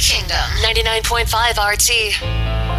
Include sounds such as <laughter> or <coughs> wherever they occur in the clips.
Kingdom 99.5 RT.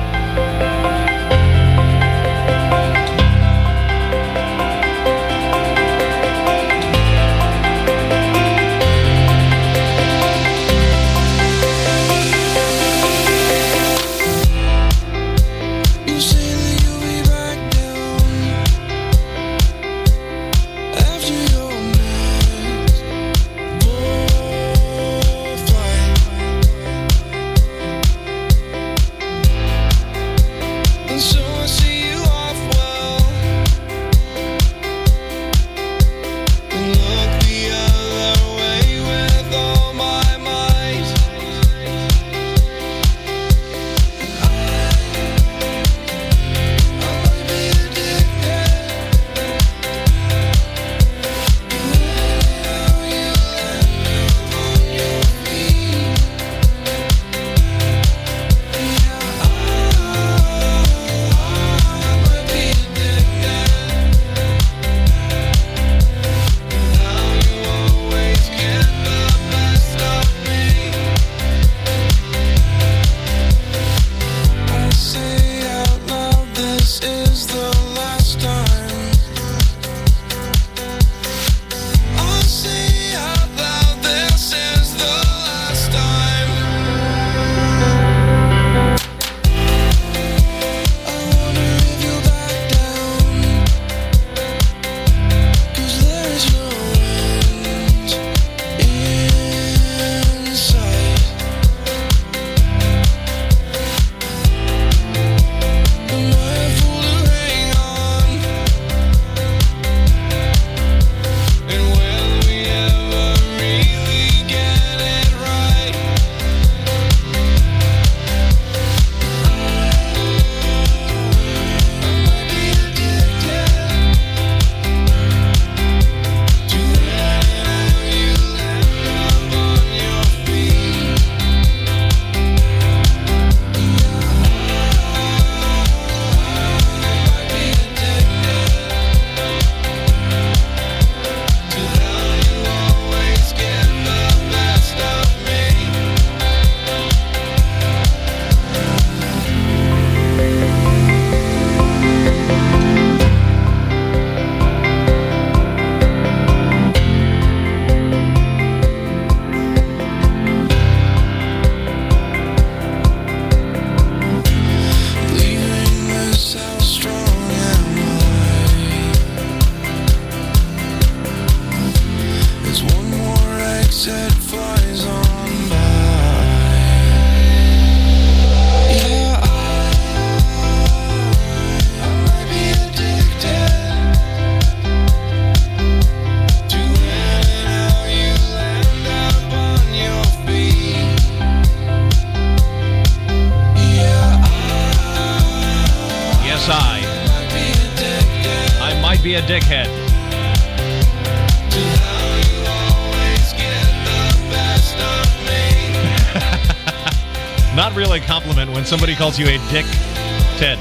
Calls you a dick, Ted.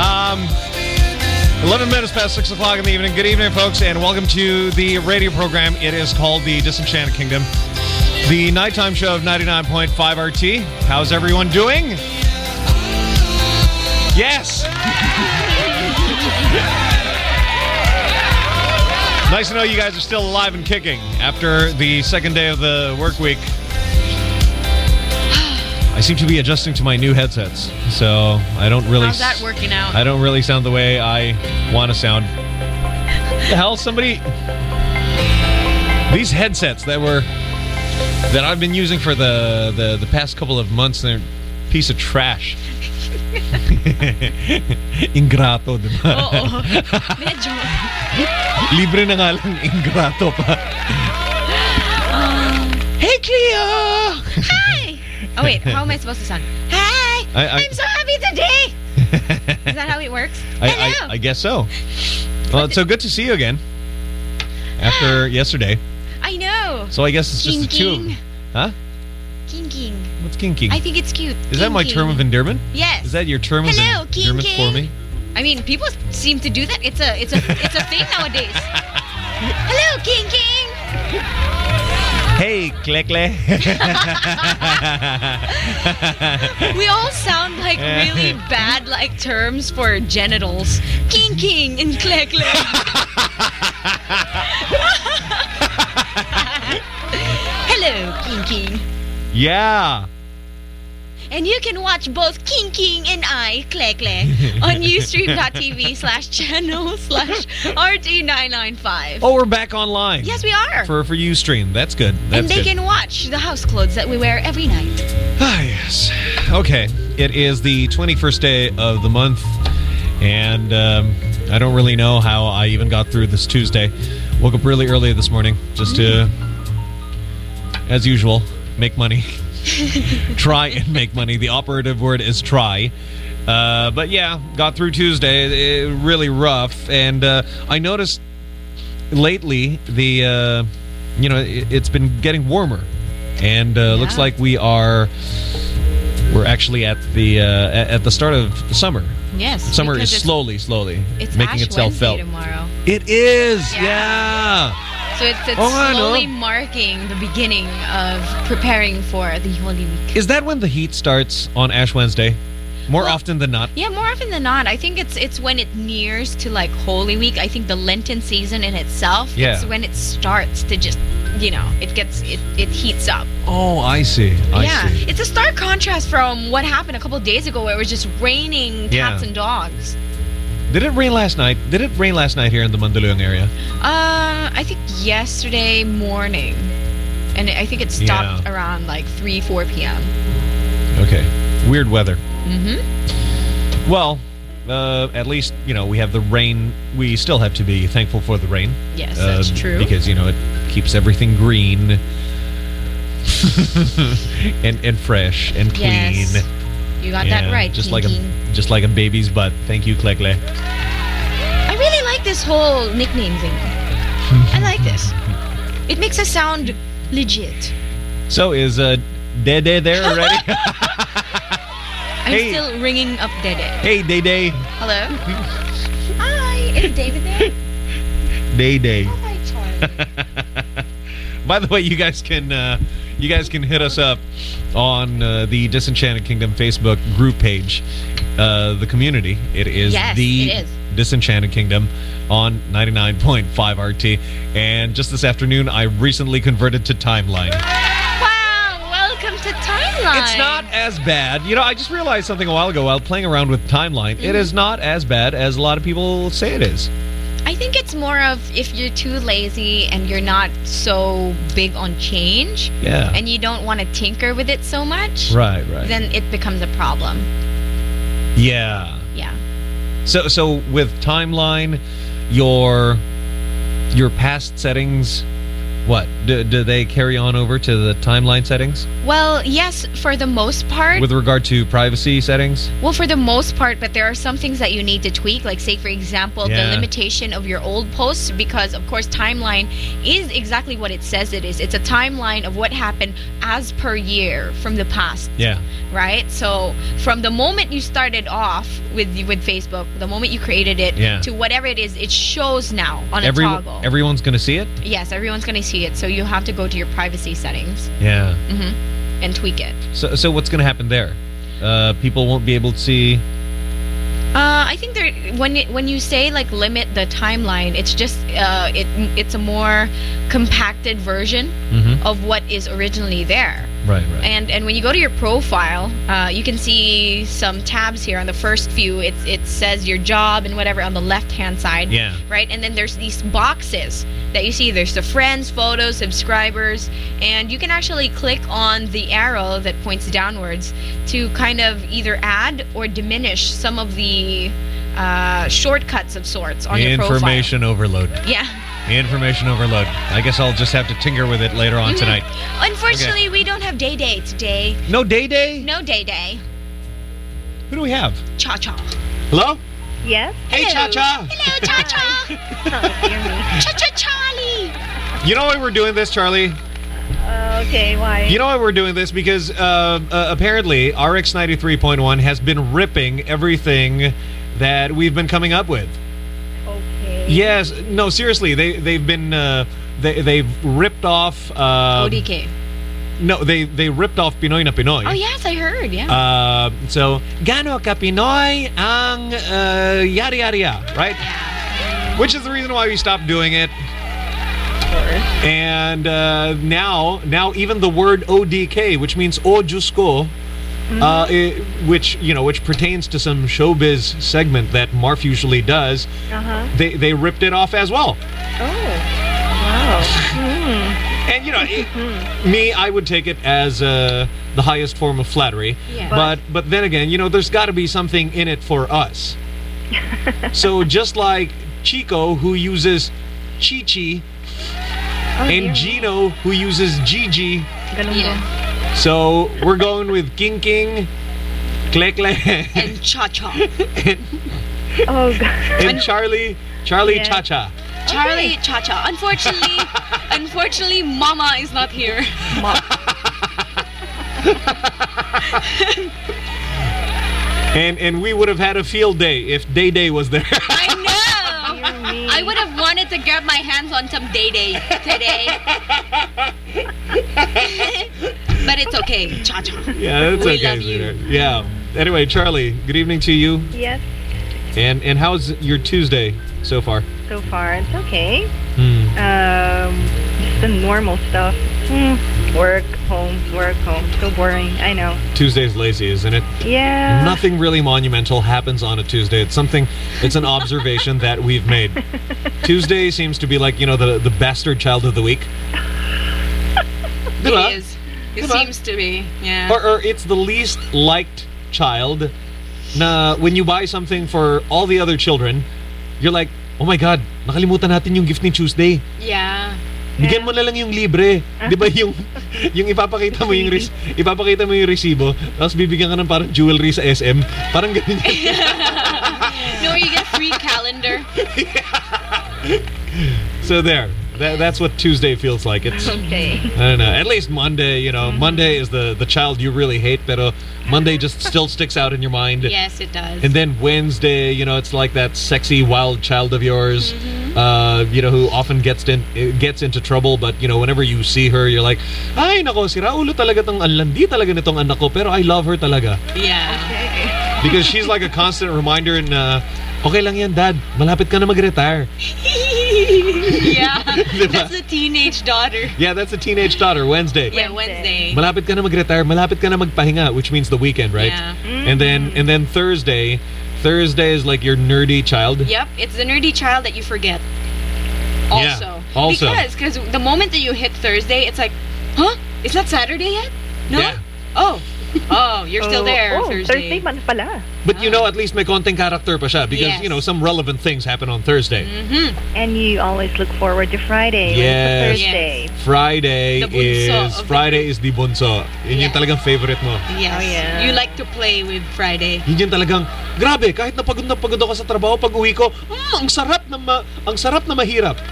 Um, 11 minutes past 6 o'clock in the evening. Good evening, folks, and welcome to the radio program. It is called The Disenchanted Kingdom, the nighttime show of 99.5 RT. How's everyone doing? Yes! <laughs> nice to know you guys are still alive and kicking after the second day of the work week. Seem to be adjusting to my new headsets, so I don't really. How's that working out? I don't really sound the way I want to sound. The hell, somebody. These headsets that were that I've been using for the the, the past couple of months, they're a piece of trash. <laughs> Ingrato, di ba? Oo. <laughs> Medyo. Libre na nga lang ingrato pa. Oh, wait. How am I supposed to sound? Hi! I- I'm so happy today! <laughs> Is that how it works? I, Hello! I, I guess so. Well, it's so good to see you again. After <gasps> yesterday. I know. So I guess it's just the two of. Huh? Kinking. What's kinking? I think it's cute. Is that my term of endearment? Yes. Is that your term of Hello, endearment for me? I mean, people seem to do that. It's a it's a it's a thing <laughs> nowadays. Hello, King King. Hey, Klekle. <laughs> We all sound like really <laughs> bad like terms for genitals. King king and klek <laughs> Hello, King King. yeah. And you can watch both King King and I, Klekle, on ustream.tv <laughs> slash channel slash RT995. Oh, we're back online. Yes, we are. For for Ustream. That's good. That's and they good. can watch the house clothes that we wear every night. Ah, yes. Okay. It is the 21st day of the month, and um, I don't really know how I even got through this Tuesday. Woke up really early this morning just to, as usual, make money. <laughs> try and make money. The operative word is try. Uh, but yeah, got through Tuesday. eh, really rough. And uh, I noticed lately the, uh, you know, it, it's been getting warmer. And uh, looks like we are we're actually at the uh, at the start of summer. Yes. Summer is slowly, slowly It's making itself Wednesday felt. tomorrow. It is, Yeah. yeah. So it's, it's Oh, slowly marking the beginning of preparing for the Holy Week. Is that when the heat starts on Ash Wednesday? More Well- often than not. Yeah, more often than not, I think it's it's when it nears to like Holy Week. I think the Lenten season in itself, Yeah. it's when it starts to just, you know, it gets it it heats up. Oh, I see. I yeah, see. it's a stark contrast from what happened a couple of days ago, where it was just raining Yeah. cats and dogs. Did it rain last night? Did it rain last night here in the Mandaluyong area? Uh, I think yesterday morning, and I think it stopped Yeah. around like three, four p.m. Okay. Weird weather. Mm-hmm. Well, uh, at least, you know, we have the rain. We still have to be thankful for the rain. Yes, uh, that's true. Because, you know, it keeps everything green <laughs> and and fresh and clean. Yes, you got that right. Just like a just like a baby's butt. Thank you, Klekle. I really like this whole nickname thing. I like this. It makes us sound legit. So is uh Dede there <laughs> already? I'm Hey. still ringing up Dede. hey, Dede. Hello? <laughs> Hi, is David there? Dede. Hi, Charlie. <laughs> <laughs> By the way, you guys can uh, you guys can hit us up on uh, the Disenchanted Kingdom Facebook group page, uh, the community. It is Yes, the it is. Disenchanted Kingdom on 99.5 RT. And just this afternoon, I recently converted to Timeline. Wow, welcome to Timeline. It's not as bad. You know, I just realized something a while ago while playing around with Timeline. It is not as bad as a lot of people say it is. I think it's more of if you're too lazy and you're not so big on change Yeah. and you don't want to tinker with it so much, right, right. then it becomes a problem. yeah. Yeah. So so with timeline, your your past settings, what do, do they carry on over to the timeline settings Well, yes, for the most part. with regard to privacy settings? Well, for the most part, but there are some things that you need to tweak. Like, say, for example, Yeah. the limitation of your old posts, because of course, timeline is exactly what it says it is. It's a timeline of what happened as per year from the past, Yeah. right? So, from the moment you started off with with Facebook, the moment you created it, Yeah. to whatever it is, it shows now on a toggle. everyone's going to see it? yes, everyone's going to see it. So you have to go to your privacy settings Yeah. hmm and tweak it. So so what's going to happen there? Uh, people won't be able to see Uh, I think there when it, when you say like limit the timeline, it's just uh, it it's a more compacted version Mhm. of what is originally there. Right, right. And and when you go to your profile, uh, you can see some tabs here on the first few. It it says your job and whatever on the left hand side. Yeah. Right, and then there's these boxes that you see. There's the friends, photos, subscribers, and you can actually click on the arrow that points downwards to kind of either add or diminish some of the uh, shortcuts of sorts on your profile. Information overload. Yeah. Information overload. I guess I'll just have to tinker with it later on Mhm. tonight. Unfortunately, we don't have Day Day today. No Day Day? No Day Day. Who do we have? Cha Cha. Hello? Yes? Hey, Cha Cha. Hello, Cha Cha. Oh, dear me. Cha Cha Charlie. You know why we're doing this, Charlie? Uh, okay, why? You know why we're doing this? Because uh, uh, apparently RX 93.1 has been ripping everything that we've been coming up with. Yes, no, seriously, they they've been uh, they they've ripped off. Uh, ODK. No, they they ripped off Pinoy na Pinoy. Oh yes, I heard. Yeah. Uh, so, gano ka Pinoy ang uh, yari yari ya, right? Which is the reason why we stopped doing it. And uh, now, now even the word ODK, which means O Diyos ko, uh, i- which you know, which pertains to some showbiz segment that Marf usually does, Uh-huh. they they ripped it off as well. Oh. Wow. And you know, it, me, I would take it as uh, the highest form of flattery. Yeah. But but then again, you know, there's got to be something in it for us. <laughs> so just like Chico, who uses Chi-Chi, Oh, dear. and Gino, who uses Gigi. Ganun yeah. Ba? So we're going with King King, Klek Klek, <laughs> And <laughs> Cha Cha. Oh, God. and Charlie, Charlie Yeah. Cha Cha. Charlie Cha Cha. Unfortunately, <laughs> unfortunately, Mama is not here. And and we would have had a field day if Day Day was there. I know. Dear me. I would have wanted to grab my hands on some Day Day today. <laughs> but it's okay. Cha Cha. yeah, that's We okay. love you. sweetheart. Yeah. Anyway, Charlie, good evening to you. Yes, And and how's your Tuesday so far? so far it's okay. Hmm. Um, just the normal stuff. Hmm. Work, home, work, home. So boring. I know. Tuesday's lazy, isn't it? Yeah. Nothing really monumental happens on a Tuesday. It's something. It's an observation that we've made. <laughs> Tuesday seems to be like you know the the bastard child of the week. It is. It Diba? seems to be. Yeah. Or, or it's the least liked child. Na when you buy something for all the other children, you're like, oh my god, nakalimutan natin yung gift ni Tuesday. Yeah. Bigyan mo na lang yung libre. 'Di ba yung <laughs> yung ipapakita mo yung res- <laughs> ipapakita mo yung resibo, tapos bibigyan ka ng parang jewelry sa SM. Parang ganun. <laughs> No, you get free calendar. so there. That, that's what Tuesday feels like. It's Okay. I don't know. At least Monday, you know, Monday is the the child you really hate, pero Monday just still sticks out in your mind. Yes, it does. And then Wednesday, you know, it's like that sexy wild child of yours, uh, you know, who often gets in gets into trouble. But you know, whenever you see her, you're like, ay nako, sira ulo talaga tong anlandi talaga nitong anak ko, pero I love her talaga yeah. because she's like a constant reminder. Na okay lang yan, dad. Malapit ka na mag-retire. <laughs> yeah. <laughs> Diba? That's the teenage daughter. Yeah, that's a teenage daughter. Wednesday. Yeah, Wednesday. Malapit ka na mag-retire, malapit ka na magpahinga, which means the weekend, right? Yeah. And then and then Thursday, Thursday is like your nerdy child. Yep, it's the nerdy child that you forget. Yeah, Also. also. Because cause the moment that you hit Thursday, it's like, huh? Is that Saturday yet? No? Yeah. Oh. Oh, you're still Oh, there Oh, Thursday. Thursday man pala. But you know, at least may konting character pa siya because Yes. you know some relevant things happen on Thursday. And you always look forward to Friday. Yes. Thursday. Friday The bunso is of the Friday is the bunso. Yun yung Yeah. talagang favorite mo. Yes. Oh, yeah. You like to play with Friday. Yun yung talagang grabe kahit napagod na pagod ako sa trabaho pag uwi ko, mm, ang sarap na ma- ang sarap na mahirap. <laughs>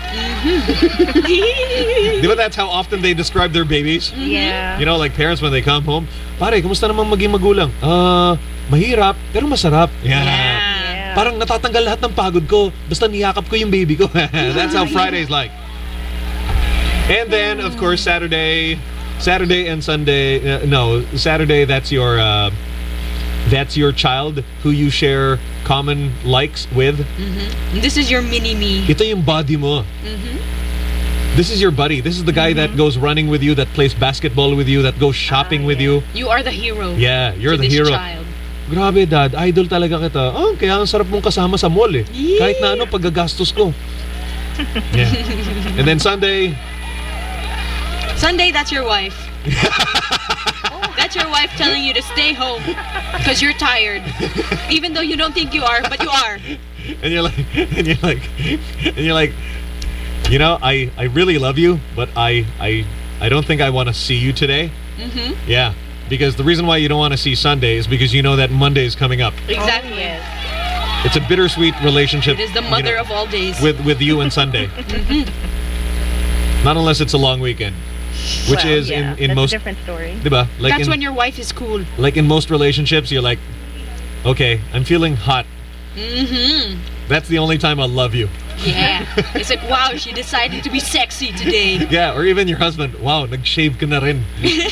<laughs> Di ba that's how often they describe their babies? Yeah. You know, like parents when they come home, pare, kumusta naman maging magulang? Ah, mahirap, pero masarap. Yeah. Yeah. Parang natatanggal lahat ng pagod ko, basta niyakap ko yung baby ko. <laughs> That's how Friday's like. And then, of course, Saturday, Saturday and Sunday, uh, no, Saturday, that's your, uh, that's your child who you share common likes with. This is your mini me. Ito yung body mo. This is your buddy. This is the guy that goes running with you, that plays basketball with you, that goes shopping with you. You are the hero. Yeah, you're to the this hero. child. Grabe, dad. Idol talaga kita. Oh, kaya ang sarap mong kasama sa mall eh. Kahit na ano, paggagastos ko. Yeah. And then Sunday, Sunday, that's your wife. <laughs> that's your wife telling you to stay home because you're tired. Even though you don't think you are, but you are. and you're like, <laughs> and you're like, and you're like, you know, I, I really love you, but I, I, I don't think I want to see you today. Mm-hmm. Yeah. Because the reason why you don't want to see Sunday is because you know that Monday is coming up. Exactly. Oh, yes. It's a bittersweet relationship. It is the you mother know, of all days. with with you and Sunday. <laughs> Not unless it's a long weekend, which Well, is yeah, in in that's most, a different story. diba? Like that's in, when your wife is cool. like in most relationships, you're like, okay, I'm feeling hot. Mm-hmm. That's the only time I'll love you. Yeah. It's like, wow, she decided to be sexy today. Yeah, or even your husband. Wow, nag-shave ka na rin. <laughs>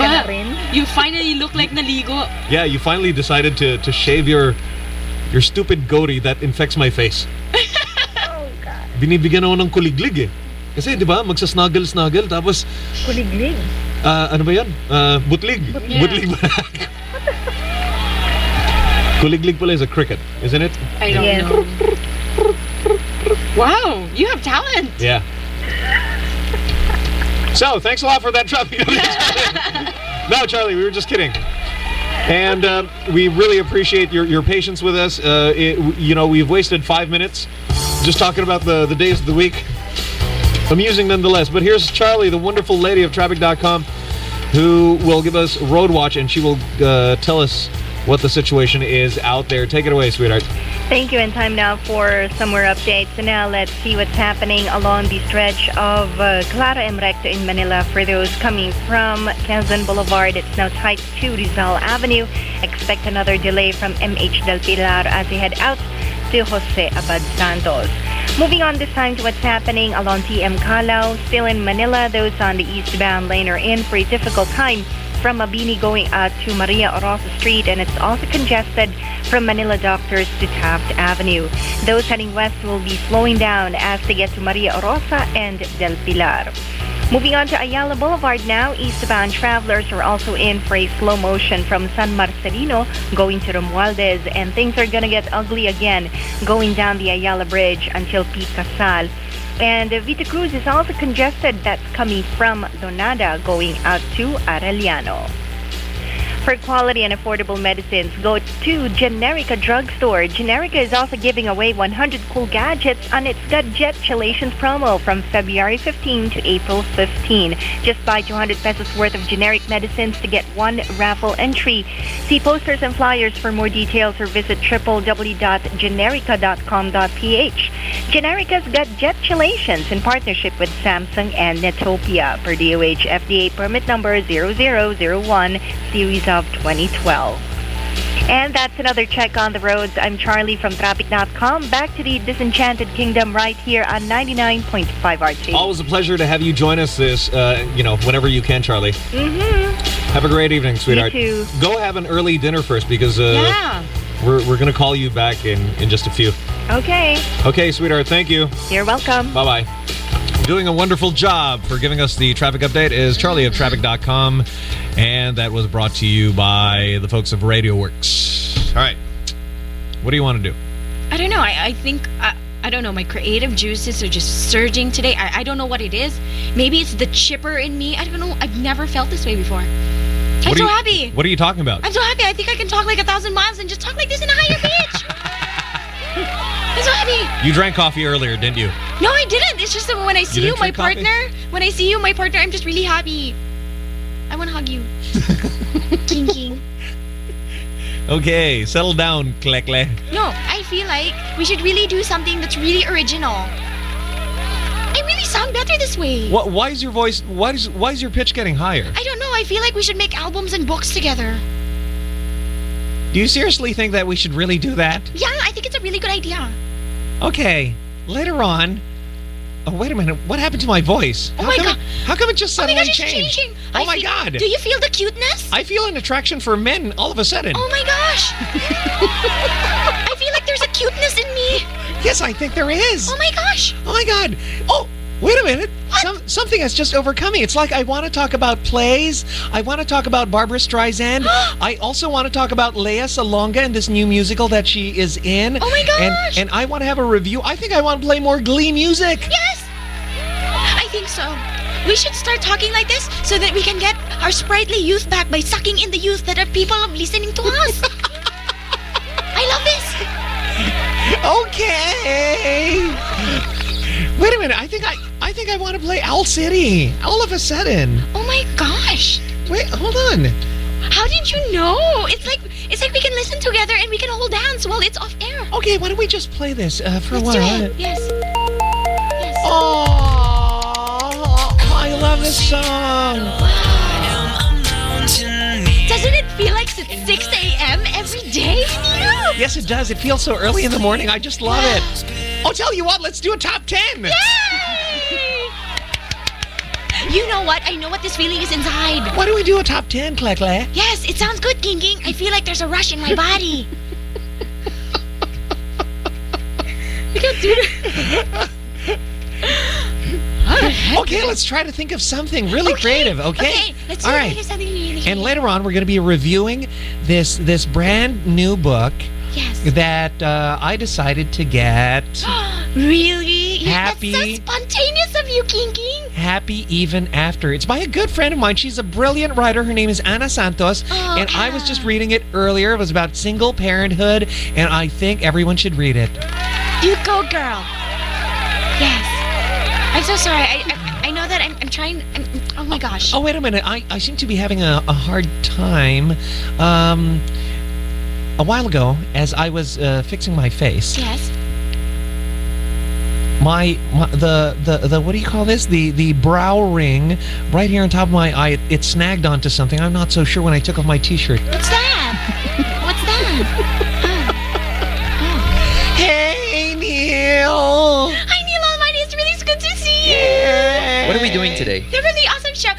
But you finally look like naligo. Yeah, you finally decided to to shave your your stupid goatee that infects my face. <laughs> Oh, God. Binibigyan ako ng kuliglig eh. Kasi di ba, magsasnuggle-snuggle tapos Kuliglig. ah, ano ba yan? Ah, butlig. Yeah. Butlig? <laughs> kuliglig pala is a cricket, isn't it? I don't Yes. know. Wow, you have talent. Yeah. So, thanks a lot for that <laughs> traffic <laughs> no, Charlie, we were just kidding. And uh, we really appreciate your, your patience with us. Uh, it, you know, we've wasted five minutes just talking about the, the days of the week. Amusing nonetheless. But here's Charlie, the wonderful lady of traffic.com, who will give us road watch and she will uh, tell us what the situation is out there. Take it away, sweetheart. Thank you, and time now for some more updates. So now let's see what's happening along the stretch of uh, Claro M. Recto in Manila. For those coming from Quezon Boulevard, it's now tight to Rizal Avenue. Expect another delay from MH Del Pilar as they head out to Jose Abad Santos. Moving on this time to what's happening along TM Kalaw. Still in Manila, those on the eastbound lane are in for a difficult time from Mabini going out to Maria Orosa Street, and it's also congested from Manila Doctors to Taft Avenue. Those heading west will be slowing down as they get to Maria Orosa and Del Pilar. Moving on to Ayala Boulevard now, eastbound travelers are also in for a slow motion from San Marcelino going to Romualdez, and things are going to get ugly again going down the Ayala Bridge until P. Casal. And Vito Cruz is also congested. That's coming from Donada going out to Arellano. For quality and affordable medicines, go to Generica Drugstore. Generica is also giving away 100 cool gadgets on its Gadgetulations promo from February 15 to April 15. Just buy 200 pesos worth of generic medicines to get one raffle entry. See posters and flyers for more details or visit www.generica.com.ph. Generica's Gadgetulations in partnership with Samsung and Netopia per DOH FDA permit number 0001 series of 2012. And that's another check on the roads. I'm Charlie from Traffic.com. Back to the Disenchanted Kingdom right here on 99.5 RT. Always a pleasure to have you join us this, uh, you know, whenever you can, Charlie. Mm-hmm. Have a great evening, sweetheart. too. Go have an early dinner first because uh, Yeah. we're, we're going to call you back in, in just a few. Okay. Okay, sweetheart, thank you. You're welcome. Bye-bye. Doing a wonderful job for giving us the traffic update is Charlie of Traffic.com, and that was brought to you by the folks of Radio Works. All right. What do you want to do? I don't know. I, I think I, I don't know. My creative juices are just surging today. I, I don't know what it is. Maybe it's the chipper in me. I don't know. I've never felt this way before. I'm so you- happy. What are you talking about? I'm so happy. I think I can talk like a thousand miles and just talk like this in a higher pitch. I'm so happy. You drank coffee earlier, didn't you? No, I didn't. It's just that when I see you, didn't my drink coffee? partner, when I see you, my partner, I'm just really happy. I want to hug you. <laughs> king, king. Okay, settle down, Klekle. No, I feel like we should really do something that's really original. I really sound better this way. What, why is your voice, why is, why is your pitch getting higher? I don't know. I feel like we should make albums and books together. Do you seriously think that we should really do that? Yeah, I think it's a really good idea. Okay, later on. Oh, wait a minute. What happened to my voice? Oh How my come God. It, how come it just Oh my suddenly gosh, changed? changing. Oh I my feel- God. Do you feel the cuteness? I feel an attraction for men all of a sudden. Oh my gosh. <laughs> I feel like there's a cuteness in me. Yes, I think there is. Oh my gosh. Oh my God. Oh, wait a minute. Some, something has just overcome me. It's like I want to talk about plays. I want to talk about Barbra Streisand. <gasps> I also want to talk about Lea Salonga and this new musical that she is in. Oh my gosh. And, and I want to have a review. I think I want to play more Glee music. Yes. I think so. We should start talking like this so that we can get our sprightly youth back by sucking in the youth that are people listening to us. <laughs> I love this. Okay. Wait a minute. I think I think I want to play Owl City. All of a sudden. Oh my gosh. Wait, hold on. How did you know? It's like it's like we can listen together and we can all dance while it's off air. Okay, why don't we just play this uh, for Let's a do while? it. Yes. Yes. Oh, I love this song. Doesn't it feel like it's 6 a.m. every day? Yeah. Yes, it does. It feels so early in the morning. I just love it. <gasps> Oh, tell you what, let's do a top 10. You know what? I know what this feeling is inside. Why don't we do a top 10, Claire Claire? Yes, it sounds good, King King. I feel like there's a rush in my body. <laughs> I can't do that. Okay, let's try to think of something really creative, okay? Okay, let's All right. really And later on, we're going to be reviewing this this brand new book Yes. that uh, I decided to get. <gasps> really? Happy- That's so spontaneous of you, King King. Happy Even After. It's by a good friend of mine. She's a brilliant writer. Her name is Ana Santos. Oh, and I was just reading it earlier. It was about single parenthood, and I think everyone should read it. You go, girl. Yes. I'm so sorry. I I, I know that I'm, I'm trying. I'm, oh my gosh. Oh, wait a minute. I, I seem to be having a, a hard time. Um, a while ago, as I was uh, fixing my face, Yes. my, my the, the the what do you call this? The the brow ring right here on top of my eye. It, it snagged onto something. I'm not so sure when I took off my T-shirt. What's that? What's that? <laughs> Hey, Neil. Hi, Neil Almighty. It's really good to see you. What are we doing today? You're from the awesome show.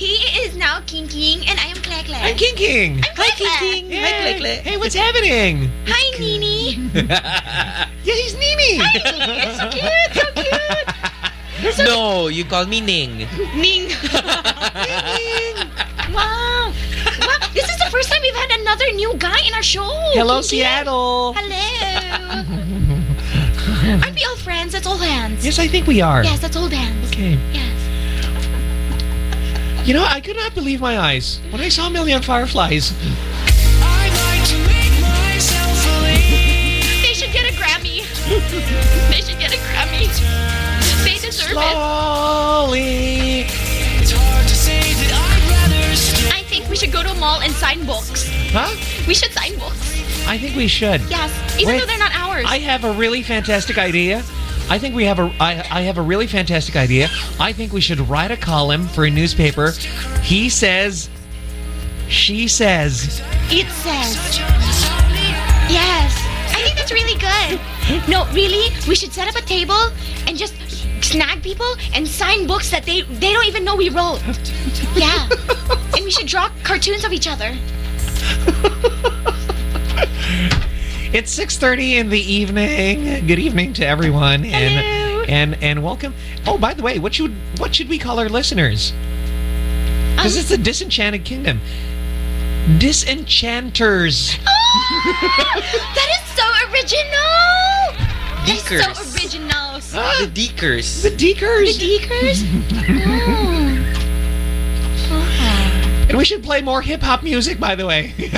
He is now King King, and I am Claire Claire. I'm King King. I'm Claire Claire. Hey, Hey, what's happening? Hi, Nini. <laughs> Yeah, he's Nini. It's so cute. So cute. <laughs> No, you call me Ning. Ning. <laughs> Ning. wow. Wow. This is the first time we've had another new guy in our show. Hello, King King. Seattle. Hello. Aren't we all friends? That's all hands. Yes, I think we are. Yes, that's all hands. Okay. Yes. You know, I could not believe my eyes when I saw a million fireflies. I'd like to make myself believe. They should get a Grammy. <laughs> they should get a Grammy. They deserve it. Slowly. It's hard to say that I'd rather stay. I think we should go to a mall and sign books. Huh? We should sign books. I think we should. Yes, even Wait. though they're not ours. I have a really fantastic idea. I think we have a I, I have a really fantastic idea. I think we should write a column for a newspaper. He says she says. It says. Yes. I think that's really good. No, really, we should set up a table and just snag people and sign books that they they don't even know we wrote. Yeah. <laughs> and we should draw cartoons of each other. <laughs> It's 6:30 in the evening. Good evening to everyone and Hello. and and welcome. Oh, by the way, what should what should we call our listeners? Because Um, it's the Disenchanted Kingdom. Disenchanters. That is so original. That's Deekers. so original. Ah, The Deekers. the Deekers. The Deekers? <laughs> oh. and we should play more hip hop music, by the way. <laughs>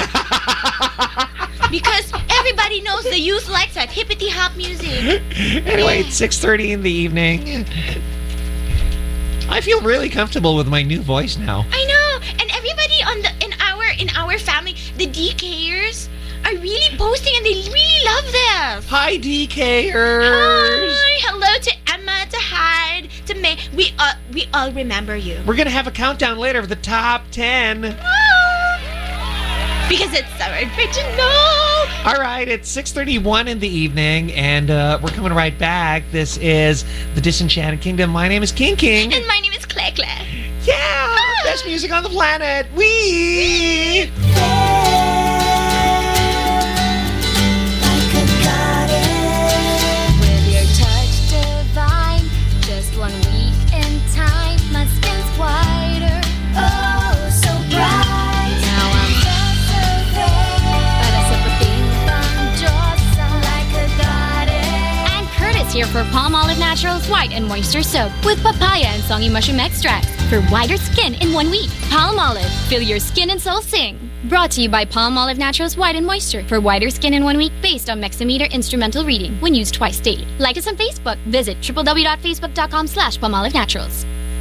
Because everybody knows the youth likes that hippity hop music. <laughs> anyway, it's 6:30 in the evening. I feel really comfortable with my new voice now. I know, and everybody on the in our in our family, the DKers, are really posting, and they really love this. Hi, DKers. Hi, hello to Emma, to Hyde, to May. We uh we all remember you. We're gonna have a countdown later of the top 10. Because it's so original. All right, it's 6:31 in the evening, and uh, we're coming right back. This is the Disenchanted Kingdom. My name is King King. And my name is Claire Claire. Yeah, best music on the planet. We. Here for Palmolive Naturals White and Moisture Soap with papaya and songy mushroom extract for whiter skin in one week. Palmolive, feel your skin and soul sing. Brought to you by Palmolive Naturals White and Moisture for whiter skin in one week based on Mexameter instrumental reading when used twice daily. Like us on Facebook. Visit www.facebook.com slash palmolivenaturals.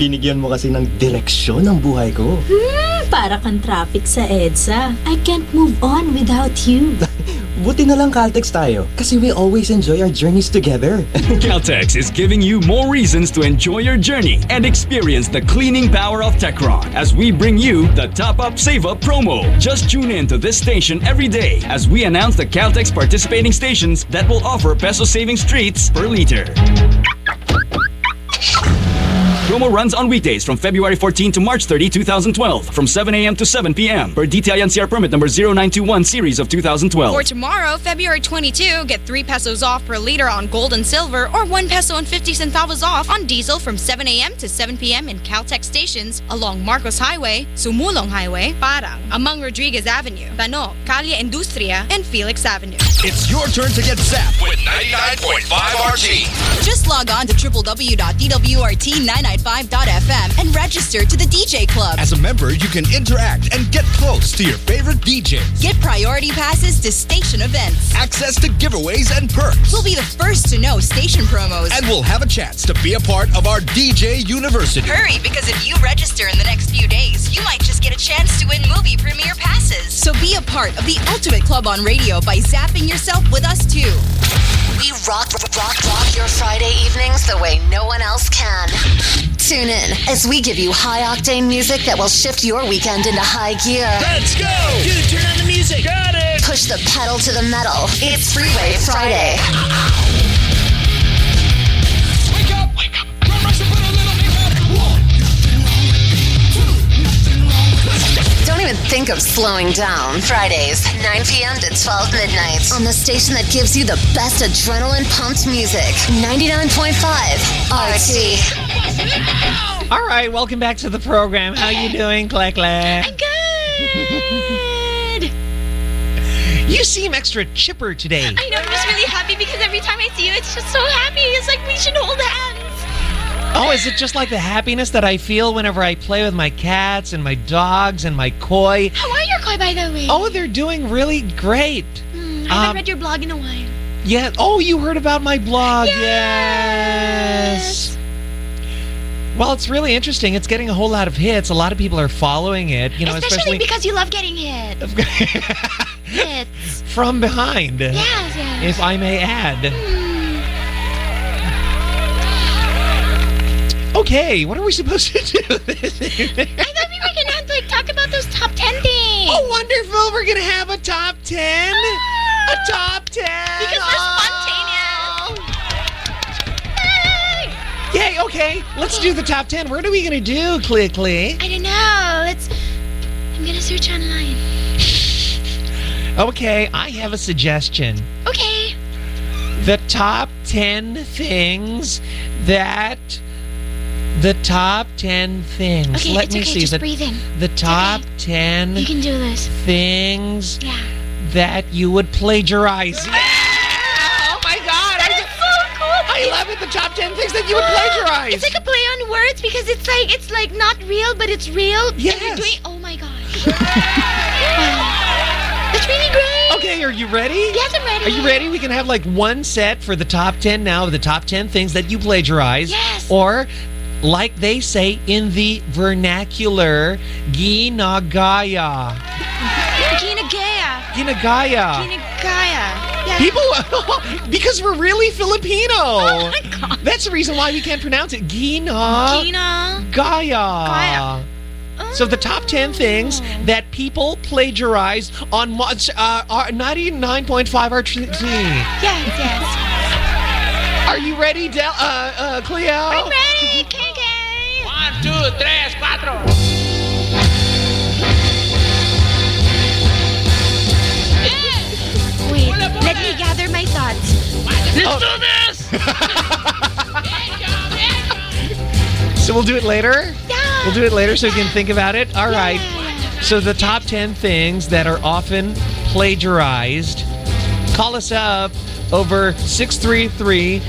Binigyan mo kasi ng direksyon ang buhay ko. Hmm, para kang traffic sa EDSA. I can't move on without you. <laughs> Buti na lang Caltex tayo kasi we always enjoy our journeys together. <laughs> Caltex is giving you more reasons to enjoy your journey and experience the cleaning power of Techron as we bring you the Top Up Save Up promo. Just tune in to this station every day as we announce the Caltex participating stations that will offer peso savings treats per liter. Promo runs on weekdays from February 14 to March 30, 2012, from 7 a.m. to 7 p.m. Per DTI NCR permit number 0921 series of 2012. For tomorrow, February 22, get 3 pesos off per liter on gold and silver or 1 peso and 50 centavos off on diesel from 7 a.m. to 7 p.m. in Caltex stations along Marcos Highway, Sumulong Highway, Parang, Amang Rodriguez Avenue, Bano, Calle Industria, and Felix Avenue. It's your turn to get zapped with 99.5 RT. Just log on to www.dwrt995.fm and register to the DJ Club. As a member, you can interact and get close to your favorite DJs. Get priority passes to station events. Access to giveaways and perks. We'll be the first to know station promos. And we'll have a chance to be a part of our DJ University. Hurry, because if you register in the next few days, you might just get a chance to win movie premiere passes. So be a part of the ultimate club on radio by zapping yourself with us too. We rock, rock, rock your Friday evenings the way no one else can. Tune in as we give you high octane music that will shift your weekend into high gear. Let's go! Dude, turn on the music. Got it! Push the pedal to the metal. It's Freeway Friday. Don't even think of slowing down. Fridays, 9 p.m. to 12 midnight on the station that gives you the best adrenaline pumped music. 99.5 RT. All right, welcome back to the program. How you doing, Clack Clack? I'm good. You seem extra chipper today. I know, I'm just really happy because every time I see you, it's just so happy. It's like we should hold hands. Oh, is it just like the happiness that I feel whenever I play with my cats and my dogs and my koi? How are your koi, by the way? Oh, they're doing really great. Hmm, I haven't Um, read your blog in a while. Yeah. Oh, you heard about my blog? Yes. Well, it's really interesting. It's getting a whole lot of hits. A lot of people are following it. You know, especially, especially, because you love getting hit. <laughs> Hits. from behind. Yes, yes. If I may add. Okay, what are we supposed to do? <laughs> I thought we were gonna have to like talk about those top ten things. Oh, wonderful! We're gonna have a top ten. Ah. A top ten. Because we're oh. spontaneous. Yay! Okay, let's do the top ten. What are we gonna do, Click Click? I don't know. Let's. I'm gonna search online. <laughs> Okay, I have a suggestion. Okay. The top 10 things that. The top 10 things. Okay, Let it's me okay. see. Just the, breathe in. the top 10 You can do this. things Yeah. that you would plagiarize. Yeah! <laughs> Oh my god! That I, is so cool. I love it. The top 10 things that you would <gasps> plagiarize. It's like a play on words because it's like it's like not real, but it's real. Yes. doing. Oh my gosh. <laughs> <laughs> wow. That's really great. Okay, are you ready? Yes, I'm ready. Are you ready? We can have like one set for the top 10 now of the top 10 things that you plagiarize. Yes. Or, like they say in the vernacular, ginagaya. Ginagaya. Ginagaya. Ginagaya. Yeah. People, <laughs> because we're really Filipino. Oh my god. That's the reason why we can't pronounce it. Gina Gina. Gaya. Gaya. So the top 10 things that people plagiarize on uh, 99.5 RT. Yes, yes. Are you ready, Del- uh, uh, Cleo? I'm ready. KK. Two, tres, cuatro. Wait, let me gather my thoughts. Let's Oh. do this! <laughs> So So we'll do it later? Yeah. We'll do it later so you can think about it. All right. So the top 10 things that are often plagiarized. Call us up over 633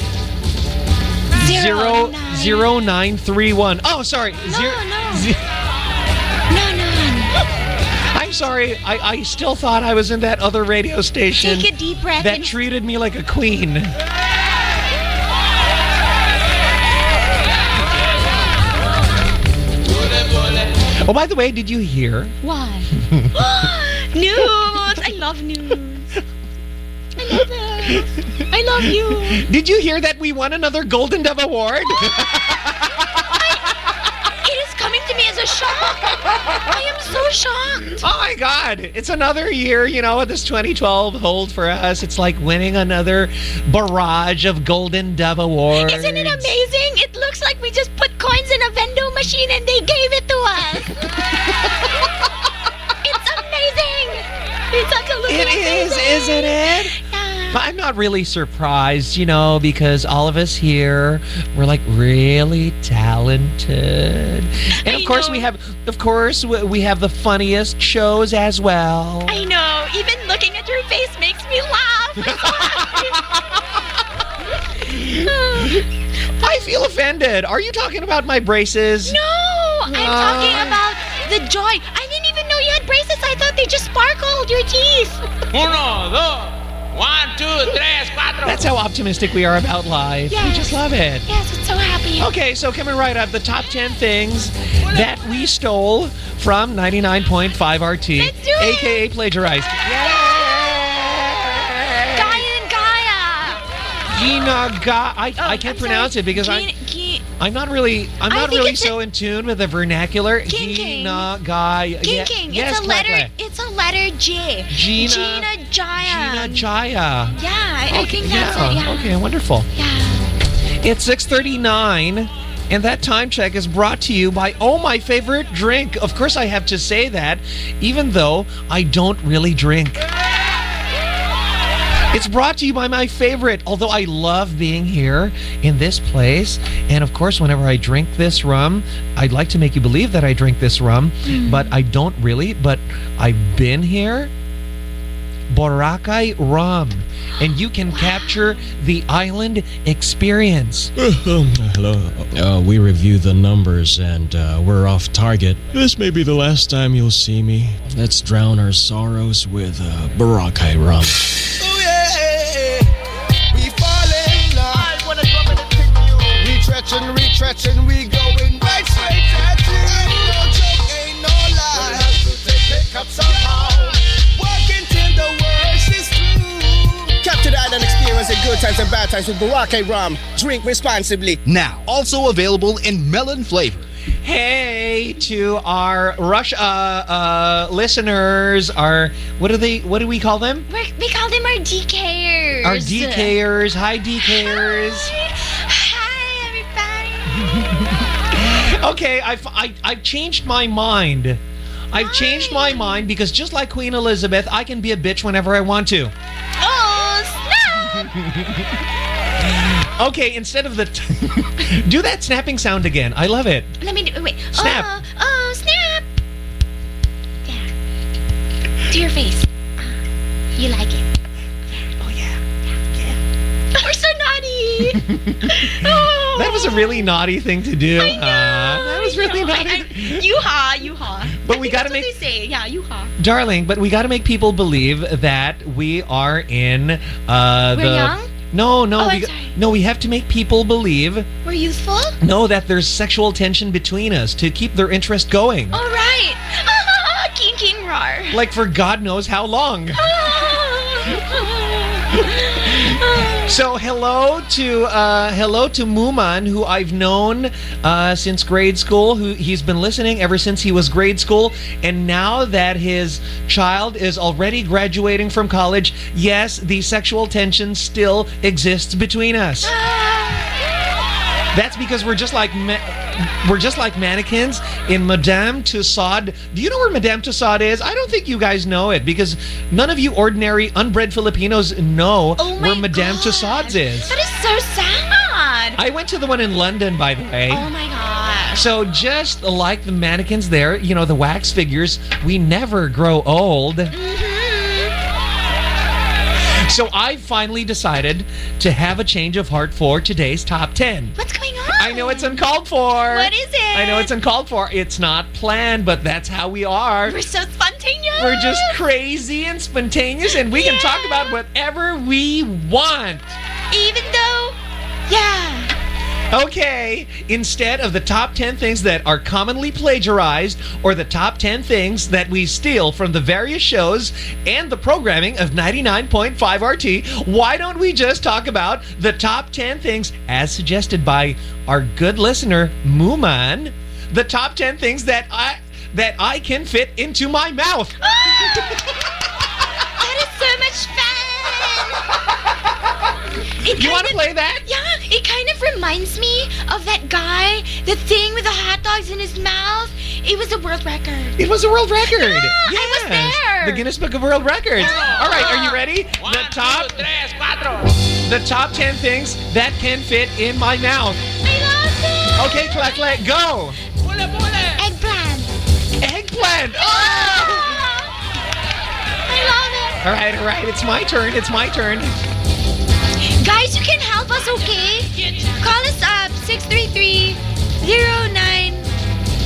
Zero zero nine three one. Oh, sorry. No, no. <laughs> no, no. I'm sorry. I, I still thought I was in that other radio station Take a deep breath that treated me like a queen. <laughs> Oh, by the way, did you hear? Why? <laughs> <gasps> news! I love news. I love it. I love you. Did you hear that we won another Golden Dove Award? It is coming to me as a shock. I am so shocked. Oh my God! It's another year, you know, this 2012 hold for us. It's like winning another barrage of Golden Dove Awards. Isn't it amazing? It looks like we just put coins in a vendo machine and they gave it to us. <laughs> it's amazing. It's such a look It is, isn't it? But I'm not really surprised, you know, because all of us here, we're like really talented. And of course we have of course we we have the funniest shows as well. I know. Even looking at your face makes me laugh. <laughs> <laughs> I feel offended. Are you talking about my braces? No, I'm talking about the joy. I didn't even know you had braces. I thought they just sparkled your teeth. Uno, dos, one, two, tres, cuatro. That's how optimistic we are about life. We just love it. Yes, it's so happy. Okay, so coming right up, the top 10 things that we stole from 99.5 RT, aka plagiarized. Gaia and Gaia. Gina Ga I, I can't pronounce it because I I'm not really I'm I not really so in tune with the vernacular. King Gina Guy. King yeah, King. Yes, it's a letter. It's a letter J. Gina- Gina Jaya. Gina Jaya. Yeah, I, I think that's yeah. it. Yeah. Okay, wonderful. It's 6:39 and that time check is brought to you by Oh My Favorite Drink. Of course I have to say that even though I don't really drink. It's brought to you by my favorite, although I love being here in this place. And of course, whenever I drink this rum, I'd like to make you believe that I drink this rum, Mm. but I don't really. But I've been here. Boracay rum. And you can capture the island experience. <laughs> Hello. Uh, we review the numbers and uh, we're off target. This may be the last time you'll see me. Let's drown our sorrows with uh, Boracay rum. <laughs> good times and bad times with Boracay rum. Drink responsibly. Now, also available in melon flavor. Hey to our Rush uh, uh, listeners, our what do they what do we call them? We're, we call them our DKers. Our DKers. Hi DKers. Hi, everybody. <laughs> okay, I've I, I've changed my mind. I've changed my mind because just like Queen Elizabeth, I can be a bitch whenever I want to. Oh, snap! <laughs> Okay, instead of the t- <laughs> do that snapping sound again. I love it. Let me do wait. Snap. Oh, oh, snap. Yeah. To your face. Uh, you like it. Oh, yeah. Yeah. We're so naughty. Oh. <laughs> <laughs> That was a really naughty thing to do. I know. huh? that was really naughty. I, I, you-ha, you-ha. But I we <laughs> gotta make- what they say. Yeah, you-ha. Darling, but we got to make people believe that we are in uh We're the young? No, no, Oh, we no, we have to make people believe We're youthful? no that there's sexual tension between us to keep their interest going. All right. king, king, roar. Like for God knows how long. So hello to uh, hello to Muman, who I've known uh, since grade school. Who he's been listening ever since he was grade school, and now that his child is already graduating from college, yes, the sexual tension still exists between us. That's because we're just like ma- we're just like mannequins in Madame Tussauds. Do you know where Madame Tussauds is? I don't think you guys know it because none of you ordinary unbred Filipinos know oh where Madame Tussauds is. That is so sad. I went to the one in London, by the way. Oh my gosh. So just like the mannequins there, you know, the wax figures, we never grow old. Mm-hmm. So I finally decided to have a change of heart for today's top 10. What's going? I know it's uncalled for. What is it? I know it's uncalled for. It's not planned, but that's how we are. We're so spontaneous. We're just crazy and spontaneous, and we can talk about whatever we want. Even though, yeah. Okay, instead of the top 10 things that are commonly plagiarized or the top 10 things that we steal from the various shows and the programming of 99.5 RT, why don't we just talk about the top 10 things as suggested by our good listener, Mooman? The top 10 things that I that I can fit into my mouth. <laughs> Ah! That is so much fun. It You want to play that? Yeah, it kind of reminds me of that guy, the thing with the hot dogs in his mouth. It was a world record. It was a world record. Yeah, I was there. The Guinness Book of World Records. All right, are you ready? the top The top 10 things that can fit in my mouth. I love it. Okay, Clack Clack, go. Eggplant. Eggplant. Oh! I love it. All right, all right, it's my turn. It's my turn. Guys, you can help us, okay? Call us up 633-09.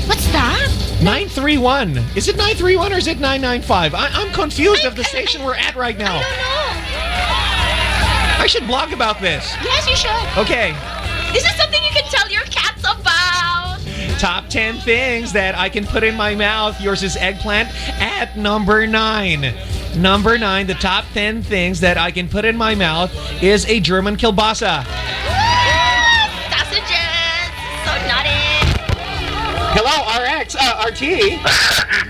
What's that? 931. Is it 931 or is it 995? I, I'm confused of the station we're at right now. I don't know. I should blog about this. Yes, you should. Okay. This is something you can tell your cats about. Top 10 things that I can put in my mouth. Yours is eggplant at number 9. Number 9, the top 10 things that I can put in my mouth is a German kielbasa. Sausages. So naughty. Hello, RX, uh, RT. <laughs>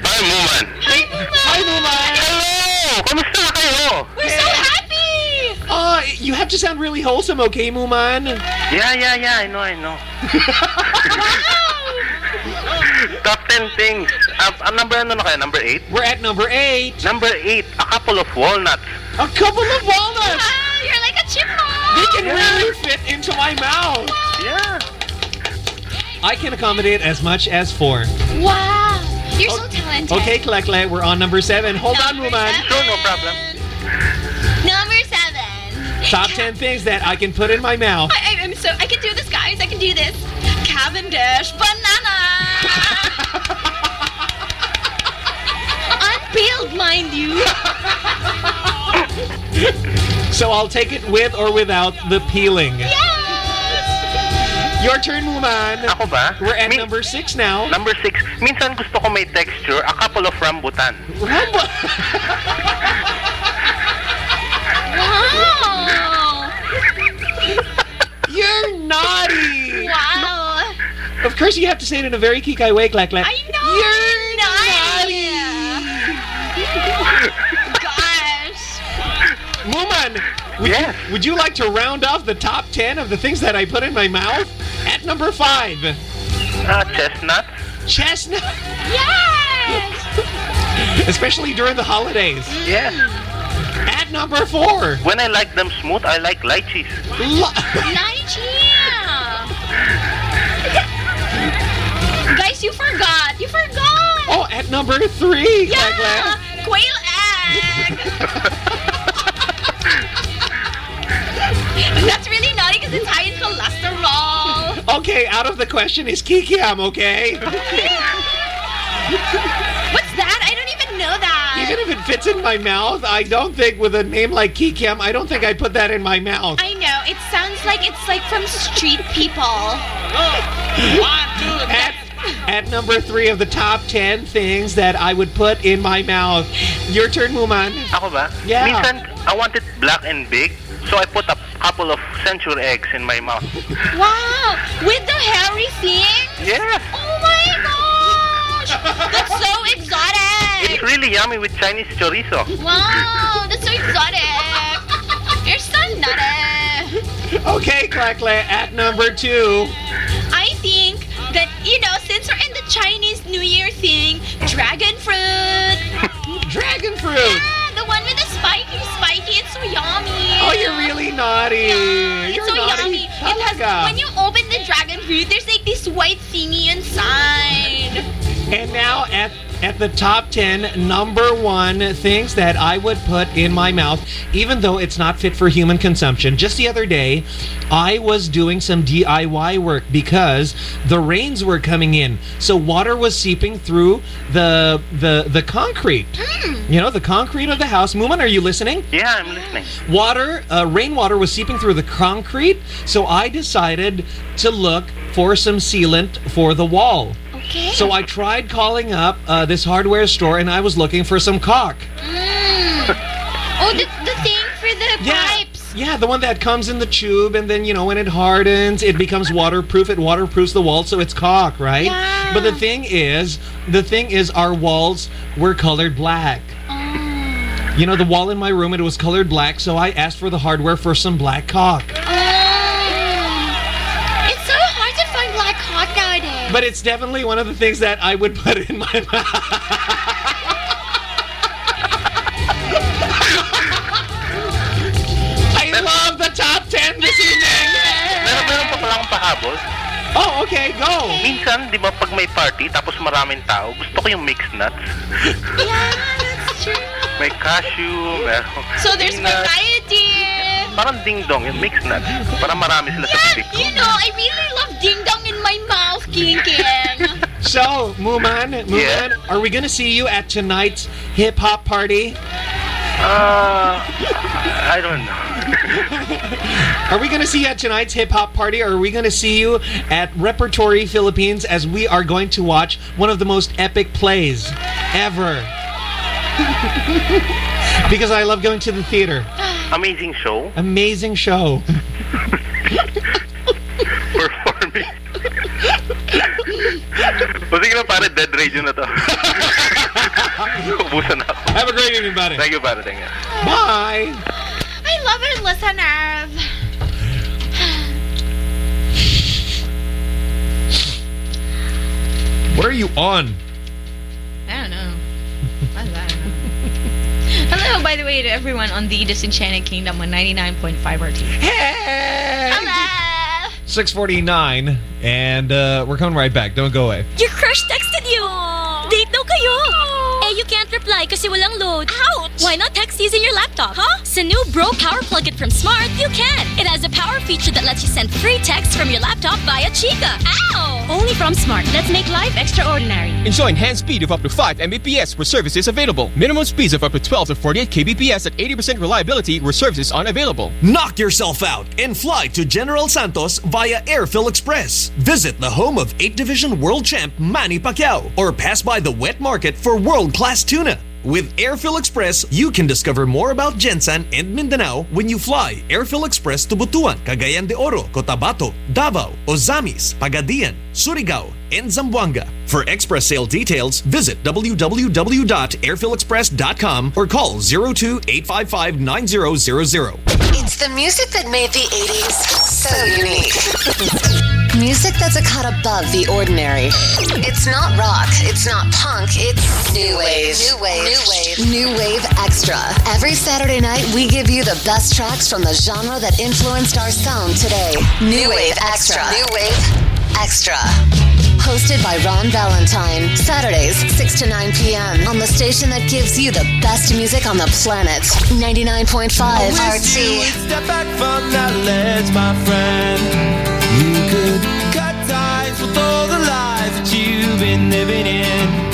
Hi, Muman. Hi, Muman. Hello! Kamusta kayo? We're so happy. Uh, you have to sound really wholesome, okay, Muman? Yeah, yeah, yeah, I know, I know. <laughs> Top 10 things. Uh, uh, number ano na kayo? Number 8? We're at number 8. Number 8, a couple of walnuts. A couple of walnuts! Ah, you're like a chipmunk. They can really fit into my mouth. Yeah. I can accommodate as much as four. Wow. You're so talented. Okay, Klekle, we're on number seven. Hold on, Muman. Sure, no problem. Number seven. Top 10 things that I can put in my mouth. I, I, I'm so. I can do this, guys. I can do this. Cavendish banana. Unpeeled, mind you. So I'll take it with or without the peeling. Yes. Your turn, Muman. Ako ba? We're at Mi- number six now. Number 6, minsan gusto ko may texture, a couple of rambutan. Rambo. <laughs> naughty. Wow. Of course, you have to say it in a very kikai way, Klekle. I know. You're naughty. Gosh. Muman, would, Yes. you, would you like to round off the top 10 of the things that I put in my mouth? At number five, Uh, chestnut. chestnut, Yes. <laughs> especially during the holidays. Yes. At number four, When I like them smooth, I like lychees. li- Lychee. <laughs> Guys, you forgot. You forgot. oh, at number three, yeah. Quail egg. <laughs> That's really naughty because it's high in cholesterol. Okay, out of the question is kikiam, okay? <laughs> What's that? I don't even know that. Even if it fits in my mouth, I don't think with a name like kikiam, I don't think I put that in my mouth. I know. It sounds like it's like from street people. At, at number three of the top 10 things that I would put in my mouth. Your turn, Muman. Ako ba? Yeah. Minsan, I want it black and big, so I put a couple of century eggs in my mouth. Wow! With the hairy thing? Yeah. Oh my gosh! That's so exotic! It's <laughs> really yummy with Chinese chorizo. Wow! That's so exotic! You're so nutty! Okay, Klekle, at number two. I think that, you know, since we're in the Chinese New Year thing, dragon fruit! Dragon fruit. Yeah, the one with the spiky, spiky. It's so yummy. Oh, you're really naughty. Yeah, it's you're so naughty. yummy. It has Talaga. when you open the dragon fruit, there's like this white thingy inside. And now at at the top 10 number one things that I would put in my mouth even though it's not fit for human consumption. Just the other day, I was doing some DIY work because the rains were coming in. So water was seeping through the the the concrete. You know, the concrete of the house. Muman, are you listening? Yeah, I'm listening. Water, uh, rainwater was seeping through the concrete, so I decided to look for some sealant for the wall. Okay. So I tried calling up uh, this hardware store and I was looking for some caulk. <laughs> Oh, the, the thing for the pipes. Yeah, the one that comes in the tube and then, you know, when it hardens, it becomes waterproof. It waterproofs the wall, so it's caulk, right? Yeah. But the thing is, the thing is our walls were colored black. You know, the wall in my room, it was colored black, so I asked for the hardware for some black caulk. It's But it's definitely one of the things that I would put in my mouth. I love the top 10 this evening! Meron, meron pa pala akong pahabol. Oh, okay, go! Minsan, di ba pag may party tapos maraming tao, gusto ko yung mixed nuts. Yeah, that's true. May cashew, meron So there's variety. Parang ding-dong, yung mixed nuts. Para marami sila sa bibig ko. You know, I really love ding dong in my mouth, King King. <laughs> So, Muman, Muman, Yeah. are we gonna see you at tonight's hip hop party? Uh, I don't know. <laughs> Are we gonna see you at tonight's hip hop party, or are we gonna see you at Repertory Philippines as we are going to watch one of the most epic plays ever? <laughs> because I love going to the theater. Amazing show. Amazing show. O sige na pare, dead radio na to. <laughs> Ubusan na ako. Have a great evening, buddy. Thank you, pare. Thank you. Bye. I love it, listeners. What are you on? I don't know. What's that? Hello, by the way, to everyone on the Disenchanted Kingdom on 99.5 RT. Hey! Hello! 649, and uh, we're coming right back. Don't go away. Your crush texted you! Date daw kayo! You can't reply kasi walang load. Ouch! Why not text using your laptop? Huh? Sa new Bro Power Plug-It from Smart, you can! It has a power feature that lets you send free texts from your laptop via Chikka. Ow! Only from Smart. Let's make life extraordinary. Enjoy enhanced speed of up to 5 Mbps where services available. Minimum speeds of up to 12 to 48 kbps at 80% reliability where services unavailable. Knock yourself out and fly to General Santos via Air Phil Express. Visit the home of 8 Division World Champ Manny Pacquiao or pass by the wet market for world-class tuna. With Air Phil Express, you can discover more about Gensan and Mindanao when you fly Air Phil Express to Butuan, Cagayan de Oro, Cotabato, Davao, Ozamis, Pagadian, Surigao, and Zamboanga. For express sale details, visit www.airphilexpress.com or call 02-855-9000. It's the music that made the 80s so unique. Music that's a cut above the ordinary. It's not rock, it's not punk, it's new wave. New wave. New wave. New wave extra. Every Saturday night, we give you the best tracks from the genre that influenced our sound today. New, wave extra. New wave extra. Hosted by Ron Valentine. Saturdays, 6 to 9 p.m. on the station that gives you the best music on the planet. 99.5 RT. Step back from that ledge, my friend. Living in.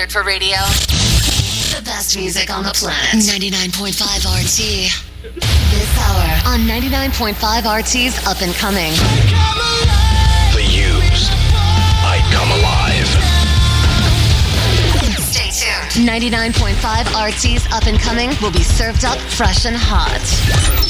Standard for radio. The best music on the planet. 99.5 RT. This hour on 99.5 RT's Up and Coming. The used. I come alive. Stay tuned. 99.5 RT's Up and Coming will be served up fresh and hot.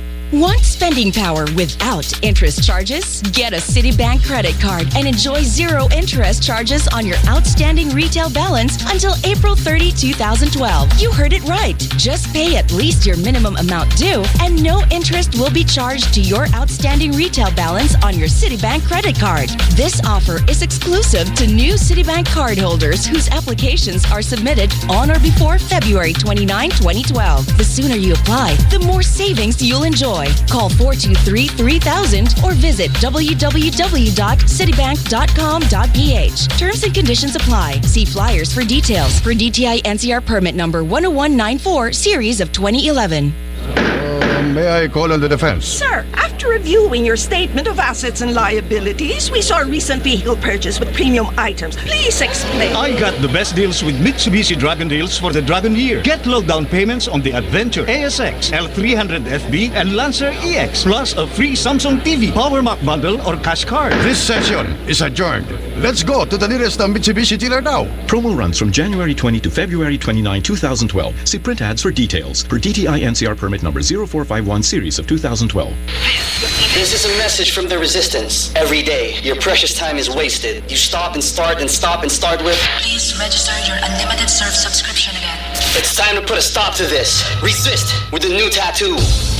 Want spending power without interest charges? Get a Citibank credit card and enjoy zero interest charges on your outstanding retail balance until April 30, 2012. You heard it right. Just pay at least your minimum amount due and no interest will be charged to your outstanding retail balance on your Citibank credit card. This offer is exclusive to new Citibank cardholders whose applications are submitted on or before February 29, 2012. The sooner you apply, the more savings you'll enjoy. Call 423-3000 or visit www.citibank.com.ph. Terms and conditions apply. See flyers for details for DTI NCR permit number 10194 series of 2011. Uh, may I call on the defense? Sir, after reviewing your statement of assets and liabilities, we saw a recent vehicle purchase with premium items. Please explain. I got the best deals with Mitsubishi Dragon deals for the Dragon year. Get low down payments on the Adventure, ASX, L300 FB, and Lancer EX, plus a free Samsung TV, Power Mac bundle, or cash card. This session is adjourned. Let's go to the nearest Mitsubishi dealer now. Promo runs from January 20 to February 29, 2012. See print ads for details. Per DTI NCR permit number 0451 series of 2012. This is a message from the resistance. Every day, your precious time is wasted. You stop and start and stop and start with. Please register your unlimited surf subscription again. It's time to put a stop to this. Resist with the new tattoo.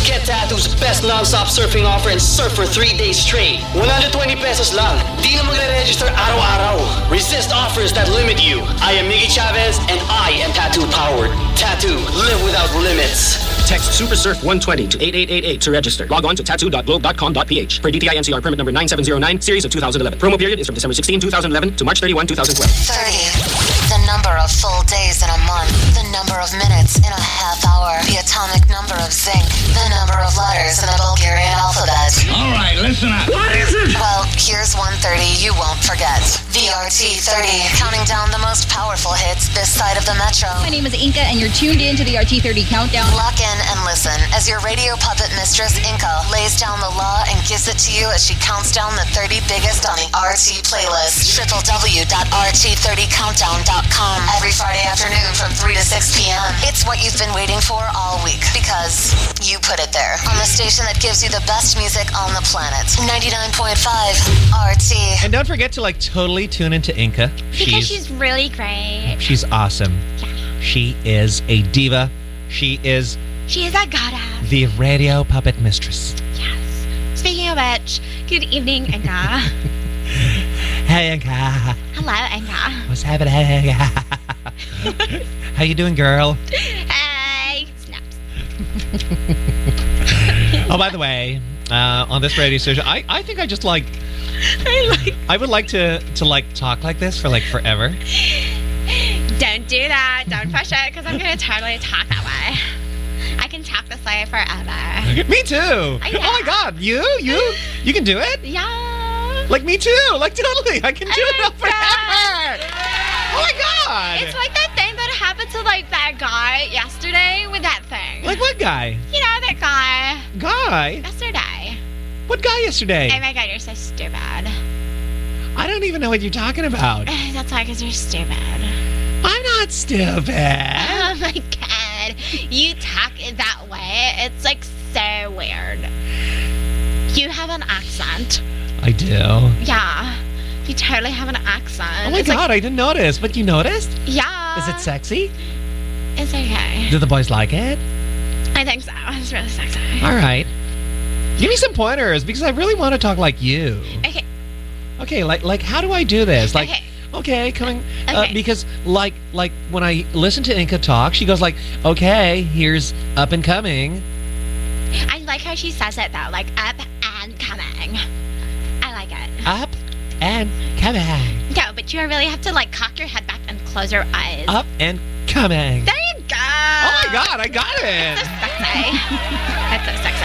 Get Tattoo's best non-stop surfing offer and surf for three days straight. 120 pesos lang. Di na magre-register araw-araw. Resist offers that limit you. I am Miggy Chavez and I am Tattoo powered. Tattoo, live without limits. Text SuperSurf 120 to 8888 to register. Log on to tattoo.globe.com.ph. Per DTI NCR permit number 9709, series of 2011. Promo period is from December 16, 2011 to March 31, 2012. 30. The number of full days in a month. Number of minutes in a half hour. The atomic number of zinc. The number of letters in the Bulgarian alphabet. All right, listen up. What is it? Well, here's 130 you won't forget. VRT 30. Counting down the most powerful hits this side of the metro. My name is Inka, and you're tuned in to the RT30 Countdown. Lock in and listen as your radio puppet mistress Inka lays down the law and gives it to you as she counts down the 30 biggest on the RT playlist. www.rt30countdown.com every Friday afternoon from 3 to 6 p.m. It's what you've been waiting for all week because you put it there on the station that gives you the best music on the planet. 99.5 RT. And don't forget to like totally tune into Inka. Because she's really great. she's awesome. Yeah. She is a diva. She is She is a goddess. the radio puppet mistress. Yes. Speaking of which, good evening, Inga. <laughs> Hey, Inka. Hello, Inga. What's happening? <laughs> How you doing, girl? <laughs> <laughs> Oh, by the way, uh, on this radio station, I, I think I just like I like. I would like to to like talk like this for like forever. Don't do that. Don't push it because I'm going to totally talk that way. I can talk this way forever. Me too. Oh my god, you you you can do it? Yeah. Like me too. Like totally. I can do it forever. Oh my god. It's like that thing that happened to like that guy yesterday with that thing. Like what guy? You know that guy Guy? yesterday. What guy yesterday? Oh my god, you're so stupid. I don't even know what you're talking about. <laughs> That's why, because you're stupid. I'm not stupid. Oh my god. You talk it that way. It's like so weird. You have an accent. I do. Yeah. You totally have an accent. Oh my It's god, like- I didn't notice, but you noticed? yeah. Is it sexy? It's okay. Do the boys like it? I think so. It's really sexy. All right. Give me some pointers because I really want to talk like you. Okay. Okay, like like how do I do this? Like Okay. okay, coming uh, Okay. because like like when I listen to Inca talk, she goes like, "Okay, here's up and coming." I like how she says it though, like up and coming. I like it. Up and coming. No, but you really have to like cock your head back and close your eyes. Up and coming. There you go. Oh my god, I got it. Sexy. That's so sexy.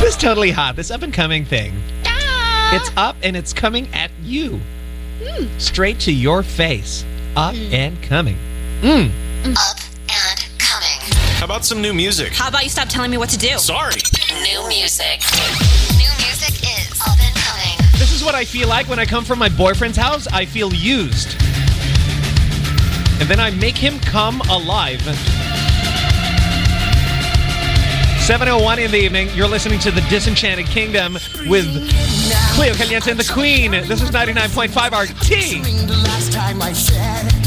This is totally hot. This up and coming thing. Ah. It's up and it's coming at you. Hmm. Straight to your face. Up and coming. Mm. Up and coming. How about some new music? How about you stop telling me what to do? Sorry. New music. New music This is what I feel like when I come from my boyfriend's house. I feel used. And then I make him come alive. 7.01 in the evening. You're listening to The Disenchanted Kingdom with Cleo Caliente and the Queen. This is 99.5 RT.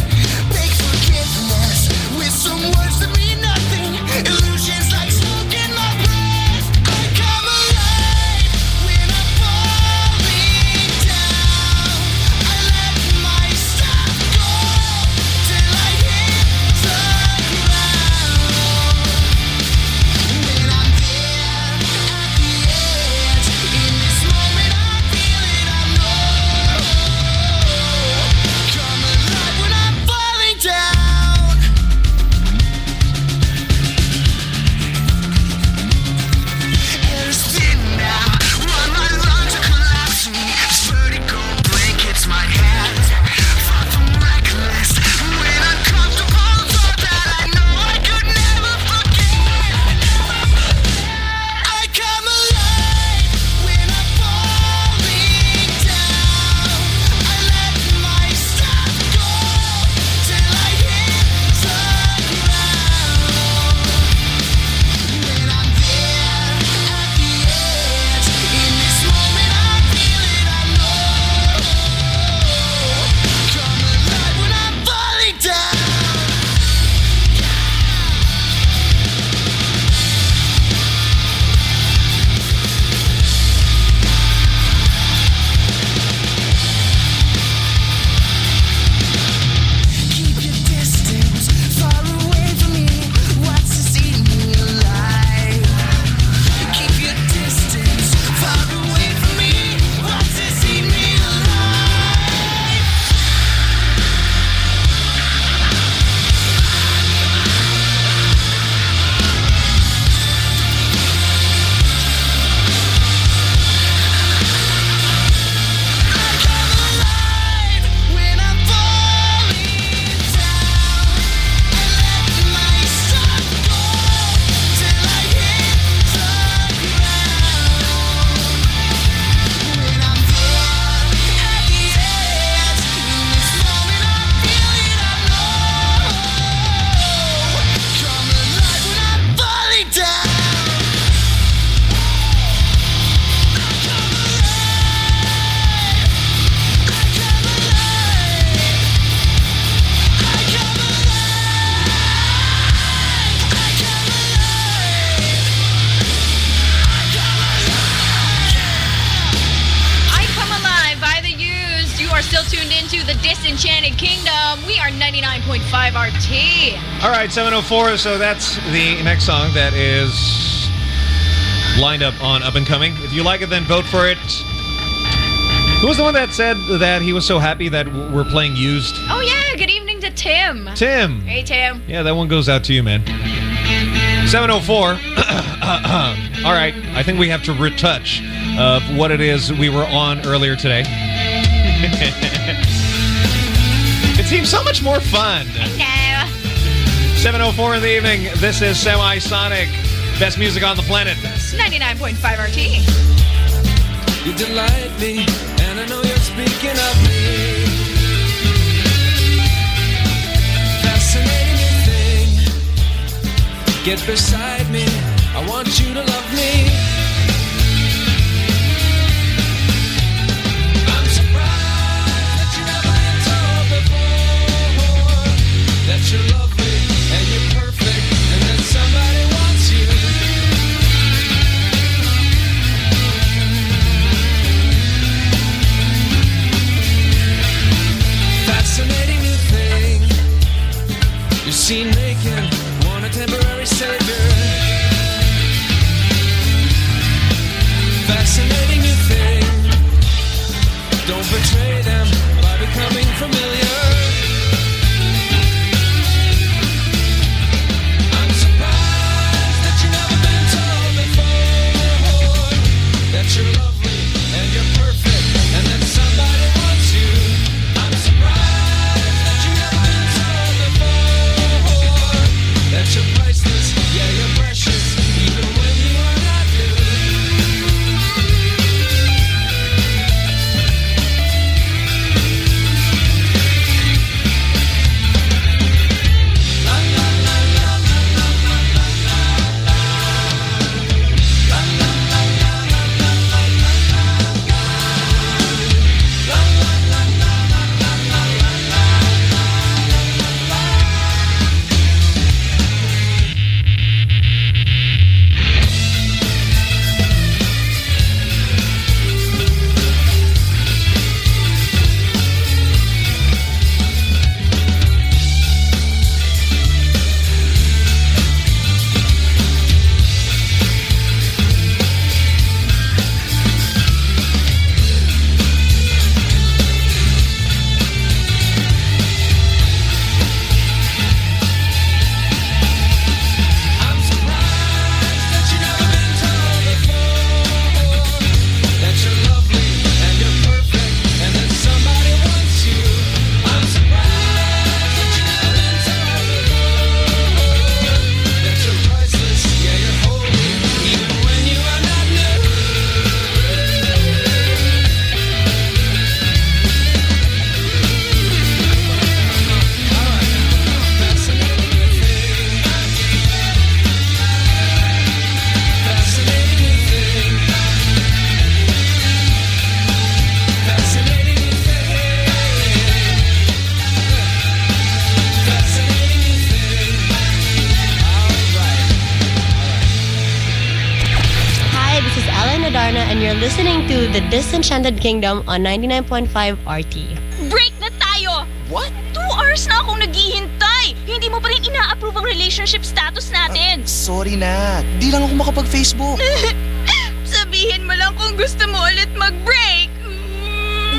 704. So that's the next song that is lined up on Up and Coming. If you like it, then vote for it. Who was the one that said that he was so happy that we're playing used? Oh, yeah. Good evening to Tim. Tim. Hey, Tim. Yeah, that one goes out to you, man. 704. <coughs> All right, I think we have to retouch of what it is we were on earlier today. <laughs> <laughs> it seems so much more fun. No. 704 in the evening. This is Semisonic. Best music on the planet. 99.5 RT. You delight me, and I know you're speaking of me. Fascinating thing. Get beside me. I want you to love me. Seen making want a temporary savior. Fascinating new thing. Don't betray them by becoming familiar. The Disenchanted Kingdom on 99.5 RT. Break na tayo! What? Two hours na akong naghihintay! Hindi mo pa rin ina-approve ang relationship status natin! Sorry na. Di lang ako makapag-Facebook. <laughs> Sabihin mo lang kung gusto mo ulit mag-break!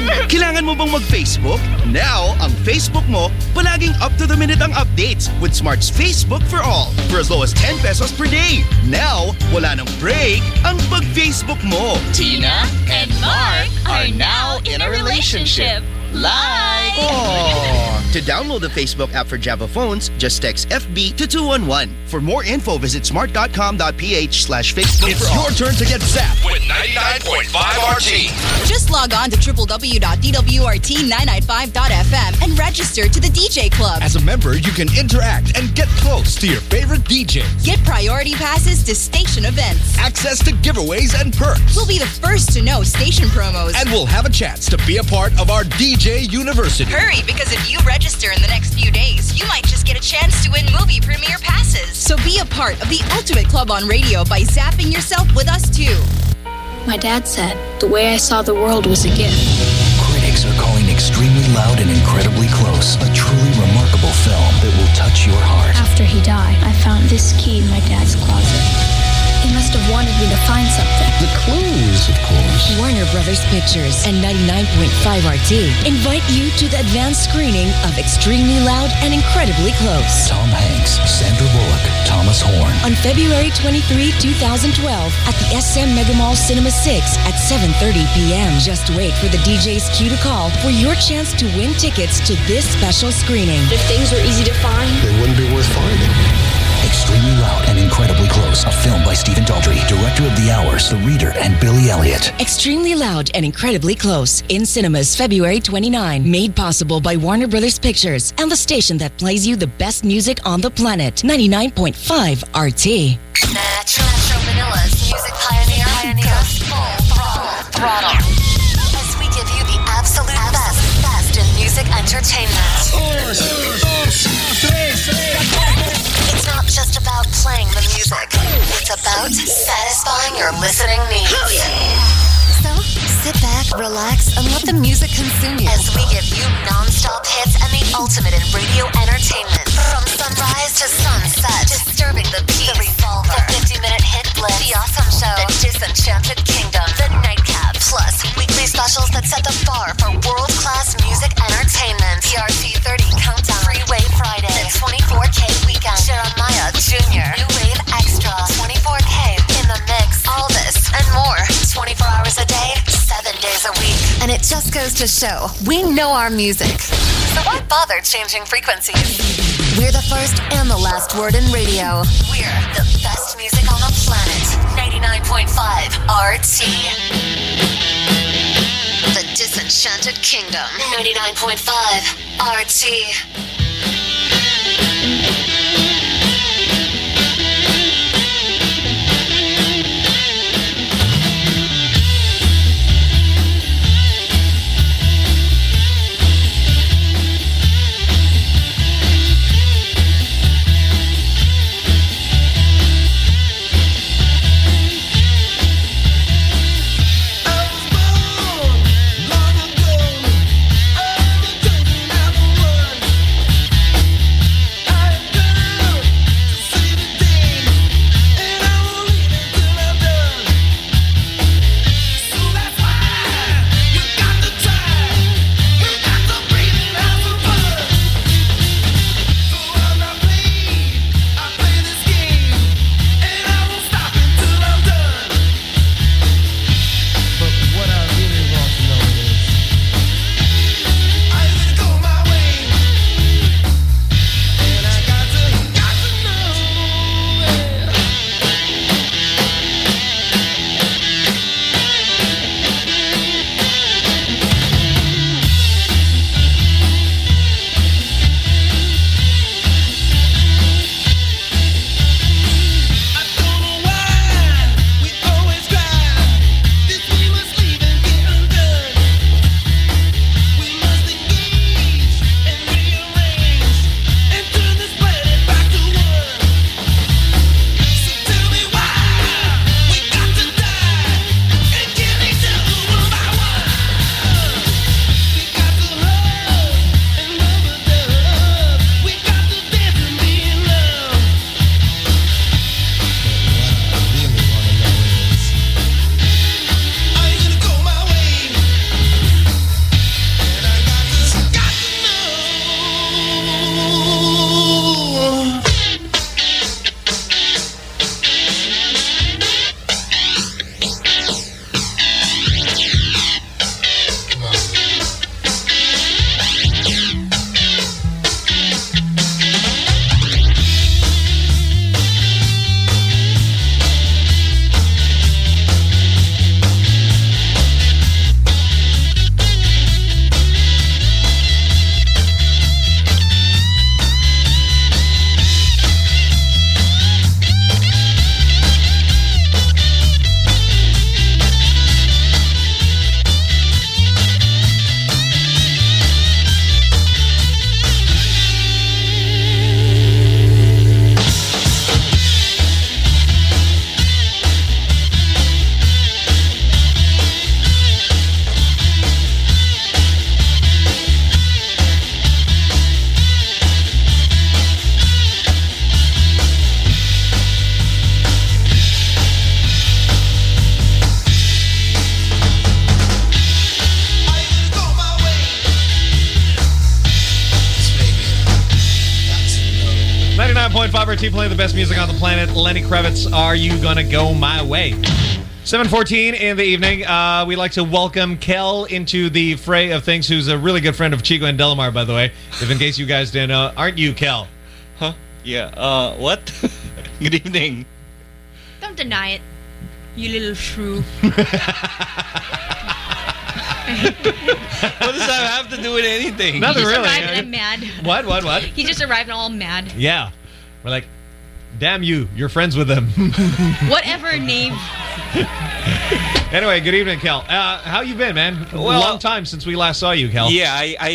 <laughs> Kailangan mo bang mag-Facebook? Now, ang Facebook mo, palaging up-to-the-minute ang updates with Smart's Facebook for All for as low as 10 pesos per day. Now, wala nang break ang pag-Facebook mo. Tina and Mark are now in a relationship. Live! Oh. To download the Facebook app for Java phones, just text FB to 211. For more info, visit smart.com.ph slash Facebook It's for all. your turn to get zapped with 99.5 RT. Just log on to www.dwrt995.fm and register to the DJ Club. As a member, you can interact and get close to your favorite DJs. Get priority passes to station events. Access to giveaways and perks. We'll be the first to know station promos. And we'll have a chance to be a part of our DJ University. Hurry, because if you register in the next few days, you might just get a chance to win movie premiere passes. So be a part of the ultimate club on radio by zapping yourself with us too. My dad said the way I saw the world was a gift. Critics are calling Extremely Loud and Incredibly Close a truly remarkable film that will touch your heart. After he died, I found this key in my dad's closet. He must have wanted me to find something. The clues, of course. Warner Brothers Pictures and 99.5 RT invite you to the advanced screening of Extremely Loud and Incredibly Close. Tom Hanks, Sandra Bullock, Thomas Horn. On February 23, 2012 at the SM Mega Mall Cinema 6 at 7.30 p.m. Just wait for the DJ's cue to call for your chance to win tickets to this special screening. If things were easy to find, They wouldn't be worth finding. Extremely Loud and Incredibly Close Heroes, a film by Stephen Daldry, director of The Hours, The Reader, and Billy Elliot. Extremely loud and incredibly close. In cinemas February 29. Made possible by Warner Brothers Pictures and the station that plays you the best music on the planet. 99.5 RT. Metro, Metro Manila's music pioneer, pioneer. full throttle, throttle. As we give you the absolute best, best in music entertainment. It's not just about playing the music. It's about satisfying your listening needs. Oh, so sit back, relax, and let the music consume you as we give you non-stop hits and the ultimate in radio entertainment. From sunrise to sunset, disturbing the peace. The Revolver, the 50-minute hit blitz, the Awesome Show, the Disenchanted Kingdom, the Nightcap, plus weekly specials that set the bar for world-class music entertainment. PRT 30 Countdown, Freeway Friday, the 24K Weekend, Jeremiah Jr., New 24 hours a day, 7 days a week. And it just goes to show, we know our music. So why bother changing frequencies? We're the first and the last word in radio. We're the best music on the planet. 99.5 RT. The Disenchanted Kingdom. 99.5 RT. Ninety-nine point five playing the best music on the planet. Lenny Kravitz, Are You Gonna Go My Way? 714 in the evening. Uh, we'd like to welcome Kel into the fray of things, who's a really good friend of Chico and Delamar, by the way. If in case you guys didn't know, aren't you, Kel? Huh? Yeah. Uh, what? <laughs> Good evening. don't deny it. You little shrew. <laughs> <laughs> what does that have to do with anything? Nothing he just really. arrived and I'm mad. What? What? What? He just arrived and all mad. Yeah. We're like, damn you, you're friends with them. <laughs> Whatever, <laughs> Nave. anyway, good evening, Kel. Uh, how you been, man? A Well- long time since we last saw you, Kel. Yeah, I, I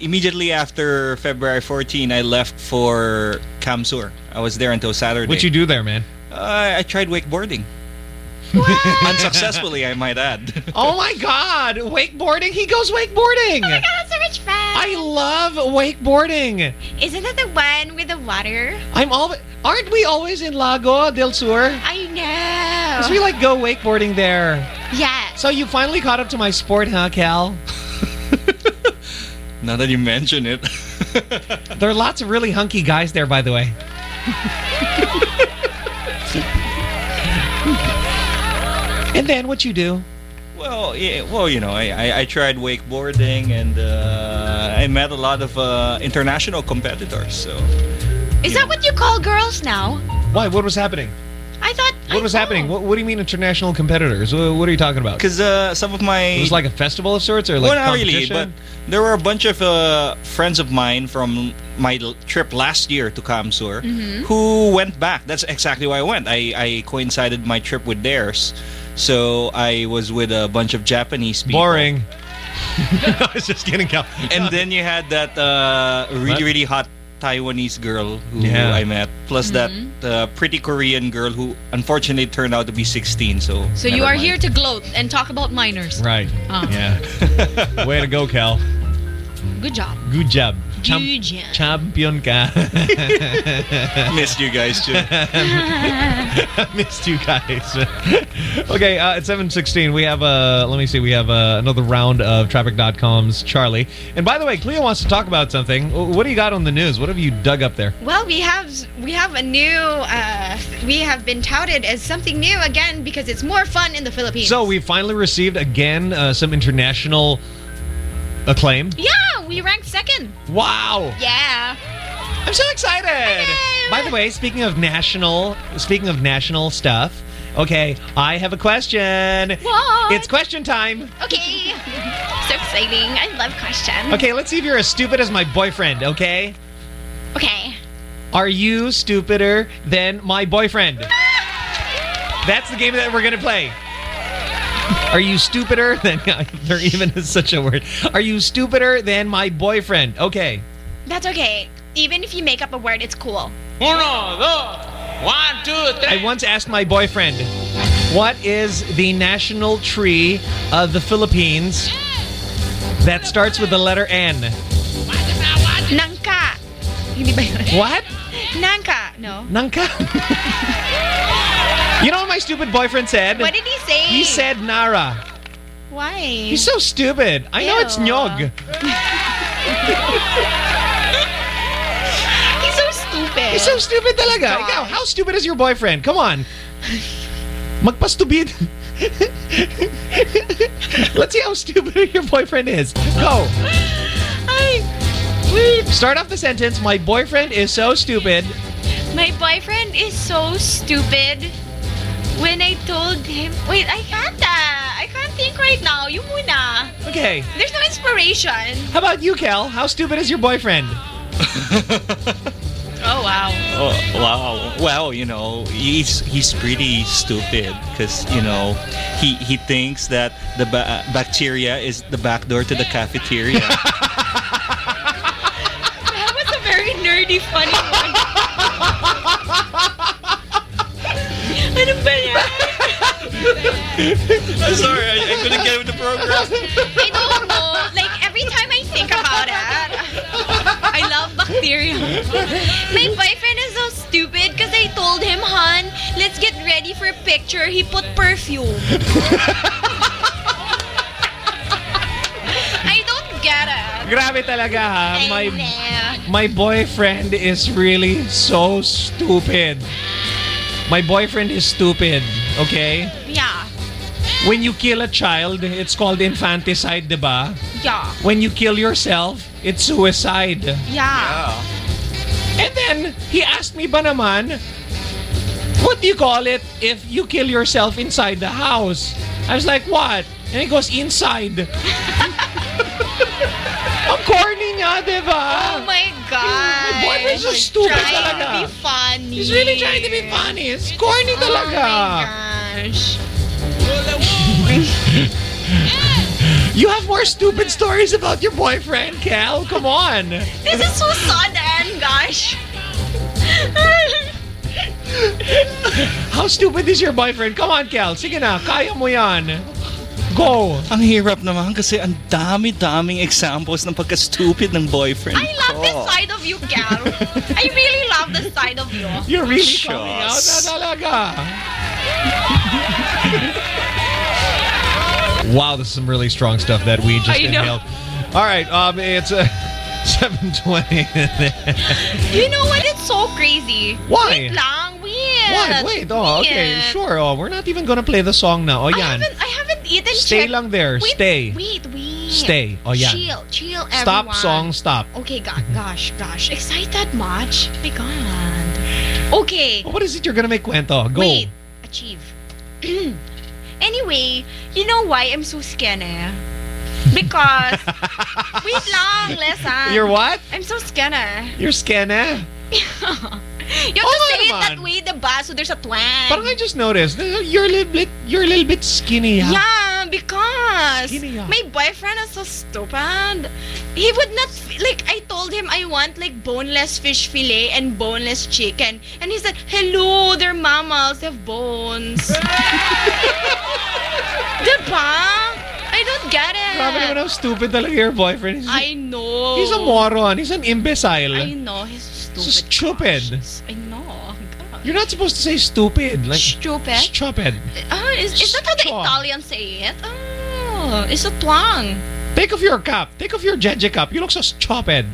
immediately after February 14, I left for CamSur. I was there until Saturday. What you do there, man? Uh, I tried wakeboarding. Unsuccessfully, I might add. Oh my God! Wakeboarding? He goes wakeboarding. Oh my God, that's so much fun. I love wakeboarding. Isn't that the one with the water? I'm all. Aren't we always in Lago del Sur? I know. Because we like go wakeboarding there. Yeah. So you finally caught up to my sport, huh, Cal? <laughs> now that you mention it. There are lots of really hunky guys there, by the way. <laughs> and then what you do? Well, yeah, well, you know, I, I, I tried wakeboarding and uh, I met a lot of uh, international competitors. So Is that what you call girls now? Why? What was happening? I thought. What was happening? What, what do you mean international competitors? What, what are you talking about? because uh, some of my It was like a festival of sorts, or like well, not really, competition? but there were a bunch of uh, friends of mine from my trip last year to CamSur Mm-hmm. Mhm. who went back. That's exactly why I went. I, I coincided my trip with theirs. So I was with a bunch of Japanese people. Boring. <laughs> I was just kidding, Cal. And then you had that uh, really, really hot Taiwanese girl who Yeah. I met, plus Mhm. that uh, pretty Korean girl who unfortunately turned out to be 16. So So you are mind. here to gloat and talk about minors. Right. Ah. Yeah. <laughs> Way to go, Cal. Good job. Good job. Good job. Champion ka. <laughs> Missed you guys too. <laughs> Missed you guys. okay, uh, at 7.16, we have, uh, let me see, we have uh, another round of Traffic.com's Charlie. And by the way, Cleo wants to talk about something. What do you got on the news? What have you dug up there? Well, we have we have a new uh, we have been touted as something new again because it's more fun in the Philippines. So we finally received, again, uh, some international acclaim. yeah, we ranked second. Wow. Yeah. I'm so excited. By the way, speaking of national, speaking of national stuff, okay, I have a question. What? It's question time. Okay. <laughs> so exciting. I love questions. Okay, let's see if you're as stupid as my boyfriend, okay? Okay. Are you stupider than my boyfriend? <laughs> That's the game that we're going to play. Are you stupider than <laughs> there even is such a word? Are you stupider than my boyfriend? Okay. That's okay. Even if you make up a word, it's cool. Uno, dos, one, two, three. I once asked my boyfriend, what is the national tree of the Philippines that starts with the letter N? Nangka. Hindi ba yun? What? Nangka. No. Nangka? you know what my stupid boyfriend said? What did he say? He said Narra. Why? He's so stupid. I know it's Ew. Nyog. <laughs> He's so stupid. He's so stupid talaga. Oh gosh. Ikaw, how stupid is your boyfriend? Come on. Magpastupid. <laughs> Let's see how stupid <laughs> your boyfriend is. Go. Start off the sentence. My boyfriend is so stupid. My boyfriend is so stupid. When I told him, wait, I can't. ah. I can't think right now. You muna. Okay. There's no inspiration. How about you, Kel? How stupid is your boyfriend? <laughs> Oh wow. Oh, wow. Well, you know, he's he's pretty stupid because, you know, he he thinks that the ba- bacteria is the back door to the cafeteria. <laughs> That was a very nerdy, funny one. ano ba yan? I'm sorry, I, I couldn't get with the program. I don't know. Like, every time I think about it, I love bacteria. My boyfriend is so stupid because I told him, hon, let's get ready for a picture. He put perfume. Grabe talaga ha. My, my boyfriend is really so stupid. My boyfriend is stupid, okay? Yeah. When you kill a child, it's called infanticide, diba? Yeah. When you kill yourself, it's suicide. Yeah. And then, he asked me ba naman, what do you call it if you kill yourself inside the house? I was like, what? And he goes, inside. <laughs> Ang corny niya, di ba? Oh my God. My boyfriend's so stupid trying talaga. to be funny. He's really trying to be funny. It's corny talaga. Oh my gosh. <laughs> You have more stupid stories about your boyfriend, Cal. Come on. This is so sudden, gosh. How stupid is your boyfriend? Come on, Cal. Sige na, kaya mo yan. Go. Ang hirap naman kasi ang dami-daming examples ng pagka-stupid ng boyfriend I love ko. this side of you, Gal. <laughs> I really love this side of you. You're really coming out na talaga. wow, this is some really strong stuff that we just I know. inhaled. All right, um, it's uh, <laughs> 720. You know what? It's so crazy. Why? Wait lang. Wait. What? Wait, oh, okay, sure. Oh, we're not even gonna play the song now. Oh, I haven't, I haven't even Stay checked. lang there. Wait, Stay. Wait, wait. Stay. Oh, yeah. Chill, chill, everyone. Stop song, stop. Okay, gosh, gosh. Excited that much? Oh my God. Okay. What is it you're gonna make kwento? Go. Wait. Achieve. <clears throat> anyway, you know why I'm so skinny? Because, <laughs> wait lang, listen. You're what? I'm so skinny. You're skinny? <laughs> You have Oo to say it that way, diba? So there's a twang. Parang I just noticed, uh, you're a little bit, you're a little bit skinny. Yeah, because Skinny, my boyfriend is so stupid. He would not like. I told him I want like boneless fish fillet and boneless chicken, and he said, "Hello, they're mammals. They have bones." <laughs> diba? I don't get it. Grabe naman how stupid talaga your boyfriend. He's, I know. he's a moron. He's an imbecile. I know he's stupid. So stupid. I know. You're not supposed to say stupid. Like Stupid. Stupid. Oh, is, is that how the Italians say it? Oh, it's a twang. Take off your cap. Take off your Jeje cap. You look so stupid.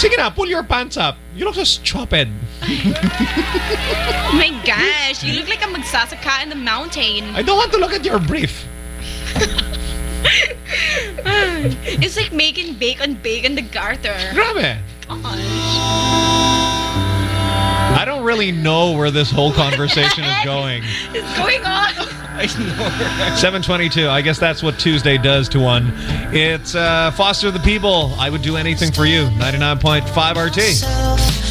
Sige na, pull your pants up. You look so stupid. Oh <laughs> my gosh, you look like a magsasaka in the mountain. I don't want to look at your brief. <laughs> it's like making bacon bake in the garter. Grabe. Gosh. I don't really know where this whole conversation is going. <laughs> It's going on. I know. 722. I guess that's what Tuesday does to one. It's uh, Foster the People. I would do anything for you. 99.5 RT.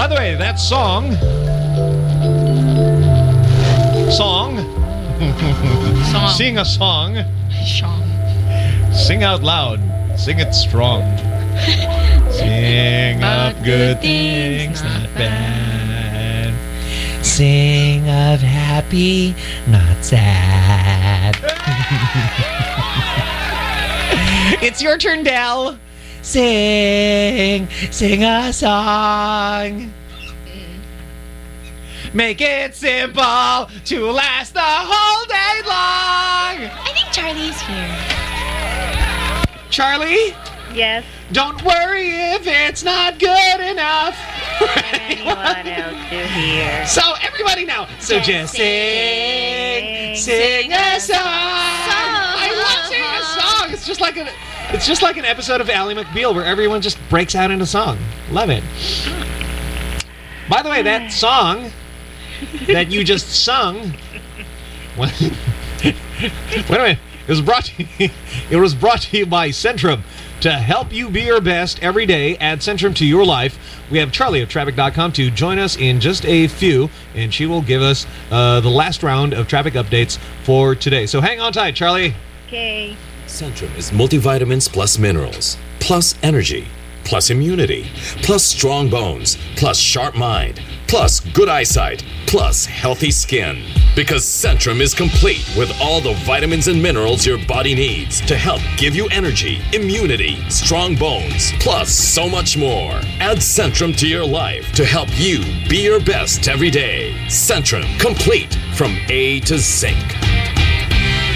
By the way, that song. Song. Song. Sing a song. Song. Sing out loud. Sing it strong. Sing of good things, not bad. Sing of happy, not sad. <laughs> it's your turn, Dell. Sing, sing a song. Make it simple to last the whole day long. I think Charlie's here. Charlie? Yes. Don't worry if it's not good enough. Anyone else to hear? <laughs> So everybody now. So just sing, sing a song. I love singing a song. It's just like an, it's just like an episode of Ally McBeal where everyone just breaks out into song. Love it. By the way, that song that you just sung. Wait a minute. It was brought to you, <laughs> it was brought to you by Centrum. To help you be your best every day, add Centrum to your life. We have Charlie of Traffic.com to join us in just a few, and she will give us uh, the last round of traffic updates for today. So hang on tight, Charlie. Okay. Centrum is multivitamins plus minerals, plus energy, plus immunity, plus strong bones, plus sharp mind, plus good eyesight, plus healthy skin. Because Centrum is complete with all the vitamins and minerals your body needs to help give you energy, immunity, strong bones, plus so much more. Add Centrum to your life to help you be your best every day. Centrum, complete from A to Zinc.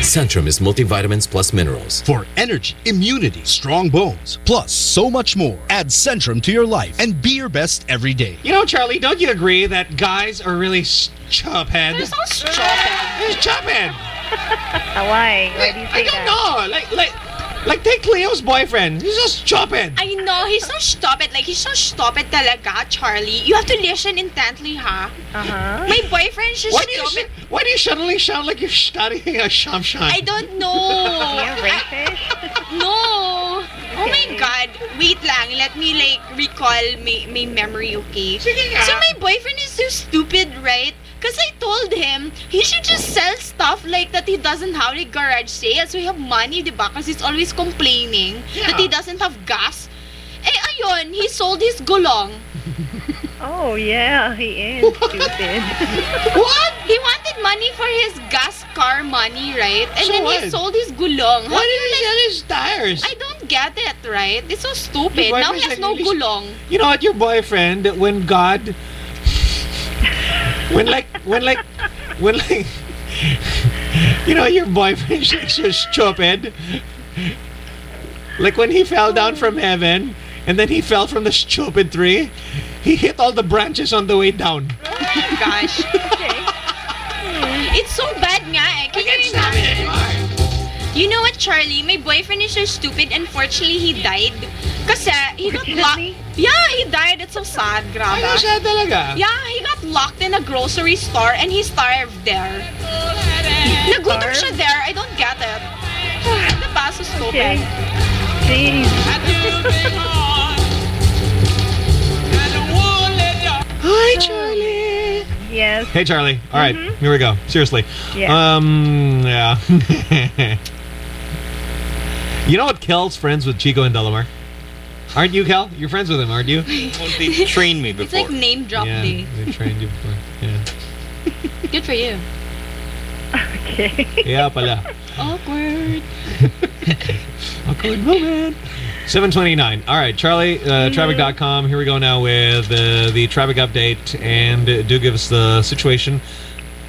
Centrum is multivitamins plus minerals. For energy, immunity, strong bones, plus so much more. Add Centrum to your life and be your best every day. You know, Charlie, don't you agree that guys are really chubhead? They're so stupid. They're chubhead. <laughs> Why? Why do you say I don't that? know. Like, like, like take Leo's boyfriend. He's just chubhead. I know, he's so stupid. Like, he's so stupid talaga, Charlie. You have to listen intently, ha? Uh-huh. My boyfriend, she's Why do you stupid. Why do you suddenly sound like you're studying a shamshan? I don't know. You're racist? <laughs> No. Oh my God. Wait lang. Let me like recall my, my memory, okay? nga. So my boyfriend is so stupid, right? Because I told him he should just sell stuff like that he doesn't have like garage sales. So we have money, di ba? Because he's always complaining that he doesn't have gas. Eh, ayun, he sold his gulong. <laughs> Oh, yeah, he is <laughs> stupid. <laughs> What? He wanted money for his gas car money, right? And So then what? he sold his gulong. Why did he sell his tires? I don't get it, right? It's so stupid. Now he has no like gulong. You know what? Your boyfriend, when God, when like, when like, when like, <laughs> you know, your boyfriend is <laughs> just stupid. Like when he fell down from heaven, and then he fell from the <laughs> stupid tree, he hit all the branches on the way down. Oh my gosh. It's so bad nga eh. Can you imagine? You know what, Charlie? My boyfriend is so stupid. Unfortunately, he died. Kasi he got locked. Yeah, he died. It's so sad. Grabe. Ano siya talaga? Yeah, he got locked in a grocery store and he starved there. Nagutom siya there. I don't get it. <sighs> Diba? So stupid. Jeez. Hi, Charlie. Yes. Hey, Charlie. All right, here we go. Seriously. Yeah. Um, yeah. <laughs> you know what Kel's friends with Chico and Delamar? Aren't you, Kel? You're friends with him, aren't you? They <laughs> trained me before. It's like name drop yeah, day. they trained you before. Yeah. Good for you. Okay. Yeah, pala. Awkward. <laughs> Awkward moment. 729. All right, Charlie, uh, traffic.com. Here we go now with uh, the traffic update. And uh, do give us the situation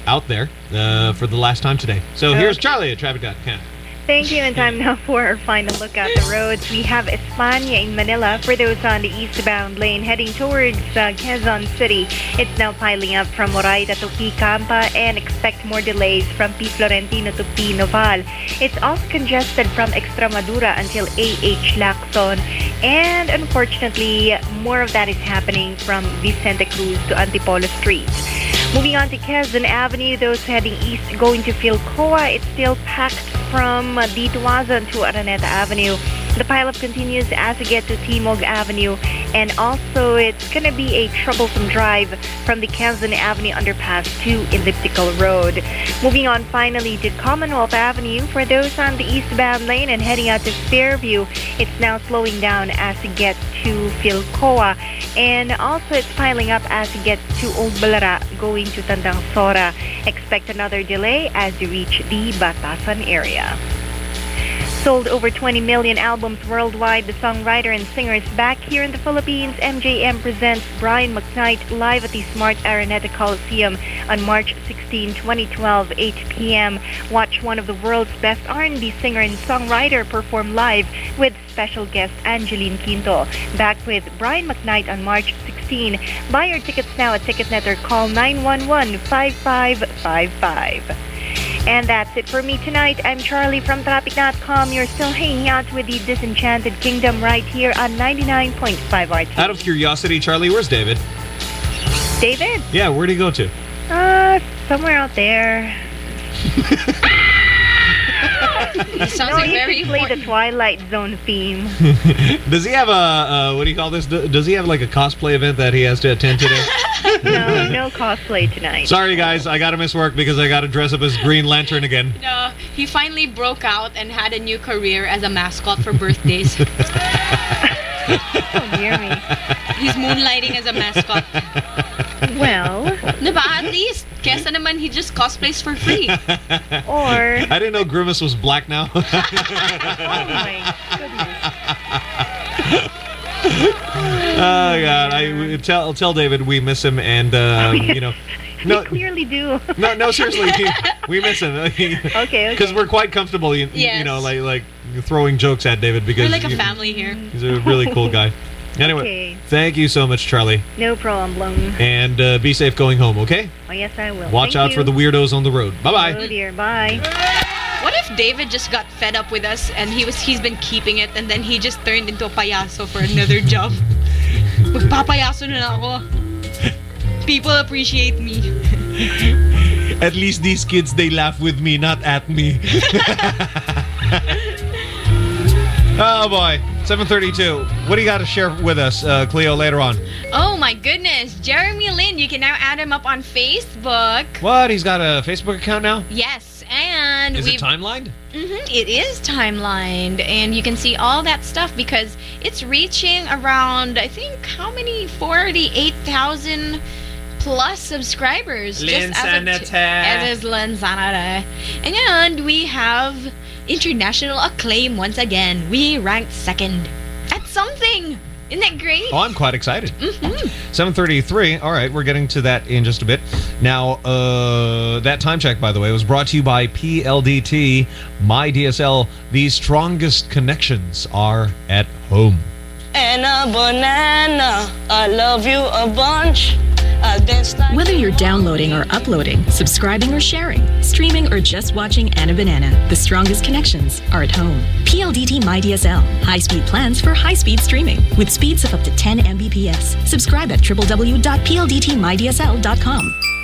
out there uh, for the last time today. So here's Charlie at traffic.com. Thank you, and time now for our final look at the roads. We have España in Manila for those on the eastbound lane heading towards uh, Quezon City. It's now piling up from Moraida to Quicampa and expect more delays from P. Florentino to P. Noval. It's also congested from Extremadura until AH Lacson. And unfortunately, more of that is happening from Vicente Cruz to Antipolo Street. Moving on to Quezon Avenue, those heading east going to Philcoa, it's still packed from D. Tuazon to Araneta Avenue. The pileup continues as you get to Timog Avenue, and also it's going to be a troublesome drive from the Quezon Avenue underpass to Elliptical Road. Moving on finally to Commonwealth Avenue, for those on the eastbound lane and heading out to Fairview, it's now slowing down as you get to Philcoa, and also it's piling up as you get to Old Balara going to Tandang Sora. Expect another delay as you reach the Batasan area. Sold over 20 million albums worldwide, the songwriter and singer is back here in the Philippines. MJM presents Brian McKnight live at the Smart Araneta Coliseum on March 16, 2012, 8 p.m. Watch one of the world's best R&B singer and songwriter perform live with special guest Angeline Quinto. Back with Brian McKnight on March 16. Buy your tickets now at Ticketnet or call 911-5555. And that's it for me tonight. I'm Charlie from Traffic.com. You're still hanging out with the Disenchanted Kingdom right here on 99.5 RT. Out of curiosity, Charlie, where's David? David? Yeah, where'd he go to? Uh, somewhere out there. <laughs> <laughs> He sounds no, like you very should play the Twilight Zone theme. <laughs> Does he have a, uh, what do you call this? Does he have like a cosplay event that he has to attend today? <laughs> no, no cosplay tonight. Sorry, guys, I gotta miss work because I gotta dress up as Green Lantern again. No, he finally broke out and had a new career as a mascot for birthdays. oh, dear me. He's moonlighting as a mascot. Well, Diba? At least, kesa naman he just cosplays for free. <laughs> Or... I didn't know Grimace was black now. <laughs> oh my goodness. oh God! I tell tell David we miss him, and uh, you know, <laughs> no, we clearly do. no, no, seriously, we miss him. Okay, okay. Because we're quite comfortable, you, you know, like like throwing jokes at David because We're like a you- family here. he's a really cool guy. Anyway, Okay. thank you so much, Charlie, No problem. and uh, be safe going home. Okay? Oh, yes, I will. Watch Thank out for the weirdos on the road. Bye bye. Oh, dear. Bye. What if David just got fed up with us and he was he's been keeping it and then he just turned into a payaso for another <laughs> job? Magpapayaso na lang ako. People appreciate me. At least these kids they laugh with me, not at me. <laughs> oh boy, 732. What do you got to share with us, uh, Cleo, later on? Oh my goodness, Jeremy Lin, you can now add him up on Facebook. What? He's got a Facebook account now? Yes, and Is we've it timelined? Mm -hmm, it is timelined, and you can see all that stuff because it's reaching around, I think, how many? 48,000 plus subscribers. Lin just as of, Sanata. as is Linsanity. And we have international acclaim once again. We ranked second. That's something. Isn't that great? Oh, I'm quite excited. Mhm. 733. All right, we're getting to that in just a bit. Now, uh, that time check, by the way, was brought to you by PLDT, My DSL. The strongest connections are at home. And a banana, I love you a bunch. Whether you're downloading or uploading, subscribing or sharing, streaming or just watching Anna Banana, the strongest connections are at home. PLDT MyDSL, high-speed plans for high-speed streaming with speeds of up to 10 Mbps. Subscribe at www.pldtmydsl.com.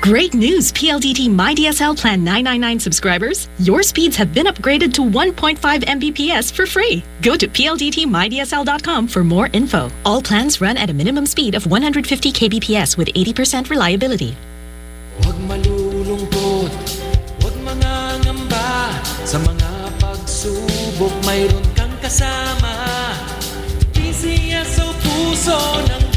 Great news, PLDT MyDSL Plan 999 subscribers. Your speeds have been upgraded to 1.5 Mbps for free. Go to pldtmydsl.com for more info. All plans run at a minimum speed of 150 kbps with 80% reliability. Pagsubok mayroon kang kasama puso ng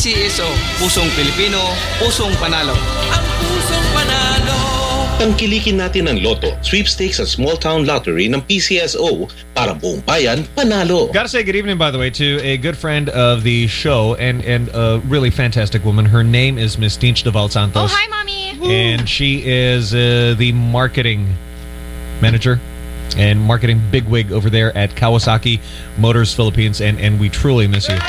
PCSO, Pusong Pilipino, Pusong Panalo. ang pusong panalo Tangkilikin natin ang loto, sweepstakes at small town lottery ng PCSO para buong bayan panalo. Gotta say good evening, by the way, to a good friend of the show and, and a really fantastic woman. Her name is Miss Tinch Deval Santos. Oh, hi, mommy. And she is uh, the marketing manager and marketing bigwig over there at Kawasaki Motors Philippines, and, and we truly miss you.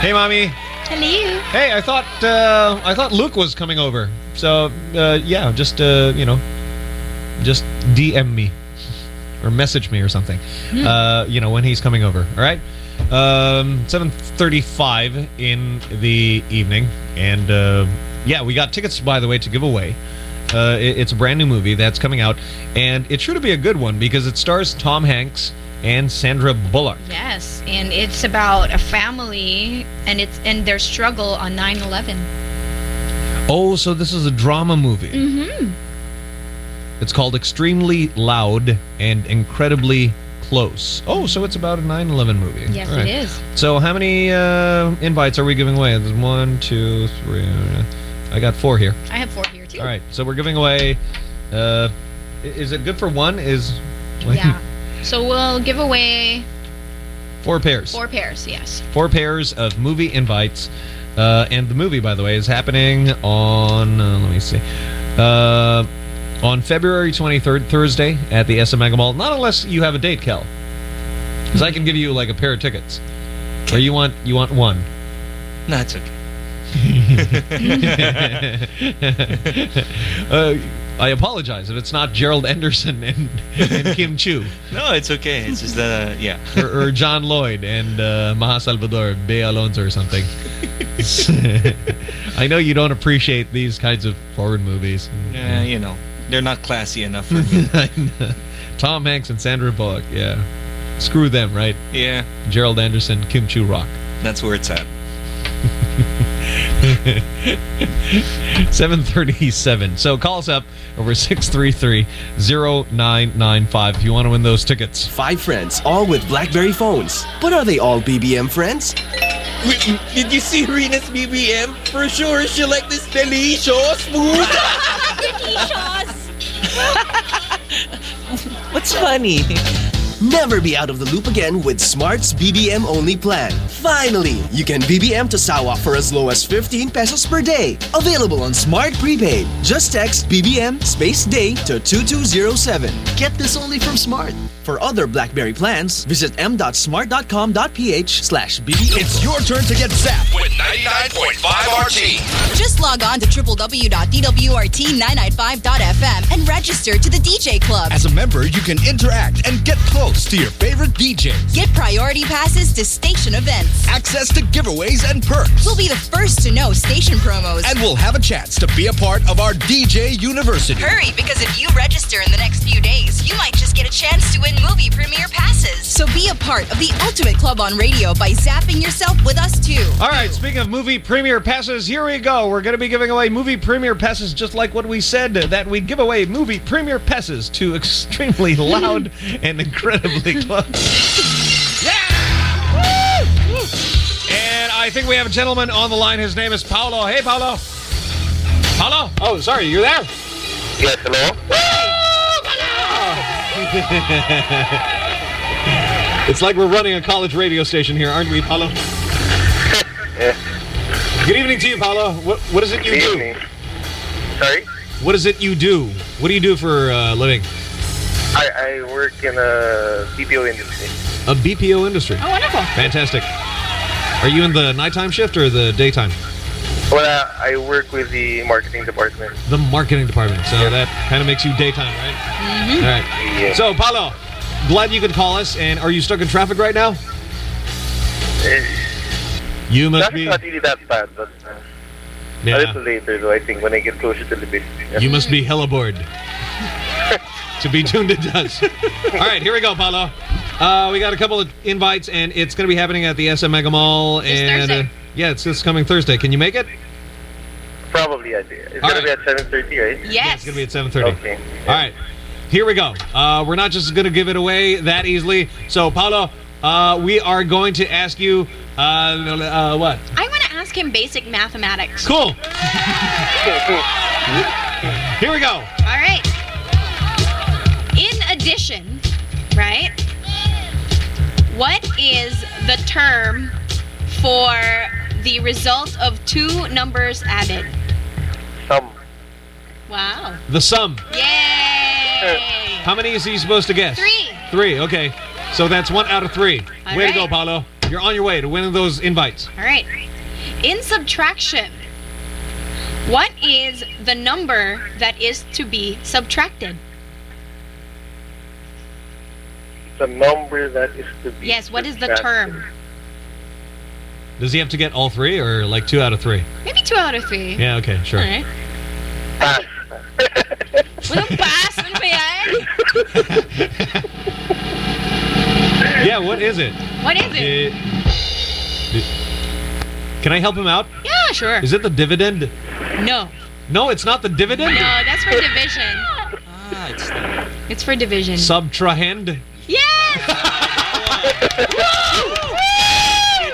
Hey, mommy. Hello. Hey, I thought uh, I thought Luke was coming over. So uh, yeah, just uh, you know, just DM me or message me or something. Uh, you know when he's coming over. All right. Um, 7:35 in the evening, and uh, yeah, we got tickets by the way to give away. Uh, it- it's a brand new movie that's coming out, and it's sure to be a good one because it stars Tom Hanks and Sandra Bullock. Yes, and it's about a family and it's and their struggle on 9/11. Oh, so this is a drama movie. Mhm. It's called Extremely Loud and Incredibly Close. Oh, so it's about a 9/11 movie. Yes, All it is. So how many uh, invites are we giving away? There's one, two, three. I got four here. I have four here too. All right, so we're giving away. Uh, is it good for one? Is Yeah. <laughs> So we'll give away four pairs. four pairs. Yes. Four pairs of movie invites. Uh, and the movie, by the way, is happening on, uh, let me see, uh, on February 23rd, Thursday, at the SM Mega Mall. Not unless you have a date, Kel. Because I can give you like a pair of tickets. Or you want you want one. No, it's okay. <laughs> <laughs> uh, I apologize if it's not Gerald Anderson and, and Kim Chiu. <laughs> No, it's okay. It's just that, uh, yeah. <laughs> or, or John Lloyd and uh, Maja Salvador, Bea Alonzo or something. <laughs> I know you don't appreciate these kinds of foreign movies. Yeah, you know, they're not classy enough for me. Tom Hanks and Sandra Bullock, yeah. Screw them, right? Yeah. Gerald Anderson, Kim Chiu Rock. That's where it's at. <laughs> 737. So call us up over 633-0995 if you want to win those tickets. Five friends, all with BlackBerry phones. But are they all BBM friends? Did you see Rena's BBM? For sure, she like this delicious food. <laughs> delicious! <laughs> What's funny? Never be out of the loop again with Smart's BBM only plan. Finally, you can BBM to Sawa for as low as 15 pesos per day. Available on Smart Prepaid. Just text BBM space day to 2207. Get this only from Smart. For other BlackBerry plans, visit m.smart.com.ph slash BBM. It's your turn to get zapped. With 99.5 RT. Just log on to www.dwrt995.fm and register to the DJ Club. As a member, you can interact and get close to your favorite DJs. Get priority passes to station events. Access to giveaways and perks. We'll be the first to know station promos. And we'll have a chance to be a part of our DJ University. Hurry, because if you register in the next few days, you might just get a chance to win movie premiere passes. So be a part of the Ultimate Club on Radio by zapping yourself with us too. All right, speaking of movie premiere passes, here we go. We're going to be giving away movie premiere passes just like what we said that we'd give away movie premiere passes to <laughs> extremely loud <laughs> and incredibly close. <laughs> And I think we have a gentleman on the line. His name is Paolo. Hey, Paolo. Paolo? Oh, sorry, you're there? Yes, hello? <laughs> it's like we're running a college radio station here, aren't we, Paolo? Good evening to you, Paolo. What, what is it you Good do? evening. Sorry? What is it you do? What do you do for a uh, living? I, I work in a BPO industry. A BPO industry. Oh, wonderful. Fantastic. Are you in the nighttime shift or the daytime? Well, uh, I work with the marketing department. The marketing department. So that kind of makes you daytime, right? All right. Yeah. So, Paolo, glad you could call us. And are you stuck in traffic right now? You must Traffic's be. not really that bad, but uh, Yeah. a little later, though, I think, when I get closer to the business. Yeah. You must be hella bored <laughs> to be tuned into us. <laughs> All right, here we go, Paolo. Uh, we got a couple of invites, and it's going to be happening at the SM Mega Mall. and Thursday. Uh, yeah, it's this coming Thursday. Can you make it? Probably, I think. It's All going to be at 7.30, right? Yeah, it's going to be at 7.30. Okay. All right, here we go. Uh, we're not just going to give it away that easily. So, Paolo, uh, we are going to ask you uh, uh, what? I want to ask him basic mathematics. Cool. Here we go. All right. In addition, right? What is the term for the result of two numbers added? Sum. Wow. The sum. Yay! How many is he supposed to guess? Three. Three, okay. So that's one out of three. All way to go, right. Paolo. You're on your way to winning those invites. All right. In subtraction, what is the number that is to be subtracted? The number that is to be. Yes, what is the term? Does he have to get all three or like two out of three? Maybe two out of three. Yeah, okay, sure. All right. Walang pass. Ano ba yan? Yeah, what is it? What is it? Uh, Can I help him out? Yeah, sure. Is it the dividend? No. No, it's not the dividend. No, that's for division. Ah, it's the It's for division. Subtrahend. Yes! <laughs>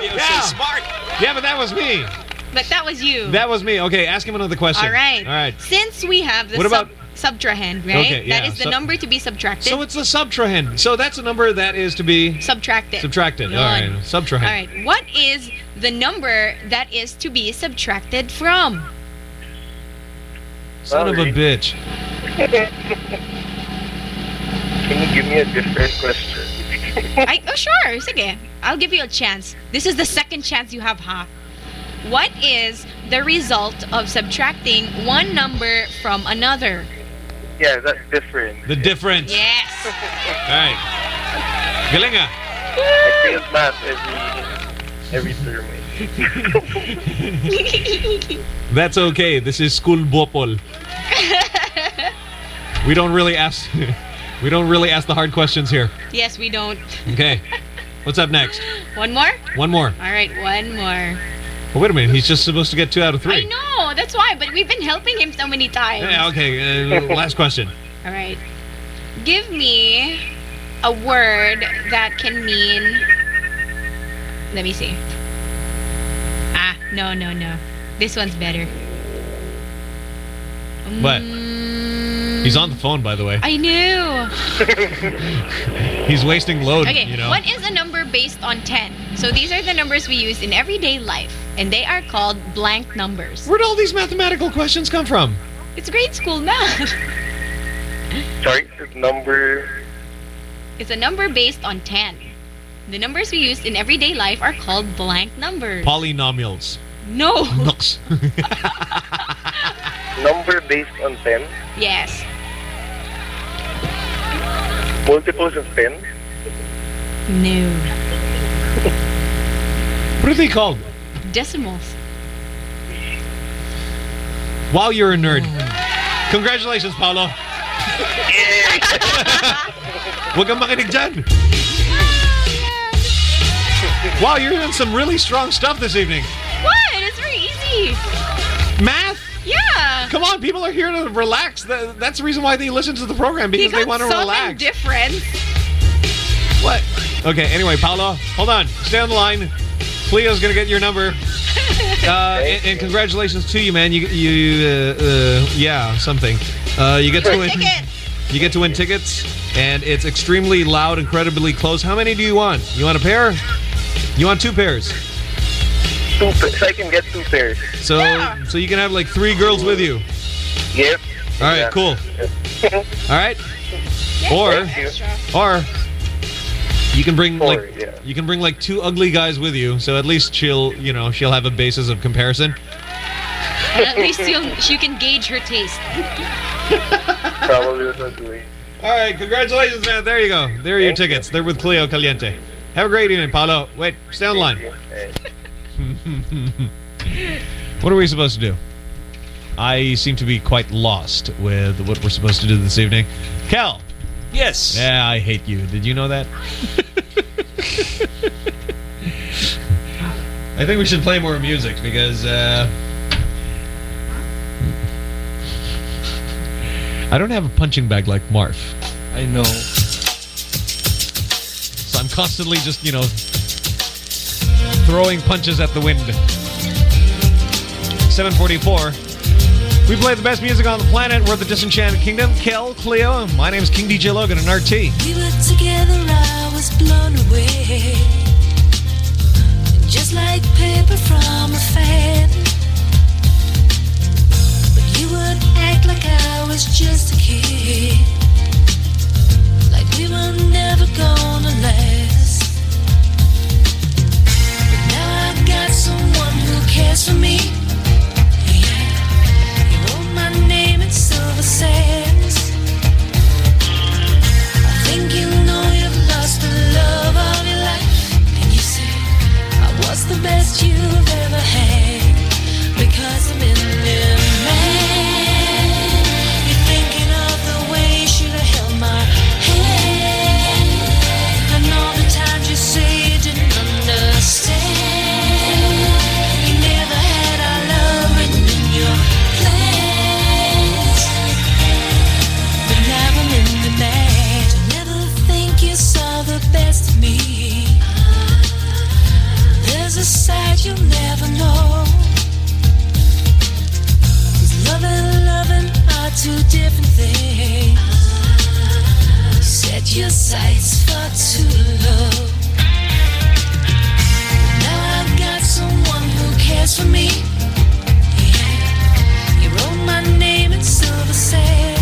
Yeah. smart. Yeah, but that was me. But that was you. That was me. Okay, ask him another question. All right. All right. Since we have the What about- subtrahend, right? Okay, yeah, That is the so- number to be subtracted. So it's a subtrahend. So that's a number that is to be subtracted. subtracted. All right, subtrahend. All right. What is the number that is to be subtracted from? Son of a bitch. <laughs> Can you give me a different question? I, oh, sure. Sige. I'll give you a chance. This is the second chance you have, ha? What is the result of subtracting one number from another? Yeah, that's different. The difference. Yes. <laughs> All right. Galing ah. I failed math every every <laughs> term. That's okay. This is school bopol. <laughs> We don't really ask. We don't really ask the hard questions here. yes, we don't. Okay. What's up next? <laughs> One more? One more. All right, one more. Oh, wait a minute. He's just supposed to get two out of three. I know, that's why, but we've been helping him so many times. Yeah, okay. Uh, last question. <laughs> All right. Give me a word that can mean. Let me see. Ah, no, no, no. This one's better. What? He's on the phone, by the way. I knew. He's wasting load, Okay, you know. what is a number based on 10? So these are the numbers we use in everyday life, and they are called blank numbers. Where'd all these mathematical questions come from? It's grade school math. Sorry, number. It's a number based on 10. The numbers we use in everyday life are called blank numbers. Polynomials. No. Nooks. Number based on 10. Yes. Multiples of 10. No. What are they called? Decimals. Wow, you're a nerd. Congratulations, Paolo. <laughs> Huwag kang makinig dyan. Wow, you're doing some really strong stuff this evening. What? It's very easy. Math? Yeah. Come on, people are here to relax. That's the reason why they listen to the program, because they want to something relax. different. What? Okay, anyway, Paolo, hold on. Stay on the line. Cleo's going to get your number. <laughs> Uh, and, and congratulations to you, man. You, you uh, uh, yeah, something. Uh, you get to win. You get to win tickets, and it's extremely loud, incredibly close. How many do you want? You want a pair? You want two pairs? Two so I can get two pairs. So, so you can have like three girls with you. Yep. All right, cool. <laughs> All right. Or, Thank or you can bring Or, like yeah. you can bring like two ugly guys with you, so at least she'll you know she'll have a basis of comparison. At least you'll, you can gauge her taste. Probably that's what we. All right, congratulations, man. There you go. There are your tickets. They're with Cleo Caliente. Have a great evening, Paolo. Wait, stay on line. <laughs> what are we supposed to do? I seem to be quite lost with what we're supposed to do this evening. Cal. Yes. Yeah, I hate you. Did you know that? <laughs> I think we should play more music because uh, I don't have a punching bag like Marf. I know. So I'm constantly just, you know, throwing punches at the wind. 744. We play the best music on the planet. We're the Disenchanted Kingdom. Kel, Cleo, my name's King DJ Logan and RT. We were together, I was blown away. Just like paper from a fan. But you would act like I was just a kid. Like we were never gonna last. someone who cares for me. You wrote my name in silver sands. I think you know you've lost the love of your life. And you I was the best you've ever had because I'm in. sad, you'll never know. Cause love and loving are two different things. Set your sights far too low. Now I've got someone who cares for me. Yeah. You wrote my name in silver sand.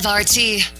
5RT.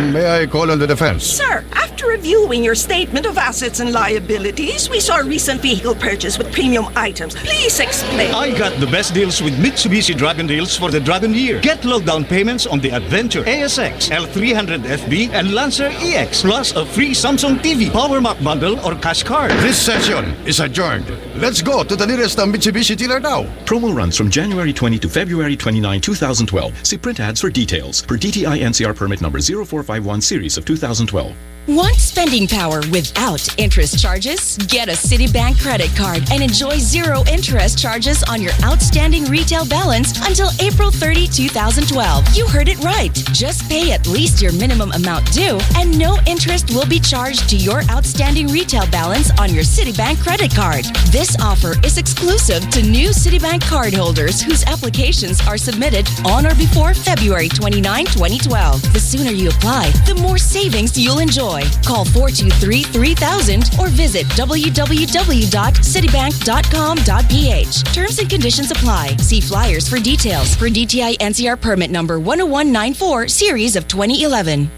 may I call on the defense? Sir, after reviewing your statement of assets and liabilities, we saw a recent vehicle purchase with premium items. Please explain. I got the best deals with Mitsubishi Dragon deals for the Dragon year. Get low down payments on the Adventure, ASX, L300 FB, and Lancer EX, plus a free Samsung TV, Power Mac bundle, or cash card. This session is adjourned. Let's go to the nearest uh, Mitsubishi dealer now. Promo runs from January 20 to February 29, 2012. See print ads for details. Per DTI NCR permit number 0451 series of 2012. Want spending power without interest charges? Get a Citibank credit card and enjoy zero interest charges on your outstanding retail balance until April 30, 2012. You heard it right. Just pay at least your minimum amount due, and no interest will be charged to your outstanding retail balance on your Citibank credit card. This offer is exclusive to new Citibank cardholders whose applications are submitted on or before February 29, 2012. The sooner you apply, the more savings you'll enjoy. Call 423-3000 or visit www.citibank.com.ph. Terms and conditions apply. See flyers for details for DTI NCR permit number 10194 series of 2011.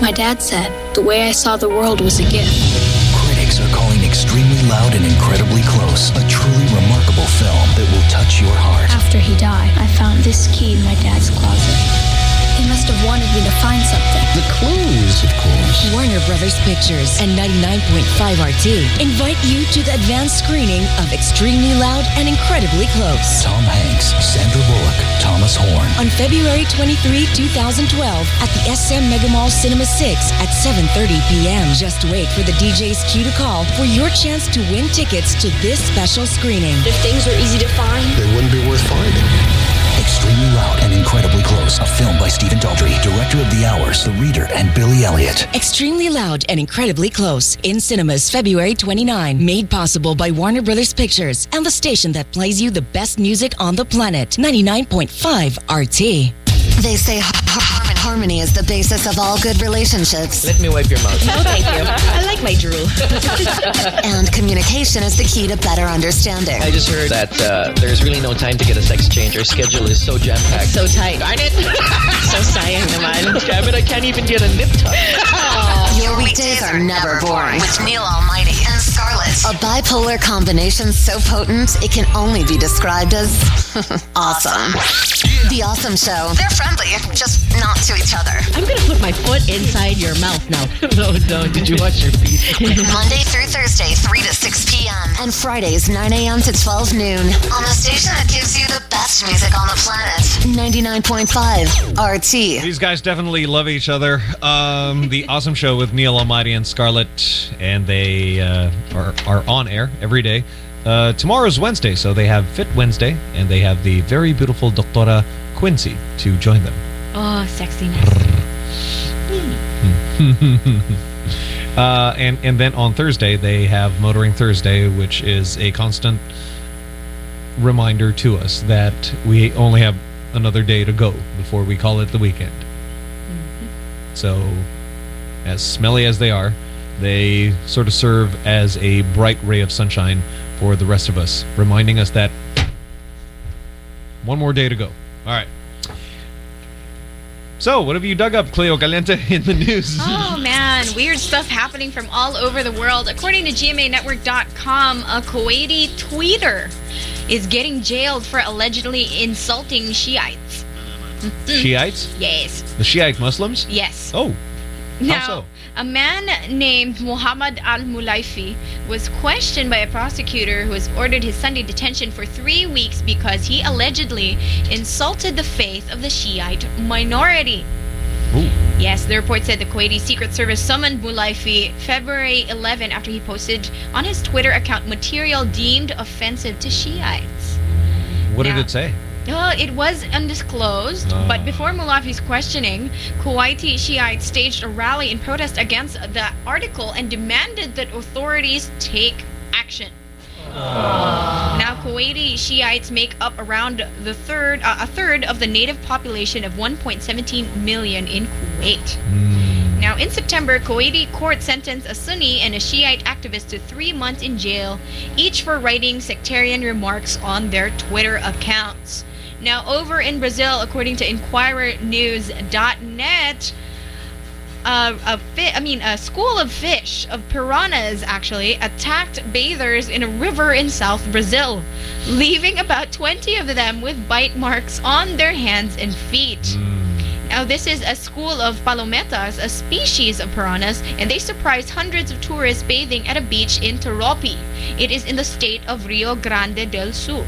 My dad said the way I saw the world was a gift. Critics are calling Extremely Loud and Incredibly Close a truly remarkable film that will touch your heart. After he died, I found this key in my dad's closet. He must have wanted me to find something. The clues, of course. Warner Brothers Pictures and 99.5 RT invite you to the advanced screening of Extremely Loud and Incredibly Close. Tom Hanks, Sandra Bullock, Thomas Horn. On February 23, 2012 at the SM Mega Mall Cinema 6 at 7.30 p.m. Just wait for the DJ's cue to call for your chance to win tickets to this special screening. If things were easy to find, They wouldn't be worth finding. Extremely Loud and Incredibly Close, a film by Stephen Daldry, director of The Hours, The Reader, and Billy Elliot. Extremely Loud and Incredibly Close in cinemas February 29. Made possible by Warner Brothers Pictures and the station that plays you the best music on the planet. 99.5 RT. They say har- har- harmony is the basis of all good relationships. Let me wipe your mouth. No, thank you. I like my drool. <laughs> and communication is the key to better understanding. I just heard that uh, there's really no time to get a sex change. Our schedule is so jam-packed. So tight. Darn it! <laughs> so sayang naman. Damn it, I can't even get a nip tuck. Your weekdays are never boring with Neil Almighty and Scarlett. A bipolar combination so potent it can only be described as <laughs> awesome. The Awesome Show. They're friendly, just not to each other. I'm gonna put my foot inside your mouth now. <laughs> no, no. Did you watch your feet? <laughs> Monday through Thursday, 3 to 6 p.m. And Fridays, 9 a.m. to 12 noon. On the station that gives you the best music on the planet. 99.5 RT. These guys definitely love each other. Um, the Awesome Show with Neil Almighty and Scarlett, and they uh, are, are on air every day. Uh, tomorrow's Wednesday, so they have Fit Wednesday, and they have the very beautiful Doctora Quincy to join them. Oh, sexiness. <laughs> uh, and and then on Thursday they have Motoring Thursday, which is a constant reminder to us that we only have another day to go before we call it the weekend. So, as smelly as they are, they sort of serve as a bright ray of sunshine for the rest of us, reminding us that one more day to go. All right. So, what have you dug up, Cleo Caliente, <laughs> in the news? Oh <laughs> man, weird stuff happening from all over the world. According to GMAnetwork.com, a Kuwaiti tweeter is getting jailed for allegedly insulting Shiites. Shiites? <laughs> Yes. The Shiite Muslims? Yes. Oh. Now, so? A man named Muhammad Al Mulaifi was questioned by a prosecutor who has ordered his Sunday detention for three weeks because he allegedly insulted the faith of the Shiite minority. Yes, the report said the Kuwaiti Secret Service summoned Mulaifi February 11 after he posted on his Twitter account material deemed offensive to Shiites. What did it say? Uh, it was undisclosed, Oh. but before Mulaifi's questioning, Kuwaiti Shiites staged a rally in protest against the article and demanded that authorities take action. Now, Kuwaiti Shiites make up around the third, uh, a third of the native population of 1.17 million in Kuwait. Now, in September, Kuwaiti court sentenced a Sunni and a Shiite activist to three months in jail, each for writing sectarian remarks on their Twitter accounts. Now, over in Brazil, according to InquirerNews.net, uh, a fi- I mean, a school of fish, of piranhas actually, attacked bathers in a river in South Brazil, leaving about 20 of them with bite marks on their hands and feet. Now, this is a school of palometas, a species of piranhas, and they surprised hundreds of tourists bathing at a beach in Toropi. It is in the state of Rio Grande del Sul.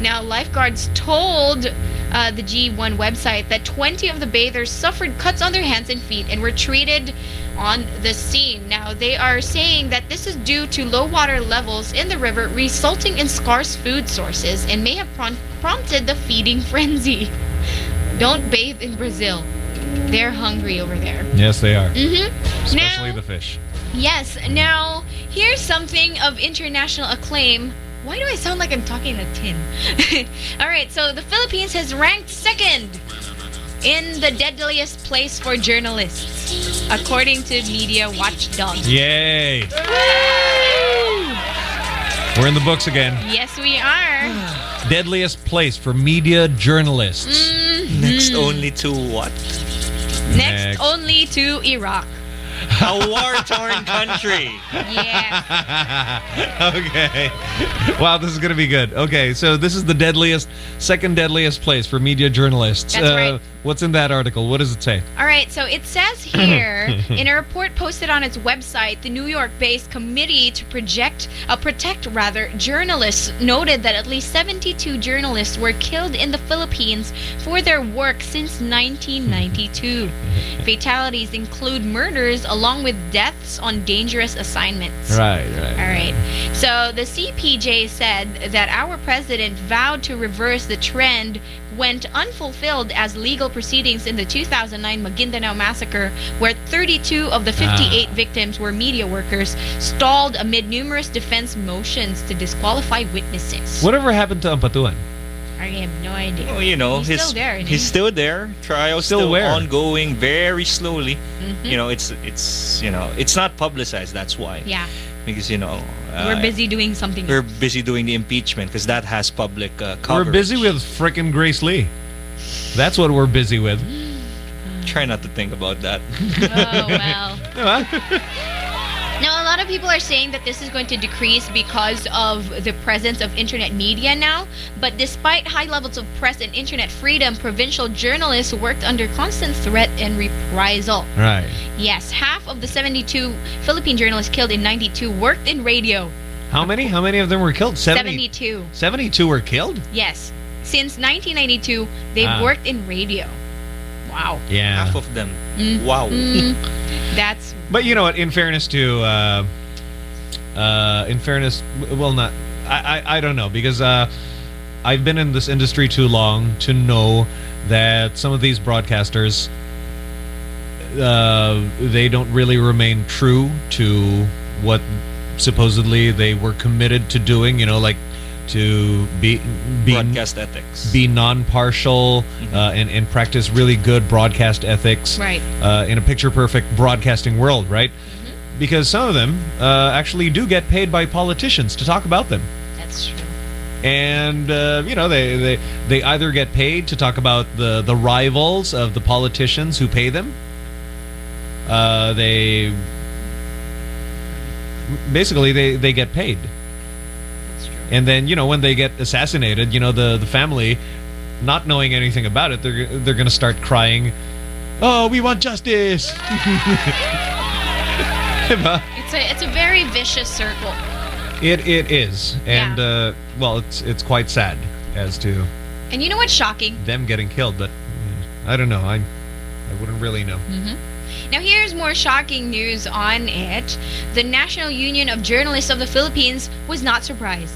Now, lifeguards told uh, the G1 website that 20 of the bathers suffered cuts on their hands and feet and were treated on the scene. Now, they are saying that this is due to low water levels in the river, resulting in scarce food sources, and may have prom- prompted the feeding <laughs> frenzy. Don't bathe in Brazil. They're hungry over there. Yes, they are. Mm-hmm. Especially the fish. Yes. Now, here's something of international acclaim. Why do I sound like I'm talking in a tin? <laughs> All right, so the Philippines has ranked second in the deadliest place for journalists, according to Media Watchdog. Yay! We're in the books again. Yes, we are. <sighs> Deadliest place for media journalists. Mhm. Next only to what? Next, Next. only to Iraq. A war-torn country. Yeah. <laughs> okay. Wow, this is going to be good. Okay, so this is the deadliest, second deadliest place for media journalists. That's right. Uh, What's in that article? What does it say? All right, so it says <coughs> here in a report posted on its website, the New York-based Committee to Project, uh, Protect rather journalists noted that at least 72 journalists were killed in the Philippines for their work since 1992. <laughs> Fatalities include murders along with deaths on dangerous assignments. Right, right. All right. So the CPJ said that our president vowed to reverse the trend went unfulfilled as legal proceedings in the 2009 Maguindanao massacre, where 32 of the 58 victims were media workers, stalled amid numerous defense motions to disqualify witnesses. Whatever happened to Ampatuan? I have no idea. Well, you know, he's, he's still there. isn't He's still there. Trial Still still, ongoing, very slowly. Mhm. You know, it's it's you know, it's not publicized. That's why. Yeah. Because you know, We're uh, busy doing something. We're busy doing the impeachment because that has public uh, coverage. We're busy with frickin' Grace Lee. That's what we're busy with. Try not to think about that. <laughs> Oh well. <laughs> Lot of people are saying that this is going to decrease because of the presence of internet media now. But despite high levels of press and internet freedom, provincial journalists worked under constant threat and reprisal. Right. Yes, half of the 72 Philippine journalists killed in 92 worked in radio. How many? How many of them were killed? 70 72. 72 were killed? Yes. Since 1992, they've Ah. worked in radio. Wow. Yeah. Half of them. Mm. Wow. Mm. That's But you know what? In fairness to, uh, uh, in fairness, well, not. I, I, I don't know because uh, I've been in this industry too long to know that some of these broadcasters, uh, they don't really remain true to what supposedly they were committed to doing. You know, like to be be Broadcast ethics. be non-partial uh, and, and practice really good broadcast ethics Right. uh, in a picture-perfect broadcasting world, right? Because some of them uh, actually do get paid by politicians to talk about them. that's true. And, uh, you know, they, they, they either get paid to talk about the, the rivals of the politicians who pay them. Uh, they... Basically, they, they get paid. And then, you know, when they get assassinated, you know, the, the family, not knowing anything about it, they're, they're going to start crying, Oh, we want justice! <laughs> It's a it's a very vicious circle. it, it is. And, uh, well, it's, it's quite sad as to And you know what's shocking? them getting killed, but mm, I don't know. I, I wouldn't really know. hmm Now, here's more shocking news on it. The National Union of Journalists of the Philippines was not surprised.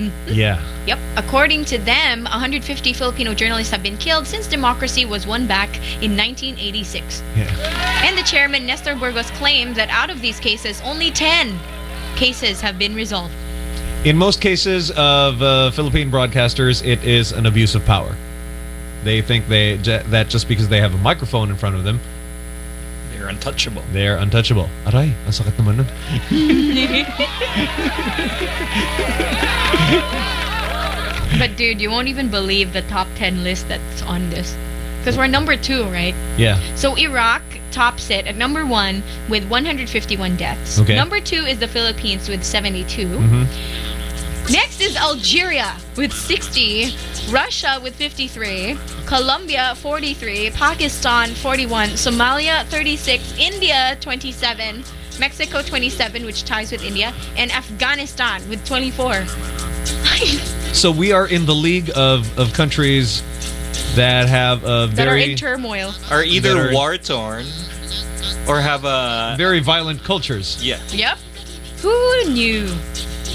Mhm. Yeah. Yep. According to them, 150 Filipino journalists have been killed since democracy was won back in 1986. Yeah. And the chairman, Nestor Burgos, claimed that out of these cases, only 10 cases have been resolved. In most cases of uh, Philippine broadcasters, it is an abuse of power. They think they that just because they have a microphone in front of them, They're untouchable. they're untouchable. Aray, ang sakit naman nun. but dude, you won't even believe the top 10 list that's on this. Because we're number two, right? Yeah. So Iraq tops it at number one with 151 deaths. Okay. Number two is the Philippines with 72. Mhm. Next is Algeria with 60, Russia with 53, Colombia 43, Pakistan 41, Somalia 36, India 27, Mexico 27, which ties with India, and Afghanistan with 24. <laughs> So we are in the league of, of countries that have a very... that are in turmoil. Are either war torn or have a very violent cultures. Yeah. Yep. Who knew?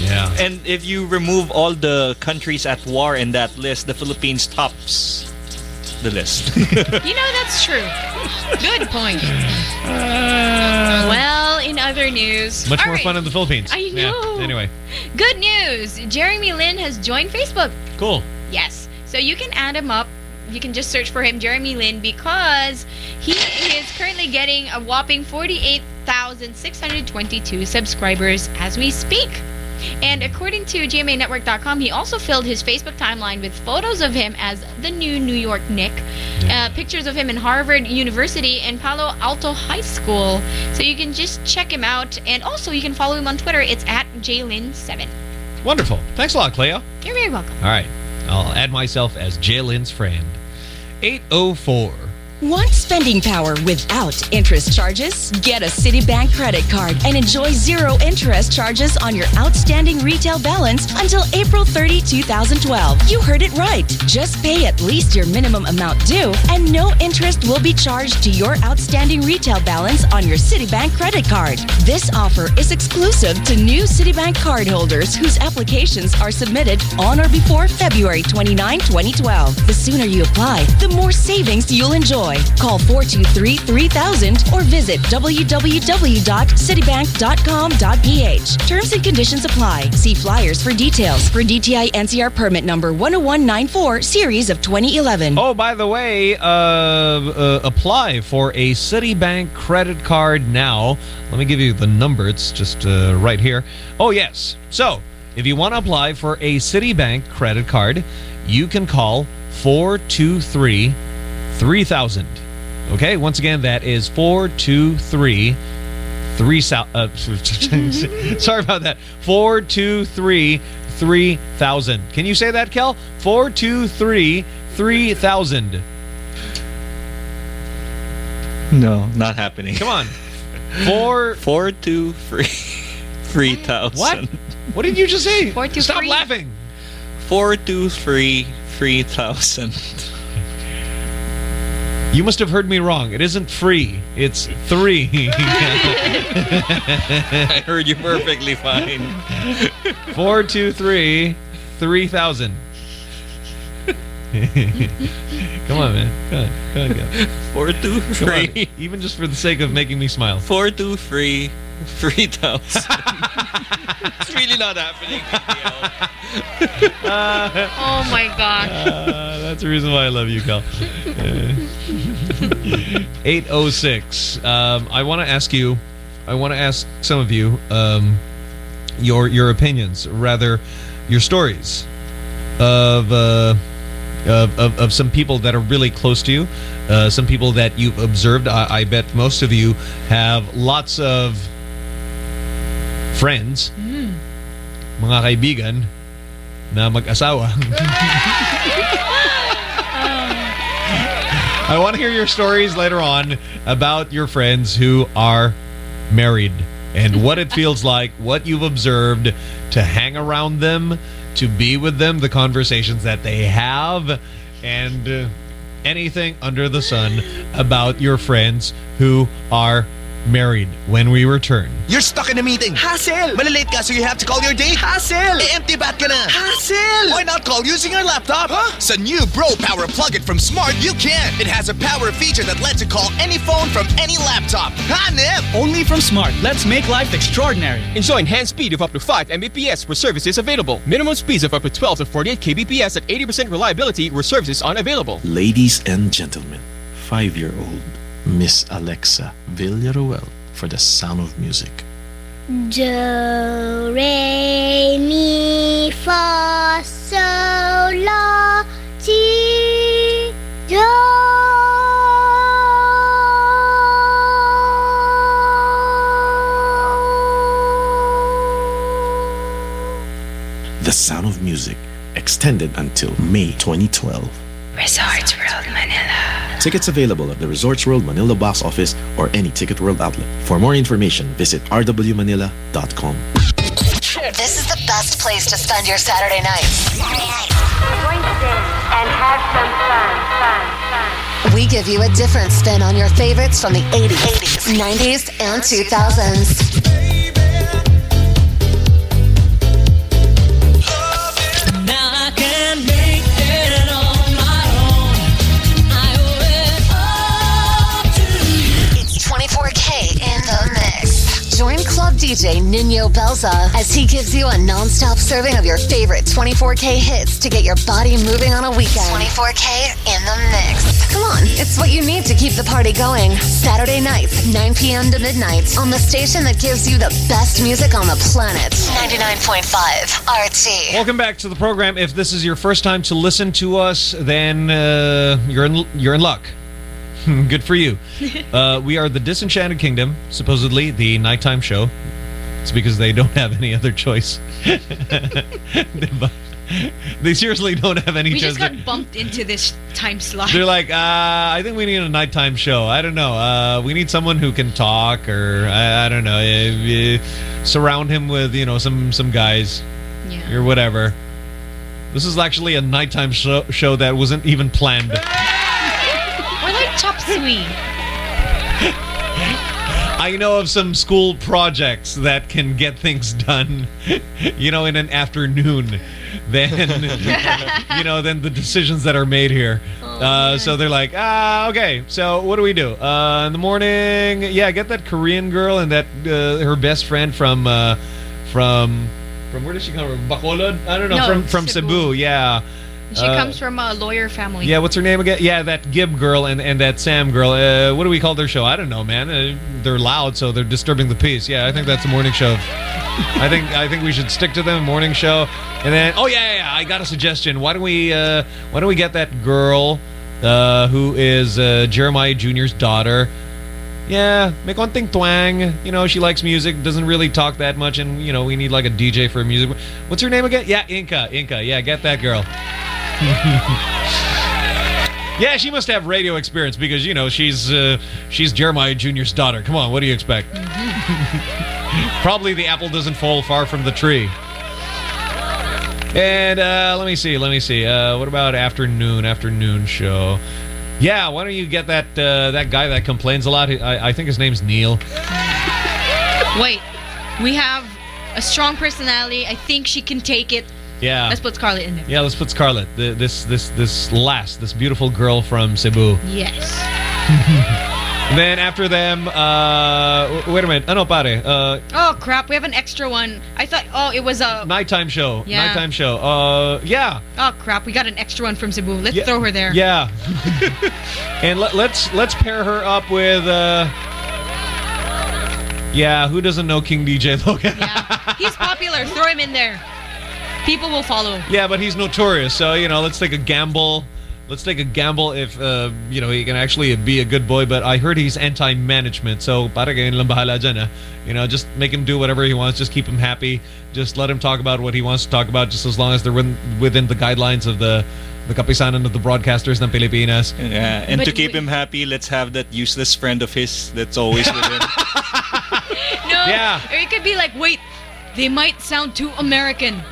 Yeah. And if you remove all the countries at war in that list, the Philippines tops the list. <laughs> You know, that's true. Good point. Uh, well, in other news. Much more right. fun in the Philippines. I Yeah, know. Anyway, Good news. Jeremy Lin has joined Facebook. cool. Yes. So you can add him up. You can just search for him, Jeremy Lin, because he is currently getting a whopping 48,622 subscribers as we speak. And according to GMAnetwork.com, he also filled his Facebook timeline with photos of him as the new New York Nick, uh, pictures of him in Harvard University and Palo Alto High School. So you can just check him out. And also, you can follow him on Twitter. It's at JLin7. Wonderful. Thanks a lot, Cleo. You're very welcome. All right. I'll add myself as JLin's friend. 804. Want spending power without interest charges? Get a Citibank credit card and enjoy zero interest charges on your outstanding retail balance until April 30, 2012. You heard it right. Just pay at least your minimum amount due, and no interest will be charged to your outstanding retail balance on your Citibank credit card. This offer is exclusive to new Citibank cardholders whose applications are submitted on or before February 29, 2012. The sooner you apply, the more savings you'll enjoy. Call 423-3000 or visit www.citibank.com.ph. Terms and conditions apply. See flyers for details for DTI NCR permit number 10194 series of 2011. Oh, by the way, uh, uh, apply for a Citibank credit card now. Let me give you the number. It's just uh, right here. Oh, yes. So, if you want to apply for a Citibank credit card, you can call 423 3000. Okay, once again, that is 423 three sou- uh, <laughs> sorry about that 423 3000 can you say that kel 423 3000 no, not happening. come on <laughs> four Four, two, three, <laughs> three thousand. what what did you just say Four, two, stop three. laughing Four, two, three, three thousand. You must have heard me wrong. It isn't free. It's three. <laughs> I heard you perfectly fine. Four, two, three, three thousand. come on man. Come on. Come on Kel. Four, two, Come on. three, even just for the sake of making me smile. Four, two, three, three thousand. <laughs> it's really not happening. Oh my god. Uh, that's the reason why I love you, Cal. Uh, 806. Um, I want to ask you, I want to ask some of you um, your your opinions, rather your stories of, uh, of, of of some people that are really close to you, uh, some people that you've observed. I, I bet most of you have lots of friends, mga kaibigan na mag-asawa. <laughs> I want to hear your stories later on about your friends who are married and what it feels like, what you've observed to hang around them, to be with them, the conversations that they have, and uh, anything under the sun about your friends who are married when we return. You're stuck in a meeting. Hassle! Malilate ka so you have to call your date. Hassle! Eh, empty bat ka na. Hassle! Why not call using your laptop? Huh? Sa new Bro Power Plug-in from Smart, you can. It has a power feature that lets you call any phone from any laptop. Hanip! Only from Smart. Let's make life extraordinary. Enjoy enhanced speed of up to 5 Mbps where services available. Minimum speeds of up to 12 to 48 kbps at 80% reliability where services unavailable. Ladies and gentlemen, five year old Miss Alexa Villaruel for The Sound of Music. Do, re, mi, fa, sol, la, ti, do. The Sound of Music, extended until May 2012. Resort World Tickets available at the Resorts World Manila box office or any Ticket World outlet. For more information, visit rwmanila.com. This is the best place to spend your Saturday night. To dance and have some fun, fun, fun. We give you a different spin on your favorites from the 80s, 90s, and 2000s. DJ Nino Belza as he gives you a non-stop serving of your favorite 24K hits to get your body moving on a weekend. 24K in the mix. Come on, it's what you need to keep the party going. Saturday nights, 9 p.m. to midnight on the station that gives you the best music on the planet. 99.5 RT. Welcome back to the program. If this is your first time to listen to us, then uh, you're in you're in luck. <laughs> Good for you. Uh, we are the Disenchanted Kingdom, supposedly the nighttime show. It's because they don't have any other choice. <laughs> they seriously don't have any We choice. just got bumped into this time slot. They're like, uh, I think we need a nighttime show. I don't know. Uh, we need someone who can talk, or I, I don't know. uh, uh, surround him with you know some some guys, or whatever. This is actually a nighttime show, show that wasn't even planned. We're like chop suey. I know of some school projects that can get things done, <laughs> you know, in an afternoon. <laughs> Then, <laughs> you know, then the decisions that are made here. uh, so they're like, ah, okay. So what do we do? Uh, in the morning, yeah, get that Korean girl and that uh, her best friend from uh, from from where does she come from? Bacolod? I don't know. No, from from Cebu. Cebu. Yeah. She Uh, comes from a lawyer family. yeah, what's her name again? Yeah, that Gib girl and, and that Sam girl. Uh, what do we call their show? I don't know, man. Uh, they're loud, so they're disturbing the peace. Yeah, I think that's a morning show. I think I think we should stick to them. Morning show, and then oh yeah, yeah, yeah I got a suggestion. Why don't we uh, why don't we get that girl uh, who is uh, Jeremiah Jr.'s daughter? Yeah, make one thing twang. You know, she likes music, doesn't really talk that much, and you know, we need like a DJ for music. What's her name again? Yeah, Inca. Inca. Yeah, get that girl. <laughs> yeah, she must have radio experience because you know she's uh, she's Jeremiah Jr.'s daughter. Come on, what do you expect? <laughs> Probably the apple doesn't fall far from the tree. And uh, let me see, let me see. Uh, what about afternoon? Afternoon show. Yeah, why don't you get that uh, that guy that complains a lot? I, I think his name's Neil. Wait, we have a strong personality. I think she can take it. Yeah. Let's put Scarlett in there. Yeah, let's put Scarlett. The, this this this last, this beautiful girl from Cebu. Yes. <laughs> And then after them, uh, wait a minute. Ano pare? Uh, Oh crap, we have an extra one. I thought oh it was a nighttime show. Yeah. Nighttime show. Uh, yeah. Oh crap, we got an extra one from Cebu. Let's Yeah, throw her there. Yeah. <laughs> and let, let's let's pair her up with uh Yeah, who doesn't know King DJ Logan? Yeah, he's popular. <laughs> Throw him in there. People will follow. Him. Yeah, but he's notorious. So, you know, let's take a gamble. Let's take a gamble if uh, you know, he can actually be a good boy, but I heard he's anti-management. So, para kayo lang bahala dyan, ah. You know, just make him do whatever he wants, just keep him happy. Just let him talk about what he wants to talk about just as long as they're within, within the guidelines of the the kapisanan of the broadcasters ng Pilipinas. Yeah, and But to keep him happy, let's have that useless friend of his that's always with him. <laughs> No. Yeah. Or it could be like, wait, they might sound too American.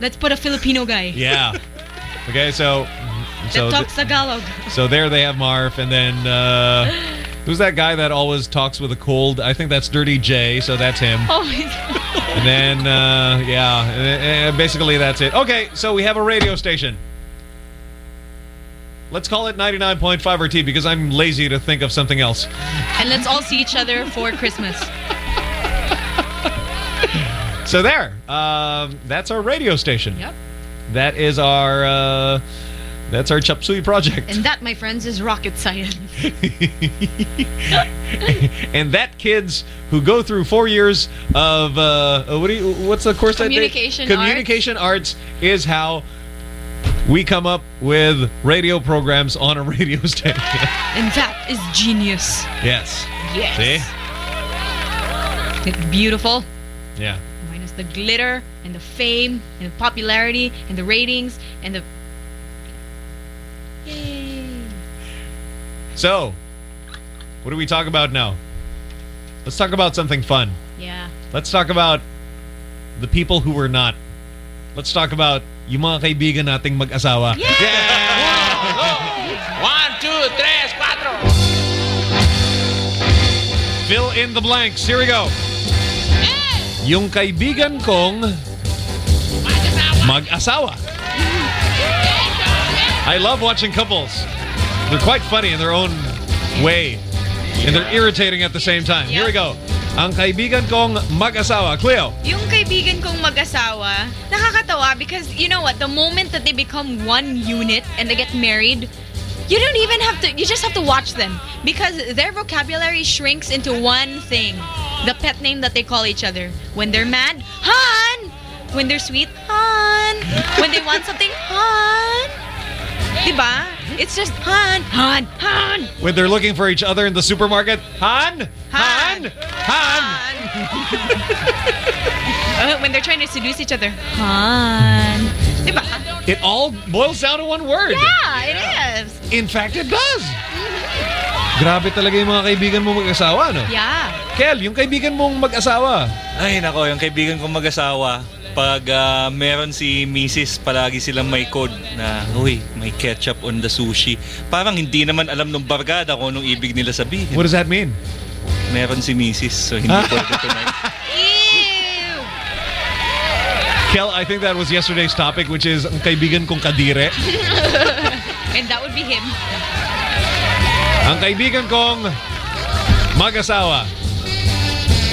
Let's put a Filipino guy. Yeah. Okay, so so that talks Tagalog. so there they have Marf, and then uh, who's that guy that always talks with a cold? I think that's Dirty J. So that's him. Oh my god. And then uh, yeah, uh, uh, basically that's it. Okay, so we have a radio station. Let's call it 99.5 RT because I'm lazy to think of something else. And let's all see each other for Christmas. So there, um, that's our radio station. Yep. That is our uh, that's our Chapsui project. And that, my friends, is rocket science. <laughs> and that kids who go through four years of uh, uh, what do you, what's the course that they- Communication communication arts. is how we come up with radio programs on a radio station. <laughs> And that is genius. yes. Yes. See? It's beautiful. Yeah. Minus the glitter and the fame and the popularity and the ratings and the Yay. So, what do we talk about now? Let's talk about something fun. Yeah. Let's talk about the people who were not. Let's talk about yung mga kaibigan nating mag-asawa. One, two, tres, cuatro. Fill in the blanks. Here we go. Yung kaibigan kong mag-asawa. I love watching couples. They're quite funny in their own way. And they're irritating at the same time. Here we go. Ang kaibigan kong mag-asawa. Cleo. Yung kaibigan kong mag-asawa, nakakatawa because you know what, the moment that they become one unit and they get married, you don't even have to, you just have to watch them because their vocabulary shrinks into one thing. The pet name that they call each other. When they're mad, Han! When they're sweet, Han! When they want something, Han! Diba? It's just Han, Han, Han! When they're looking for each other in the supermarket. Han! Han! Han! <laughs> Uh, when they're trying to seduce each other, Han. Diba? It all boils down to one word. Yeah, it is. In fact, it does. Grabe talaga yung mga kaibigan mo mag-asawa, no? Yeah. Kel, yung kaibigan mong mag-asawa. Ay, nako, yung kaibigan kong mag-asawa, pag ah, meron si Mrs. palagi silang may code na, uy, may ketchup on the sushi. Parang hindi naman alam nung barkada kung anong ibig nila sabihin. What does that mean? Meron si Mrs. So hindi <laughs> pwede tonight. Kel, I think that was yesterday's topic, which is ang kaibigan kong kadire. <laughs> and that would be him. Ang kaibigan kong mag-asawa.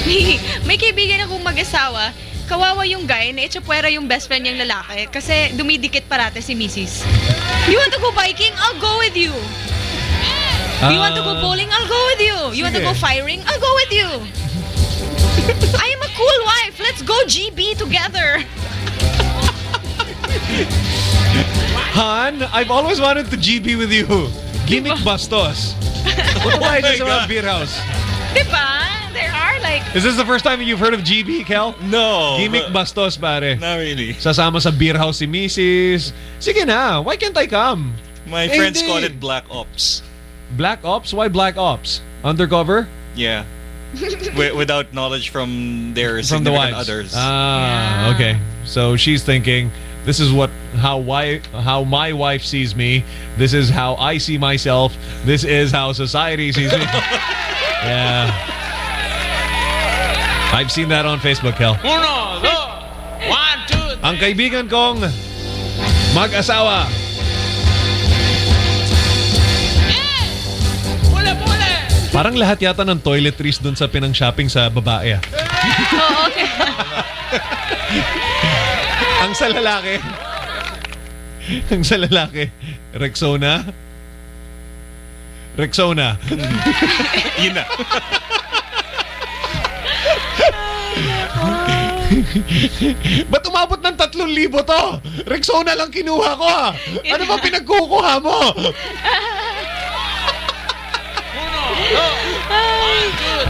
May, <laughs> may kaibigan akong mag-asawa, kawawa yung guy na itsapwera yung best friend niyang lalaki kasi dumidikit parate si Mrs. You want to go biking? I'll go with you. you want to go Ah. bowling? I'll go with you. You want to go firing? I'll go with you. I <laughs> cool wife. Let's go GB together. Han, I've always wanted to GB with you. Gimmick bastos. <laughs> Punta tayo oh dyan sa mga beer house. Diba? There are like... Is this the first time you've heard of GB, Kel? No. Gimmick bastos, pare. Not really. Sasama sa beer house si Mrs. Sige na, why can't I come? My friends hindi. call it Black Ops. Black Ops? Why Black Ops? Undercover? Yeah. <laughs> Wi- without knowledge from their From the significant wives. others. Ah, okay. So she's thinking, this is what how why how my wife sees me. This is how I see myself. This is how society sees me. <laughs> yeah. I've seen that on Facebook, Kel. Uno, dos, one, two, Ang kaibigan kong mag-asawa. Parang lahat yata ng toiletries dun sa pinang-shopping sa babae. ah. Oo, okay. <laughs> Ang sa lalaki. Ang sa lalaki. Rexona. Rexona. <laughs> Yun na. <laughs> Ba't umabot ng 3,000 to? Rexona lang kinuha ko ah. Ano ba pinagkukuha mo?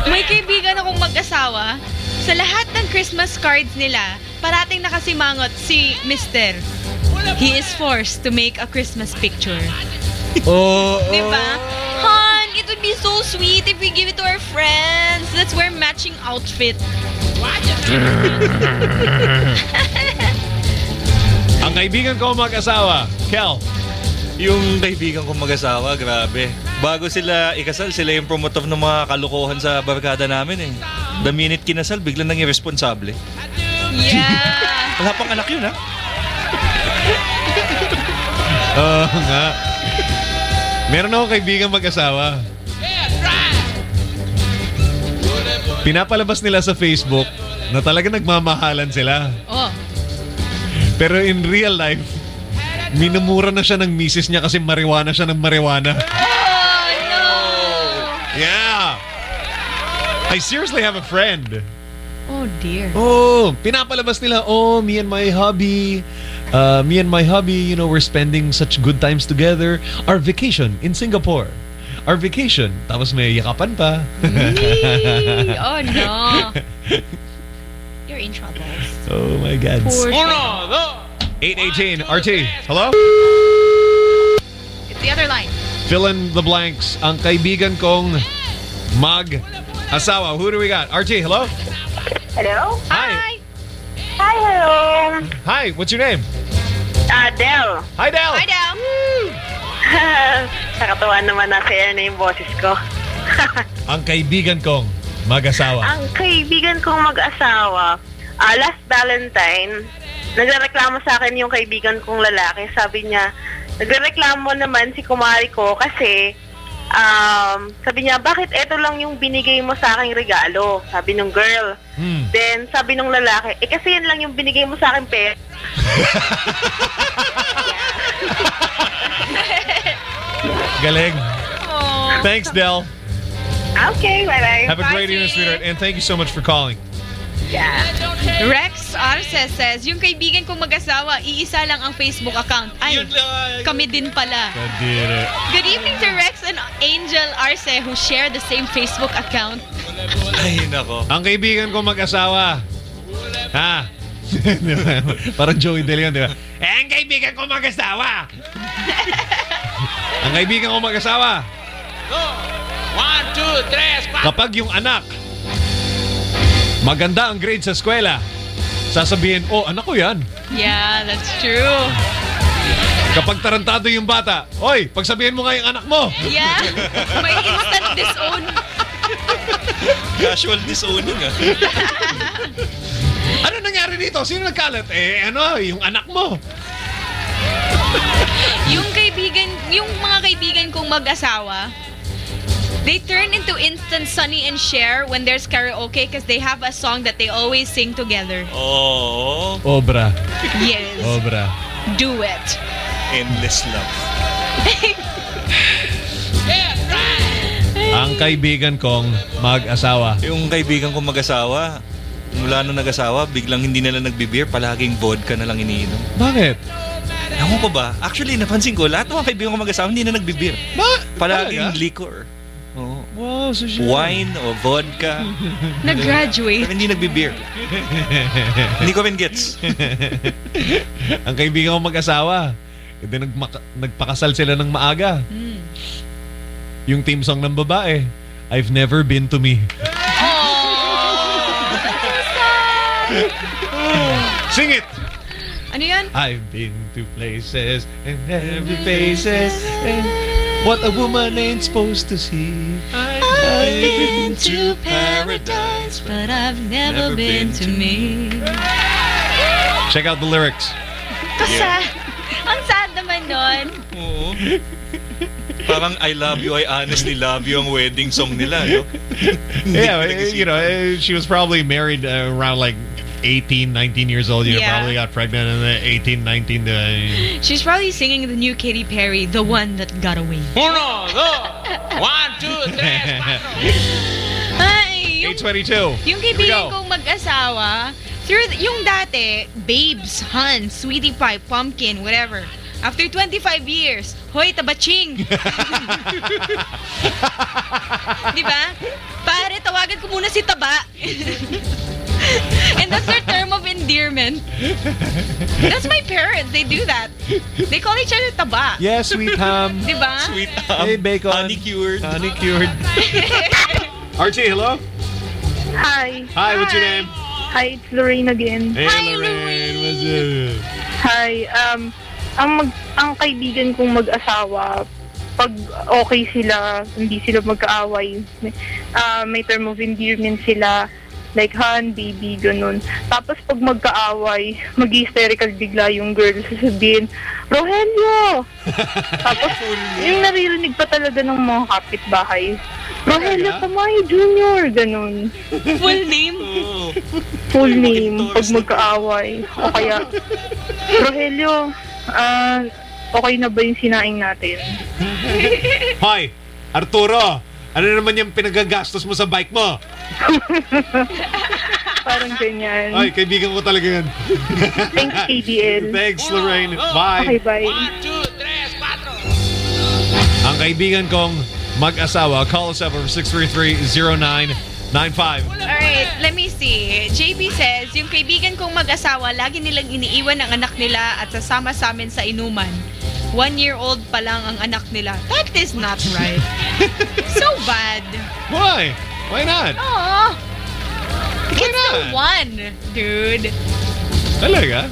May kaibigan akong mag-asawa. Sa lahat ng Christmas cards nila, parating nakasimangot si Mr. He is forced to make a Christmas picture. Oh, Diba? Han, it would be so sweet if we give it to our friends. Let's wear matching outfit. <laughs> Ang kaibigan ko mag-asawa, Kel. Yung kaibigan kong mag-asawa, grabe. Bago sila ikasal, sila yung promotor ng mga kalukuhan sa barkada namin eh. The minute kinasal, biglang nang irresponsable. Yeah. Wala pang anak yun ha. <laughs> Oo nga. Meron ako kaibigan mag-asawa. Pinapalabas nila sa Facebook na talaga nagmamahalan sila. Oh. Pero in real life, minumura na siya ng misis niya kasi mariwana siya ng mariwana. Oh, no. Yeah. I seriously have a friend. Oh, dear. Oh, pinapalabas nila, oh, me and my hubby, uh, me and my hubby, you know, we're spending such good times together. Our vacation in Singapore. Our vacation. Tapos may yakapan pa. Yee! Oh, no. <laughs> You're in trouble. Oh my God. Poor Uno, dos. 818 RT. Hello? It's the other line. Fill in the blanks. Ang kaibigan kong mag asawa. Who do we got? RT, hello? Hello? Hi. Hi, hello. Hi, what's your name? Del. Hi, Del. Hi, Del. <laughs> Nakatuwa naman na fair na yung boses ko. <laughs> Ang kaibigan kong mag-asawa. Ang kaibigan kong mag-asawa, ah, last Valentine, nagreklamo sa akin yung kaibigan kong lalaki. Sabi niya, nagreklamo naman si kumari ko kasi um, sabi niya, bakit eto lang yung binigay mo sa aking regalo? Sabi nung girl. Hmm. Then, sabi nung lalaki, eh kasi yan lang yung binigay mo sa akin pera. <laughs> Galing. Thanks, Del. Okay, bye-bye. Have a great evening, sweetheart. And thank you so much for calling. Yeah. Rex Arce says, yung kaibigan kong mag-asawa, iisa lang ang Facebook account. Ay, kami din pala. Good evening to Rex and Angel Arce who share the same Facebook account. Ay, nako. Ang kaibigan kong mag-asawa. Ha? <laughs> Parang Joey De Leon, di ba? Eh, ang kaibigan kong mag-asawa. <laughs> ang kaibigan kong mag-asawa. One, two, tres, cuatro. Kapag yung anak, maganda ang grade sa eskwela, sasabihin, oh, anak ko yan. Yeah, that's true. Kapag tarantado yung bata, oy, pagsabihin mo nga yung anak mo. Yeah. May instant disown. Casual disowning ah. ano nangyari dito? Sino nagkalat? Eh, ano, yung anak mo. yung kaibigan, yung mga kaibigan kong mag-asawa, they turn into instant Sunny and Cher when there's karaoke because they have a song that they always sing together. Oh. Obra. Yes. Obra. Do it. Endless love. Ang kaibigan kong mag-asawa. Yung kaibigan ko mag-asawa, mula nung nag-asawa, biglang hindi nila nagbibir, palaging vodka na lang iniinom. Bakit? Ewan ko ba? Actually, napansin ko, lahat ng mga kaibigan ko mag-asawa, hindi na nagbibir. Ba? Palaging Talaga? liquor. Oo. Wow, so siya. Wine o vodka. <laughs> Nag-graduate. Hindi nagbibir. <laughs> hindi ko gets. <laughs> ang kaibigan kong mag-asawa. E di nagmaka- nagpakasal sila ng maaga. Hmm. Yung team song ng babae, I've never been to me. Sing it! Ano yan? I've been to places and every faces and what a woman ain't supposed to see. I've been to paradise, but I've never, Never been, been to me. Check out the lyrics. Kasa, ang sad naman nun. Oo. <laughs> Parang I love you, I honestly love you ang wedding song nila, no? yeah, <laughs> eh, you know, eh, she was probably married around like 18, 19 years old. You Yeah. probably got pregnant and then 18, 19. Uh, She's probably singing the new Katy Perry, The One That Got Away. Uno, dos. One, two, tres, <laughs> cuatro. Ay, yung, 822. yung Here we kaibigan go. kong mag-asawa, through, the- yung dati, Babes, Hans, Sweetie Pie, Pumpkin, whatever. After 25 years, hoy, tabaching! <laughs> Di ba? Pare, tawagan ko muna si Taba. <laughs> <laughs> And that's their term of endearment. That's my parents. They do that. They call each other Taba. Yeah, sweet ham. <laughs> Di ba? Sweet ham. Hey, bacon. Honey cured. Honey cured. <laughs> Archie, hello? Hi. Hi, what's your name? Hi, it's Lorraine again. Hey, Lorraine. What's up? Hi. Um, ang mag, ang kaibigan kong mag-asawa, pag okay sila, hindi sila magkaaway, ah, may term of endearment sila, like han, baby, ganun. Tapos pag magkaaway, mag-hysterical bigla yung girl, sasabihin, Rogelio! <laughs> Tapos yung naririnig pa talaga ng mga kapitbahay, Rogelio Tamay Jr. Ganun. Full name? Full name pag magkaaway. O kaya, Rogelio, ah, okay na ba yung sinaing natin? Hoy, Arturo. Ano naman yung pinagagastos mo sa bike mo? <laughs> Parang ganyan. Ay, kaibigan ko talaga yan. Thanks, KBL. Thanks, Lorraine. Bye. Okay, bye. Ang kaibigan kong mag-asawa, call us up over 633-0955. 9-5. Alright, let me see. JB says, yung kaibigan kong mag-asawa, lagi nilang iniiwan ang anak nila at sasama sa amin sa inuman. One year old pa lang ang anak nila. That is not right. <laughs> so bad. Why? Why not? Aww. It's the one, dude. Talaga?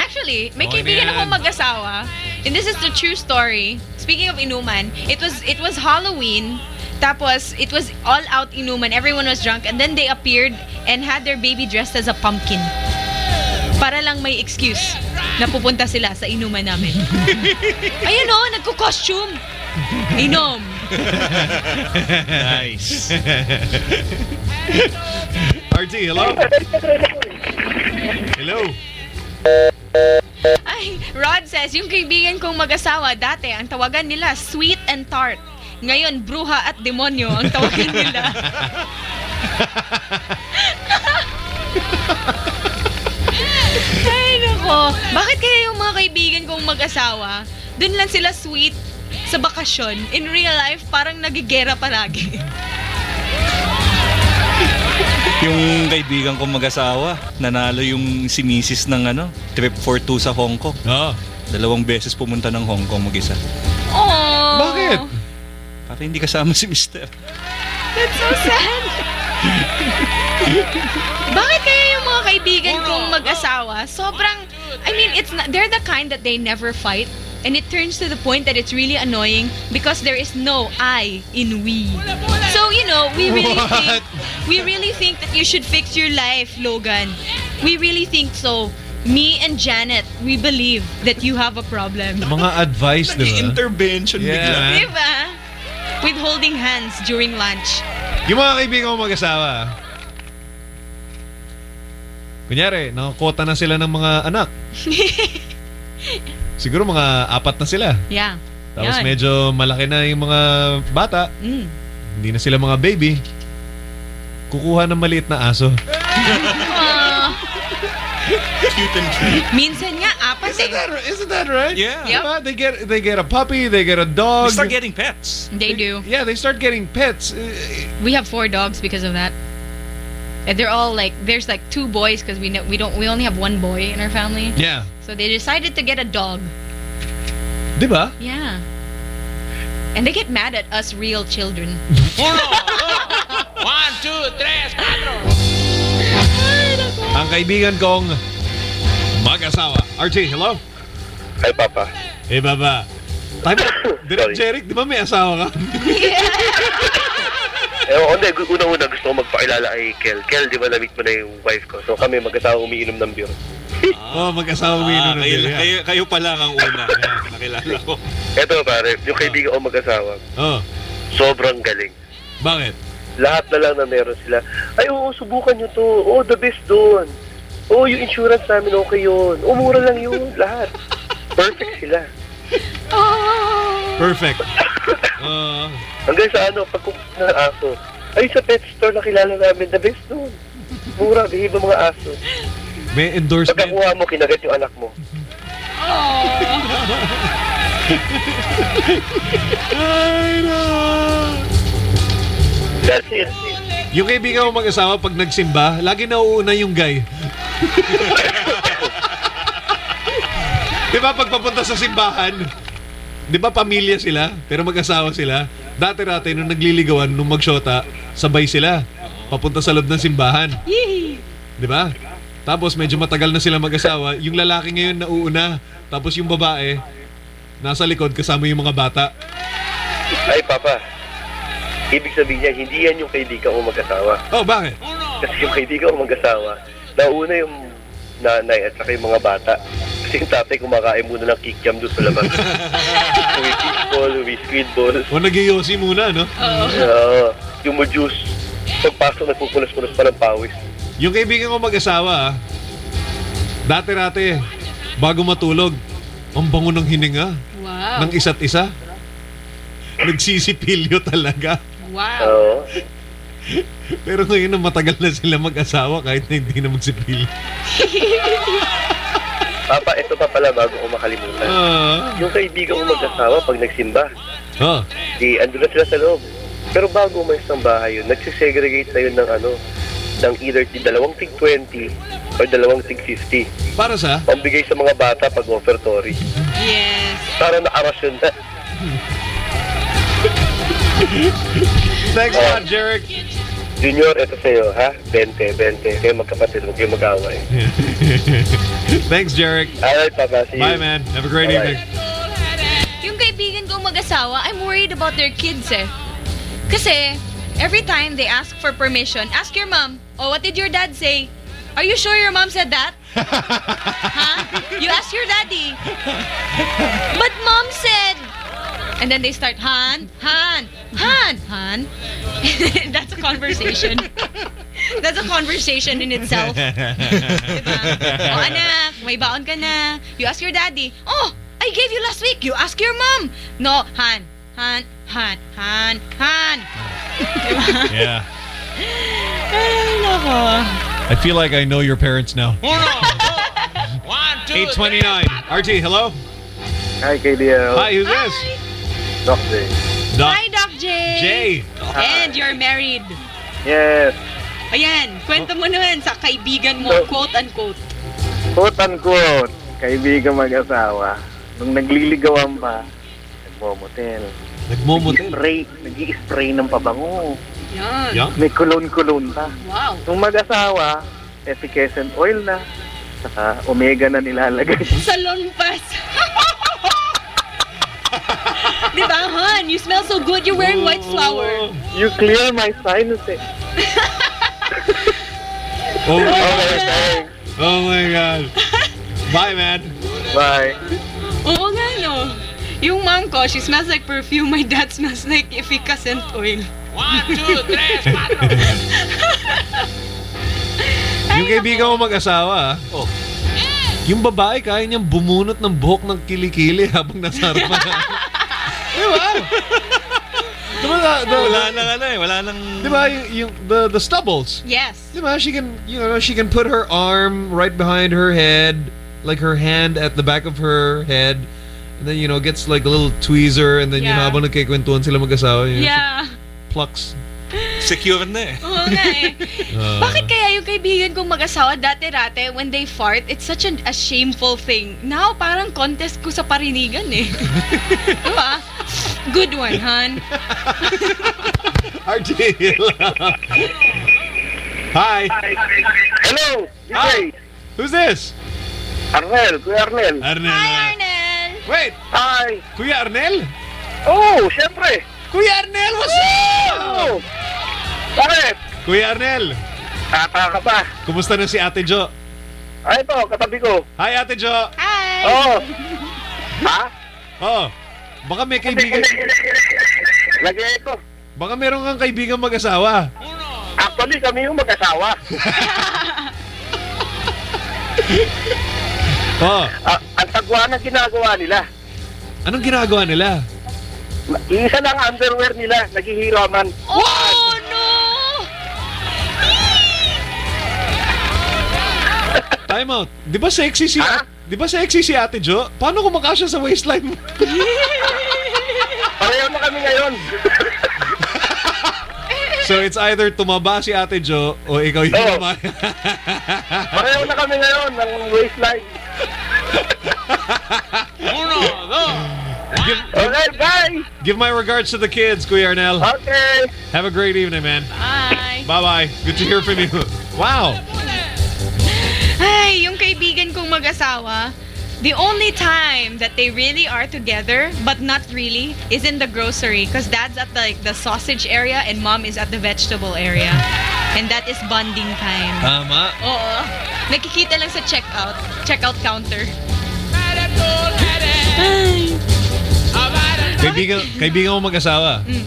Actually, may Okay kaibigan na yan. ako mag-asawa. And this is the true story. Speaking of inuman, it was it was Halloween. Tapos, it was all out inuman. Everyone was drunk. And then they appeared and had their baby dressed as a pumpkin. Para lang may excuse na pupunta sila sa inuman namin. <laughs> Ayun o, nagko-costume. Inom. nice. <laughs> RT, hello? Hello? Ay, Rod says, yung kaibigan kong mag-asawa, dati, ang tawagan nila, sweet and tart. Ngayon, bruha at demonyo ang tawagan nila. <laughs> Ay, nako. Bakit kaya yung mga kaibigan kong mag-asawa, dun lang sila sweet sa bakasyon. In real life, parang nagigera palagi. Yung kaibigan kong mag-asawa, nanalo yung si Mrs. ng ano, trip for two sa Hong Kong. Oo. Dalawang beses pumunta ng Hong Kong mag-isa. Aww. Bakit? Para hindi kasama si Mr. That's so sad. Bakit kaya mga kaibigan kong mag-asawa, sobrang, I mean, it's not, they're the kind that they never fight. And it turns to the point that it's really annoying because there is no I in we. So, you know, we really think, we really think that you should fix your life, Logan. We really think so. Me and Janet, we believe that you have a problem. Mga advice, di ba? Intervention Yeah. Diba? With holding hands during lunch. Yung mga kaibigan ko mag-asawa, kunyari, nakakota na sila ng mga anak. <laughs> Siguro mga apat na sila. Yeah. Tapos Yan. medyo malaki na yung mga bata. Mm. Hindi na sila mga baby. Kukuha ng maliit na aso. Aw. <laughs> Cute and cute. Minsan nga, apat Isn't eh. that, isn't that right? Yeah. Yep. Diba? They get they get a puppy, they get a dog. They start getting pets. They do. Yeah, they start getting pets. We have four dogs because of that. And they're all like, there's like two boys because we know we don't we only have one boy in our family. Yeah. So they decided to get a dog. Diba? Yeah. And they get mad at us real children. <laughs> One, two, tres, cuatro. Ang kaibigan kong mag-asawa. RT, hello? Hi, Papa. Hey, Baba. Tayo ba? Direct Jeric, di ba may asawa ka? <laughs> Eh, oh, hindi. Unang-una gusto ko magpakilala kay Kel. Kel, di ba na-meet mo na yung wife ko? So kami mag-asawa umiinom ng beer. Oo, <laughs> oh, mag-asawa umiinom Ah, ng kayo, beer, kayo, kayo pa lang ang una. <laughs> Yan, nakilala ko. Eto pare, yung kaibigan ko mag-asawa, Oh, sobrang galing. bakit? Lahat na lang na meron sila. Ay, oo, subukan nyo to. Oo, the best doon. Oo, yung insurance namin okay yun. Oo, mura lang yun. <laughs> Lahat. Perfect sila. Perfect. Uh, Hanggang sa ano, pag kukuha ng aso. Ay, sa pet store nakilala namin, the best doon. Mura, ang mga aso. may endorsement. Pagkakuha mo, kinagat yung anak mo. Ay, no. That's it. Yung kaibigan ko mag-asawa, pag nagsimba, lagi nauuna yung guy. <laughs> di ba pag papunta sa simbahan, di ba pamilya sila, pero mag-asawa sila? Dati-dati, nung nagliligawan, nung magsyota, sabay sila. Papunta sa loob ng simbahan. Di ba? Tapos medyo matagal na sila mag-asawa. Yung lalaki ngayon nauuna. Tapos yung babae, nasa likod kasama yung mga bata. Ay, Papa. Ibig sabihin niya, hindi yan yung kaibigan ko mag-asawa. Oh, bakit? Kasi yung kaibigan ko mag-asawa, nauna yung nanay at saka yung mga bata. Kasi yung tatay kumakain muna ng kikiam doon sa labas. <laughs> with fishball, with squid ball. O nag-yosi muna, no? Oo. yung mo juice. Pagpasok, nagpupunas-punas pa ng pawis. Yung kaibigan ko mag-asawa, ah, dati-dati, bago matulog, ang bango ng hininga Wow. ng isa't isa. Nagsisipilyo talaga. Wow. Oo. Pero ngayon na matagal na sila mag-asawa kahit na hindi na magsipilyo. <laughs> Papa, ito pa pala bago ko makalimutan. Ah. yung kaibigan ko mag-asawa pag nagsimba, Oh. di ando na sila sa loob. Pero bago umalis ng bahay yun, nagsisegregate na yun ng ano, ng either dalawang tig 20 or dalawang tig 50. Para sa? Pambigay sa mga bata pag offertory. Yes. Para nakarasyon na. Thanks a lot, Jarek. Junior, ito sa'yo, ha? 20, 20. Kayo magkapatid, huwag kayo mag-away. <laughs> Thanks, Jarek. Alright, Papa. See you. Bye, man. Have a great Bye-bye. evening. Yung kaibigan kong mag-asawa, I'm worried about their kids eh. Kasi, every time they ask for permission, ask your mom, oh, what did your dad say? Are you sure your mom said that? <laughs> huh? You ask your daddy. But mom said... And then they start, Han, Han, Han, Han. <laughs> That's a conversation. <laughs> That's a conversation in itself. <laughs> Diba? Oh, anak, may baon ka na. You ask your daddy, oh, I gave you last week. You ask your mom. No, Han, Han, Han, Han, Han. Diba? Yeah. Ay, nako. I feel like I know your parents now. One, two, 829. RT, hello? Hi, KDL. Hi, who's this? Doc J. Doc. Hi, Doc J. Jay. And you're married. Yes. Ayan, kwento mo naman sa kaibigan mo, quote-unquote. Quote unquote, kaibigan mag-asawa. Nung nagliligawan pa, nagmomotel. Nagmomotel? Spray, nag-i-spray ng pabango. Yan. Yeah. May kulon-kulon pa. Wow. Nung mag-asawa, efficacent oil na, saka omega na nilalagay. Sa lumpas. <laughs> Di ba, hon? You smell so good. You're wearing white flower. You clear my sinuses. <laughs> Oh my Okay, God. thanks. Oh my God. Bye, man. Bye. Oo nga, no. Yung mom ko, she smells like perfume. My dad smells like efficacent oil. One, two, tres, cuatro. <laughs> Yung kaibigan mo mag-asawa, ah. Oh. Yung babae, kaya niyang bumunot ng buhok ng kilikili habang nasa harapan. <laughs> Di ba? Di ba? the- the- Wala nang ano eh, wala nang... Di ba? Yung, yung the, the stubbles. Yes. Di ba? She can, you know, she can put her arm right behind her head, like her hand at the back of her head, and then, you know, gets like a little tweezer, and then, you know, Yeah. habang nagkikwentuhan sila mag-asawa, you know, Yeah. plucks. Secure na eh. Oo nga eh. <laughs> Uh, Bakit kaya yung kaibigan kong mag-asawa dati-dati, when they fart, it's such an, a shameful thing. Now, parang contest ko sa parinigan eh. <laughs> diba? Good one, hon. RT. Hi. Hello, Hi. Who's this? Arnel, Kuya Arnel. Arnel. Hi, Arnel. Wait. Hi. Kuya Arnel? Oh, syempre. Kuya Arnel, what's up? Bakit? Kuya Arnel. Tata ka ba? Kumusta na si Ate Jo? Ay, ito, katabi ko. Hi, Ate Jo. Hi. Oh. ha? Oh. Baka may kaibigan... Lagay ko. Baka meron kang kaibigan mag-asawa. Actually, kami yung mag-asawa. <laughs> Oh. Ah, ang tagwa na ginagawa nila. Anong ginagawa nila? Isa lang underwear nila, naghihiraman. Oh, no! Time out. Di ba sexy si... Di ba sexy si Ate Jo? Paano kumakasya sa waistline mo? <laughs> Pareho na kami ngayon. <laughs> so it's either tumaba si Ate Jo o ikaw yung tumaba. <laughs> Pareho na kami ngayon ng waistline. Uno, dos. give, Okay, bye! give my regards to the kids, Kuya Arnel. Okay. Have a great evening, man. Bye. Bye-bye. Good to hear from you. Wow. Ay, yung kaibigan kong mag-asawa, the only time that they really are together, but not really, is in the grocery. Because dad's at the, like, the sausage area and mom is at the vegetable area. And that is bonding time. Tama. Oo. Nakikita lang sa checkout. Checkout counter. Kaibigan, kaibigan mo mag-asawa. Mm.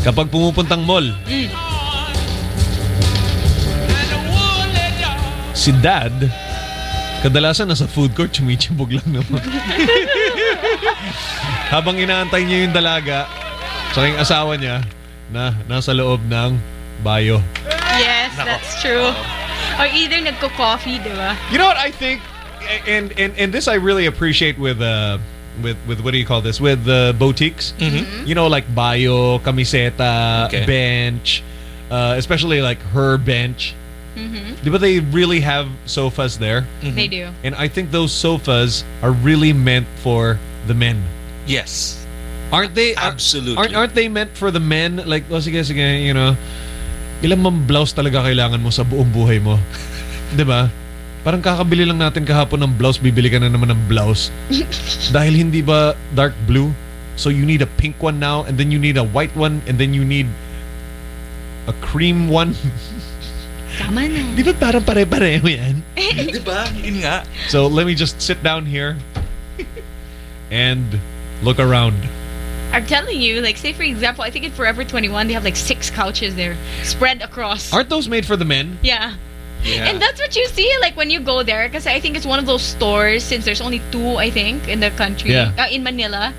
Kapag pumupuntang mall, Mm. si dad, kadalasan nasa food court, chumichibog lang naman. <laughs> Habang inaantay niya yung dalaga, sa yung asawa niya, na nasa loob ng bayo. Yes, that's true. Or either nagko-coffee, di ba? You know what I think, and and and this I really appreciate with uh with with what do you call this? With the boutiques. Mhm. You know, like Bayo, Camiseta, Okay. bench, uh, especially like her bench. Mhm. But they really have sofas there. They do. And I think those sofas are really meant for the men. Yes. Aren't they? Absolutely. Aren't, aren't they meant for the men? Like, oh, sige, sige, you know, ilang mang blouse talaga kailangan mo sa buong buhay mo? <laughs> 'Di ba? Parang kakabili lang natin kahapon ng blouse, bibili ka na naman ng blouse. <laughs> Dahil hindi ba dark blue? So you need a pink one now, and then you need a white one, and then you need a cream one. <laughs> Tama na. Di ba parang pare-pareho yan? <laughs> Di ba? Yun nga. So let me just sit down here and look around. I'm telling you, like, say for example, I think in Forever 21, they have like six couches there spread across. Aren't those made for the men? Yeah. And that's what you see, like when you go there, because I think it's one of those stores. Since there's only two, I think, in the country, Yeah. uh, in Manila.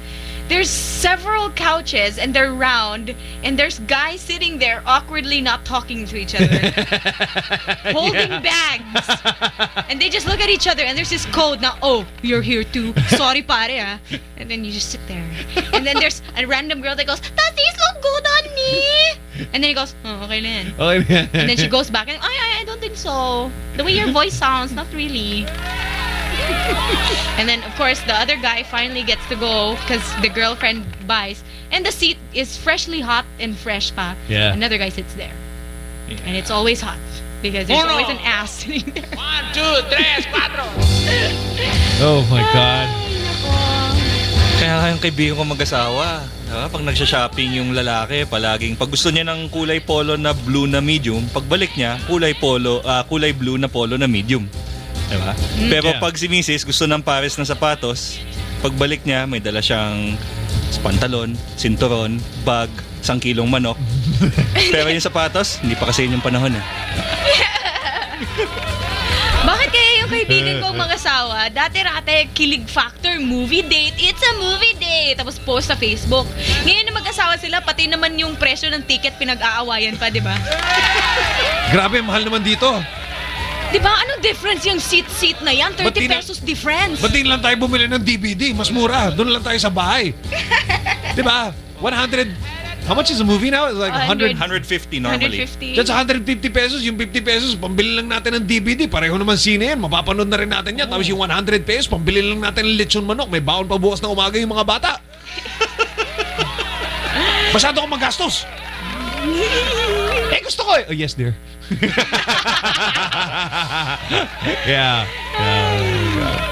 There's several couches and they're round, and there's guys sitting there awkwardly not talking to each other, <laughs> holding bags, <laughs> and they just look at each other. And there's this code now. Oh, you're here too. Sorry, pare. Ah. And then you just sit there. And then there's a random girl that goes, "Does this look good on me?" And then he goes, "Oh, okay yan." Okay. And then she goes back and, I, I, I don't think so. The way your voice sounds, not really. <laughs> and then, of course, the other guy finally gets to go because the girlfriend buys. And the seat is freshly hot and fresh pa. Yeah. Another guy sits there. And it's always hot because there's Uno. always an ass <laughs> sitting there. One, two, tres, cuatro. <laughs> Oh my God. Kaya nga yung kaibigan ko mag-asawa, diba? pag nagsha-shopping yung lalaki, palaging pag gusto niya ng kulay polo na blue na medium, pagbalik niya, kulay polo, ah, kulay blue na polo na medium. Diba? Mm. Pero Yeah. pag si Mrs. gusto ng pares na sapatos, pagbalik niya, may dala siyang pantalon, sinturon, bag, isang kilong manok. <laughs> Pero yung sapatos, hindi pa kasi yun yung panahon eh. <laughs> Bakit kaya yung kaibigan kong mag-asawa, dati-rate, kilig factor, movie date, it's a movie date, tapos post sa Facebook. Ngayon na mag-asawa sila, pati naman yung presyo ng ticket pinag-aawayan pa, di ba? Grabe, mahal naman dito. Di ba? Anong difference yung seat-seat na yan? 30 Ba't di na- pesos difference. Ba't di lang tayo bumili ng DVD? Mas mura. Doon lang tayo sa bahay. Di ba? 100... How much is a movie now? It's like 100... 150 normally. 150. That's 150 pesos. Yung 50 pesos, pambili lang natin ng DVD. Pareho naman sine yan. Mapapanood na rin natin yan. Tapos yung 100 pesos, pambili lang natin ng lechon manok. May baon pa bukas na umaga yung mga bata. <laughs> Masyado akong magastos. <laughs> Gusto ko eh. Oh, yes, dear. <laughs> yeah.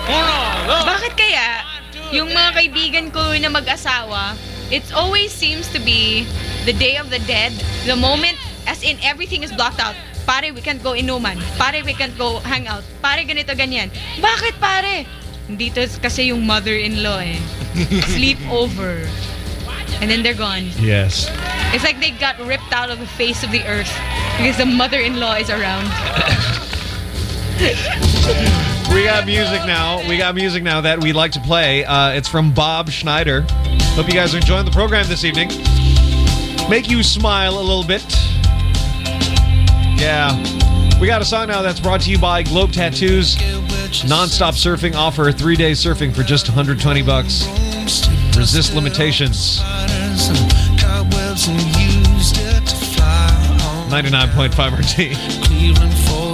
yeah. Bakit kaya yung mga kaibigan ko na mag-asawa, it always seems to be the day of the dead, the moment as in everything is blocked out. Pare, we can't go inuman. Pare, we can't go hang out. Pare, ganito, ganyan. Bakit, pare? Dito kasi yung mother-in-law eh. <laughs> Sleep over. And then they're gone. Yes. It's like they got ripped out of the face of the earth because the mother-in-law is around. <laughs> We got music now. We got music now that we'd like to play. Uh, it's from Bob Schneider. Hope you guys are enjoying the program this evening. Make you smile a little bit. Yeah. We got a song now that's brought to you by Globe Tattoos. Non-stop surfing offer, three days surfing for just 120 bucks. Resist limitations. 99.5 RT.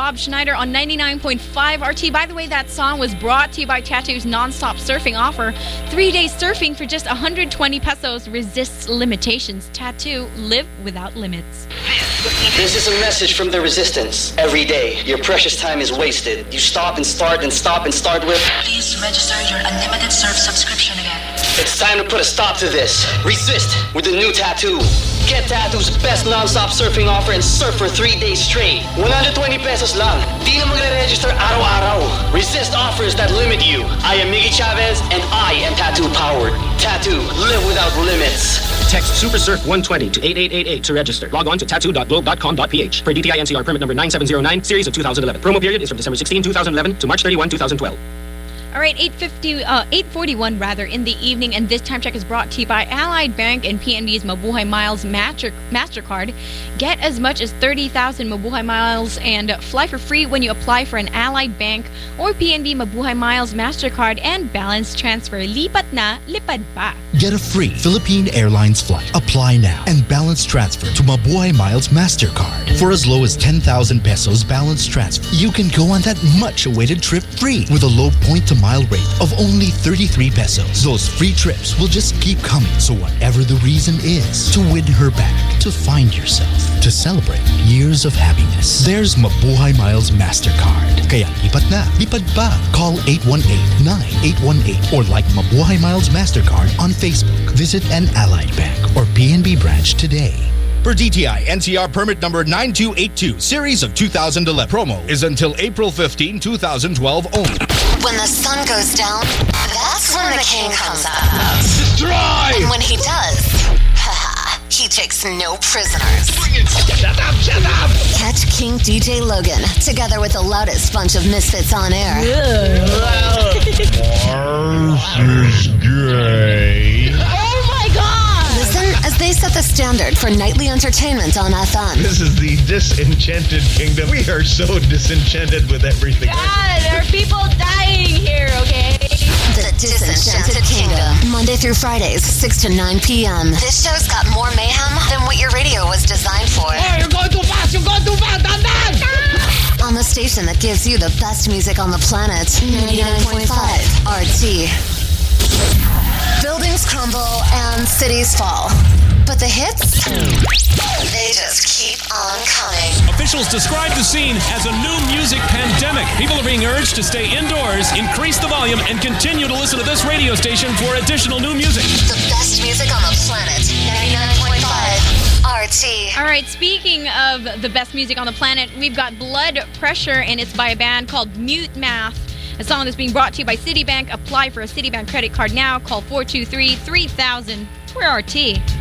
Bob Schneider on 99.5 RT. By the way, that song was brought to you by Tattoo's non-stop surfing offer. Three days surfing for just 120 pesos resists limitations. Tattoo, live without limits. This is a message from the resistance. Every day, your precious time is wasted. You stop and start and stop and start with. Please register your unlimited surf subscription again. It's time to put a stop to this. Resist with the new tattoo. Get Tattoo's best non-stop surfing offer and surf for three days straight. 120 pesos lang. Di na magre-register araw-araw. Resist offers that limit you. I am Miggy Chavez and I am Tattoo powered. Tattoo, live without limits. Text SuperSurf 120 to 8888 to register. Log on to tattoo.globe.com.ph for DTI NCR permit number 9709, series of 2011. Promo period is from December 16, 2011 to March 31, 2012. All right, 850, uh, 841 rather in the evening, and this time check is brought to you by Allied Bank and PNB's Mabuhay Miles Master Mastercard. Get as much as 30,000 Mabuhay Miles and fly for free when you apply for an Allied Bank or PNB Mabuhay Miles Mastercard and balance transfer. Lipat na, lipad pa. Get a free Philippine Airlines flight. Apply now and balance transfer to Mabuhay Miles MasterCard. For as low as 10,000 pesos balance transfer, you can go on that much awaited trip free with a low point to mile rate of only 33 pesos. Those free trips will just keep coming. So, whatever the reason is, to win her back, to find yourself, to celebrate years of happiness, there's Mabuhay Miles MasterCard. Kaya lipat na, lipad pa. Call 818-9818 or like Mabuhay Miles MasterCard on Facebook. Visit an Allied Bank or PNB branch today. Per DTI NCR permit number 9282, series of 2011. Promo is until April 15, 2012 only. When the sun goes down, that's when the king comes out. Destroy! And when he does, he takes no prisoners. Shut up, shut up! Catch King DJ Logan together with the loudest bunch of misfits on air. is gay. As they set the standard for nightly entertainment on FM. This is the Disenchanted Kingdom. We are so disenchanted with everything. God, there are people dying here, okay? The Disenchanted Kingdom. Monday through Fridays, 6 to 9 p.m. This show's got more mayhem than what your radio was designed for. Oh, you're going too fast! You're going too fast! I'm done! Ah! On the station that gives you the best music on the planet. 99.5 RT. Buildings crumble and cities fall. But the hits? They just keep on coming. Officials describe the scene as a new music pandemic. People are being urged to stay indoors, increase the volume, and continue to listen to this radio station for additional new music. The best music on the planet. 99.5 RT. All right, speaking of the best music on the planet, we've got Blood Pressure, and it's by a band called Mute Math. A song that's being brought to you by Citibank. Apply for a Citibank credit card now. Call 423 3000. We're RT.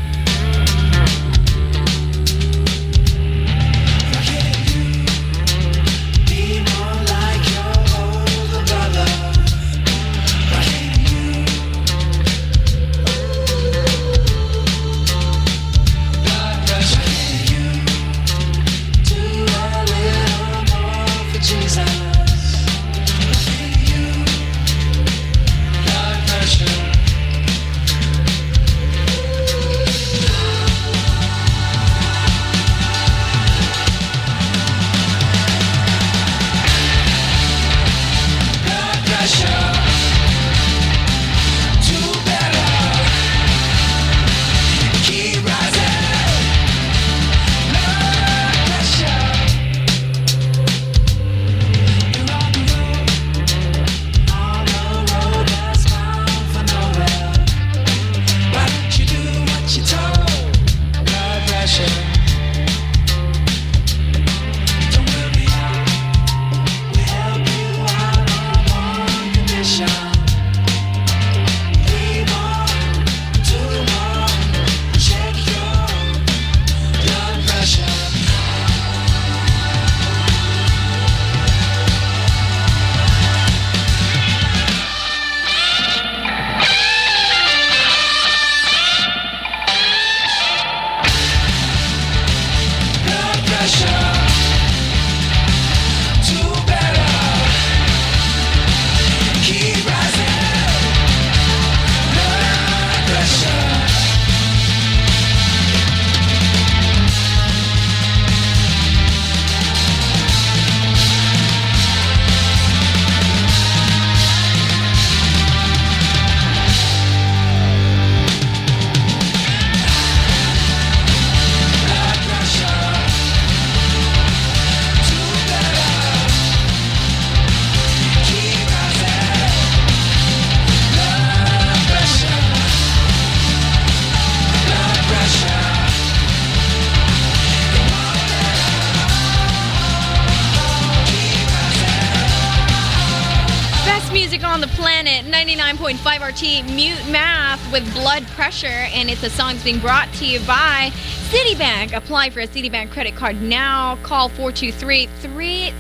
And it's a song that's being brought to you by Citibank. Apply for a Citibank credit card now. Call 423 3000.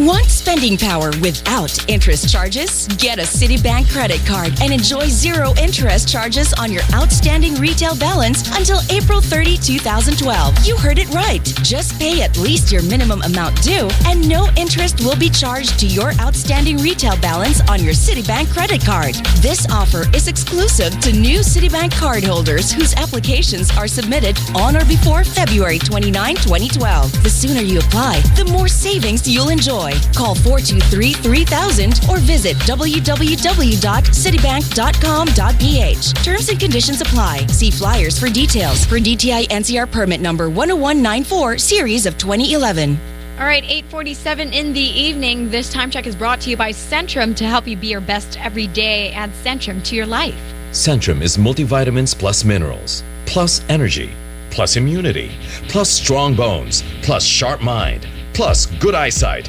Want spending power without interest charges? Get a Citibank credit card and enjoy zero interest charges on your outstanding retail balance until April 30, 2012. You heard it right. Just pay at least your minimum amount due and no interest will be charged to your outstanding retail balance on your Citibank credit card. This offer is exclusive to new Citibank cardholders whose applications are submitted on or before February 29, 2012. The sooner you apply, the more savings you'll enjoy. Call 423-3000 or visit www.citibank.com.ph. Terms and conditions apply. See flyers for details for DTI NCR permit number 10194 series of 2011. All right, 847 in the evening. This time check is brought to you by Centrum to help you be your best every day. Add Centrum to your life. Centrum is multivitamins plus minerals, plus energy, plus immunity, plus strong bones, plus sharp mind, plus good eyesight,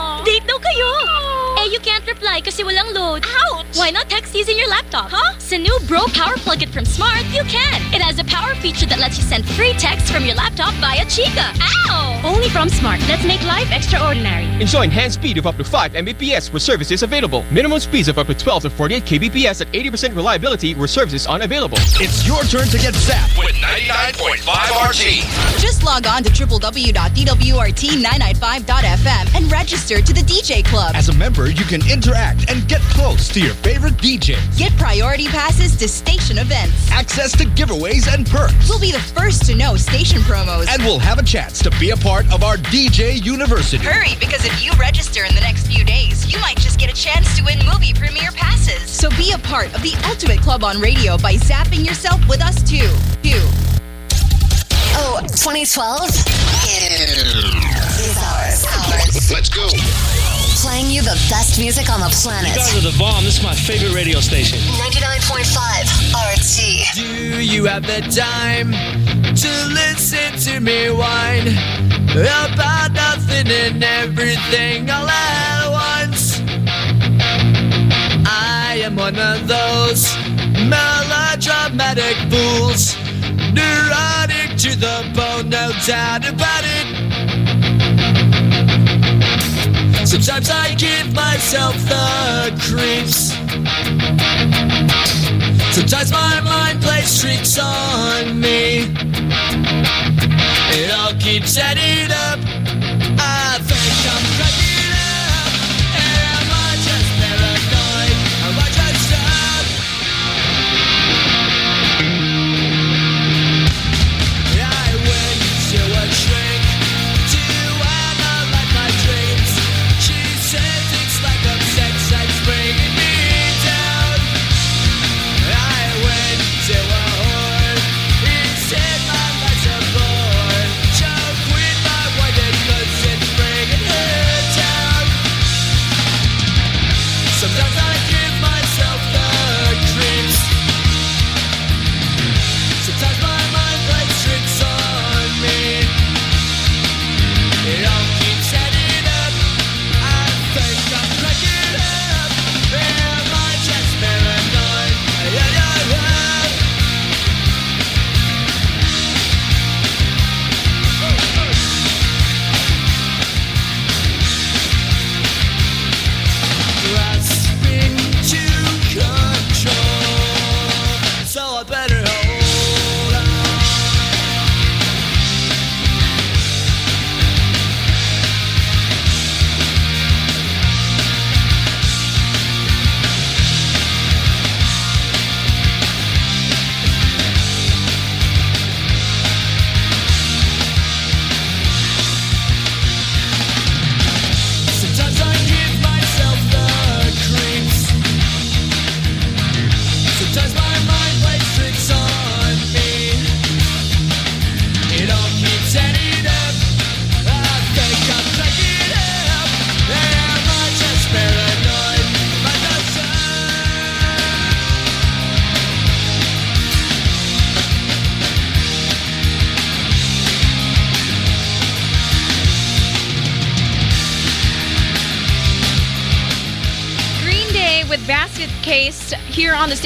Date daw kayo! Eh, you can't reply kasi walang load. Ouch! Why not text using your laptop? Huh? Sa new Bro Power Plug-in from Smart, you can! It has a power feature that lets you send free text from your laptop via Chikka. Ow! Only from Smart. Let's make life extraordinary. Enjoy enhanced speed of up to 5 Mbps with services available. Minimum speeds of up to 12 to 48 kbps at 80% reliability where services unavailable. It's your turn to get zapped with 99.5 RT. Just log on to www.dwrt995.fm and register to the DJ Club. As a member, you can interact and get close to your favorite DJ. Get priority passes to station events. Access to giveaways and perks. We'll be the first to know station promos. And we'll have a chance to be a part of our DJ University. Hurry, because if you register in the next few days, you might just get a chance to win movie premiere passes. So be a part of the Ultimate Club on Radio by zapping yourself with us too. You. Oh, 2012 is ours. ours. Let's go. Playing you the best music on the planet. You guys are the bomb. This is my favorite radio station. 99.5 RT. Do you have the time to listen to me whine about nothing and everything all at once? I am one of those melodramatic fools, neurotic to the bone, no doubt about it. Sometimes I give myself the creeps. Sometimes my mind plays tricks on me. It all keeps adding up.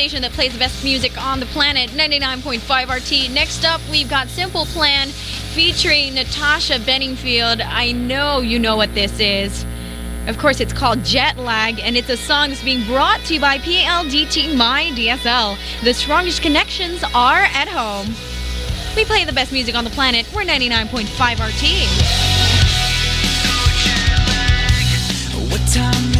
Station that plays the best music on the planet, 99.5 RT. Next up, we've got Simple Plan featuring Natasha Bedingfield. I know you know what this is. Of course, it's called Jet Lag, and it's a song that's being brought to you by PLDT My DSL. The strongest connections are at home. We play the best music on the planet. We're 99.5 RT. What time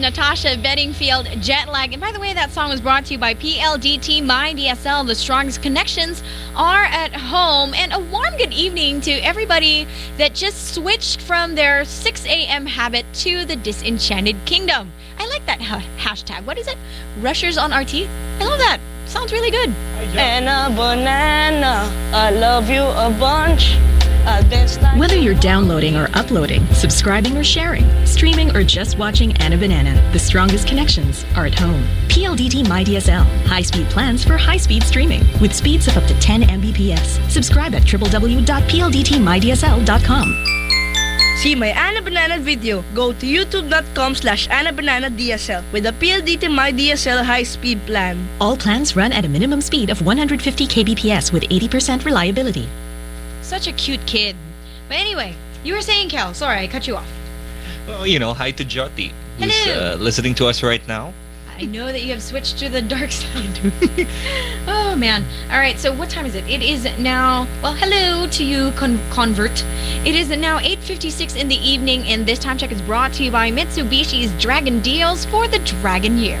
Natasha Bedingfield, Jet Lag. And by the way, that song was brought to you by PLDT My DSL. The strongest connections are at home. And a warm good evening to everybody that just switched from their 6 a.m. habit to the Disenchanted Kingdom. I like that ha- hashtag. What is it? Rushers on RT? I love that. Sounds really good. And a banana, I love you a bunch. I dance like Whether you're downloading or uploading, subscribing or sharing, streaming or just watching Anna Banana, the strongest connections are at home. PLDT MyDSL, high speed plans for high speed streaming with speeds of up to 10 Mbps. Subscribe at www.pldtmydsl.com. See my Anna Banana video. Go to youtube.com slash Anna Banana DSL with a PLDT My DSL high speed plan. All plans run at a minimum speed of 150 kbps with 80% reliability. Such a cute kid. But anyway, you were saying, Cal. Sorry, I cut you off. Well, you know, hi to Jyoti, who's Hello. uh, listening to us right now. I know that you have switched to the dark <laughs> side. oh man! All right. So what time is it? It is now. Well, hello to you, con- convert. It is now 8:56 in the evening, and this time check is brought to you by Mitsubishi's Dragon Deals for the Dragon Year.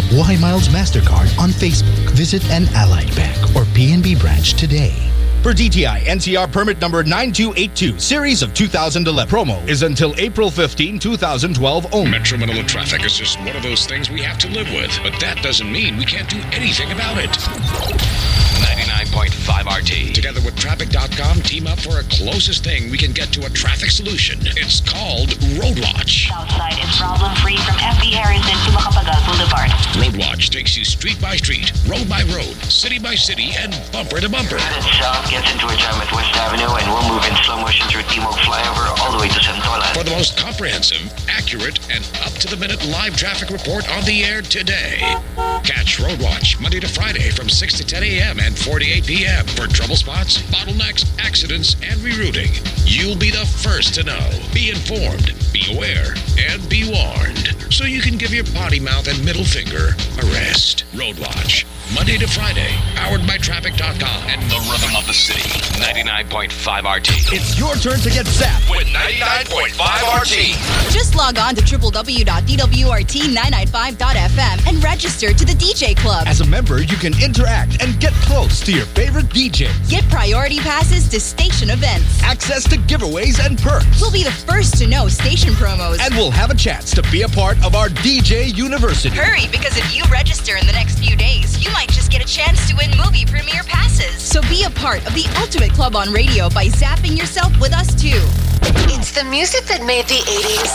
Mabuhay Miles MasterCard on Facebook. Visit an Allied Bank or PNB branch today. Per DTI NCR permit number 9282, series of 2011. Promo is until April 15, 2012 only. Metro Manila traffic is just one of those things we have to live with, but that doesn't mean we can't do anything about it. 99.5 RT. Together with Traffic.com, team up for a closest thing we can get to a traffic solution. It's called Roadwatch. Southside is problem-free from FB Harrison to Macapagal Boulevard. Roadwatch takes you street by street, road by road, city by city, and bumper to bumper. South gets into a jam at West Avenue and we'll move in slow motion through Timog flyover all the way to Santolan. For the most comprehensive, accurate, and up-to-the-minute live traffic report on the air today. Catch Roadwatch Monday to Friday from 6 to 10 a.m. and 4 to 8 p.m. for trouble spots, bottlenecks, accidents, and rerouting. You'll be the first to know. Be informed, be aware, and be warned. So you can give your potty mouth and middle finger a rest. Roadwatch, Monday to Friday, powered by Traffic.com. And the rhythm of the city, 99.5 RT. It's your turn to get zapped with 99.5 RT. Just log on to www.dwrt995.fm and register to the DJ Club. As a member, you can interact and get close to your favorite DJ. Get priority passes to station events. Access to giveaways and perks. We'll be the first to know station promos. And we'll have a chance to be a part of our DJ University. Hurry, because if you register in the next few days, you might just get a chance to win movie premiere passes. So be a part of the Ultimate Club on Radio by zapping yourself with us too. It's the music that made the 80s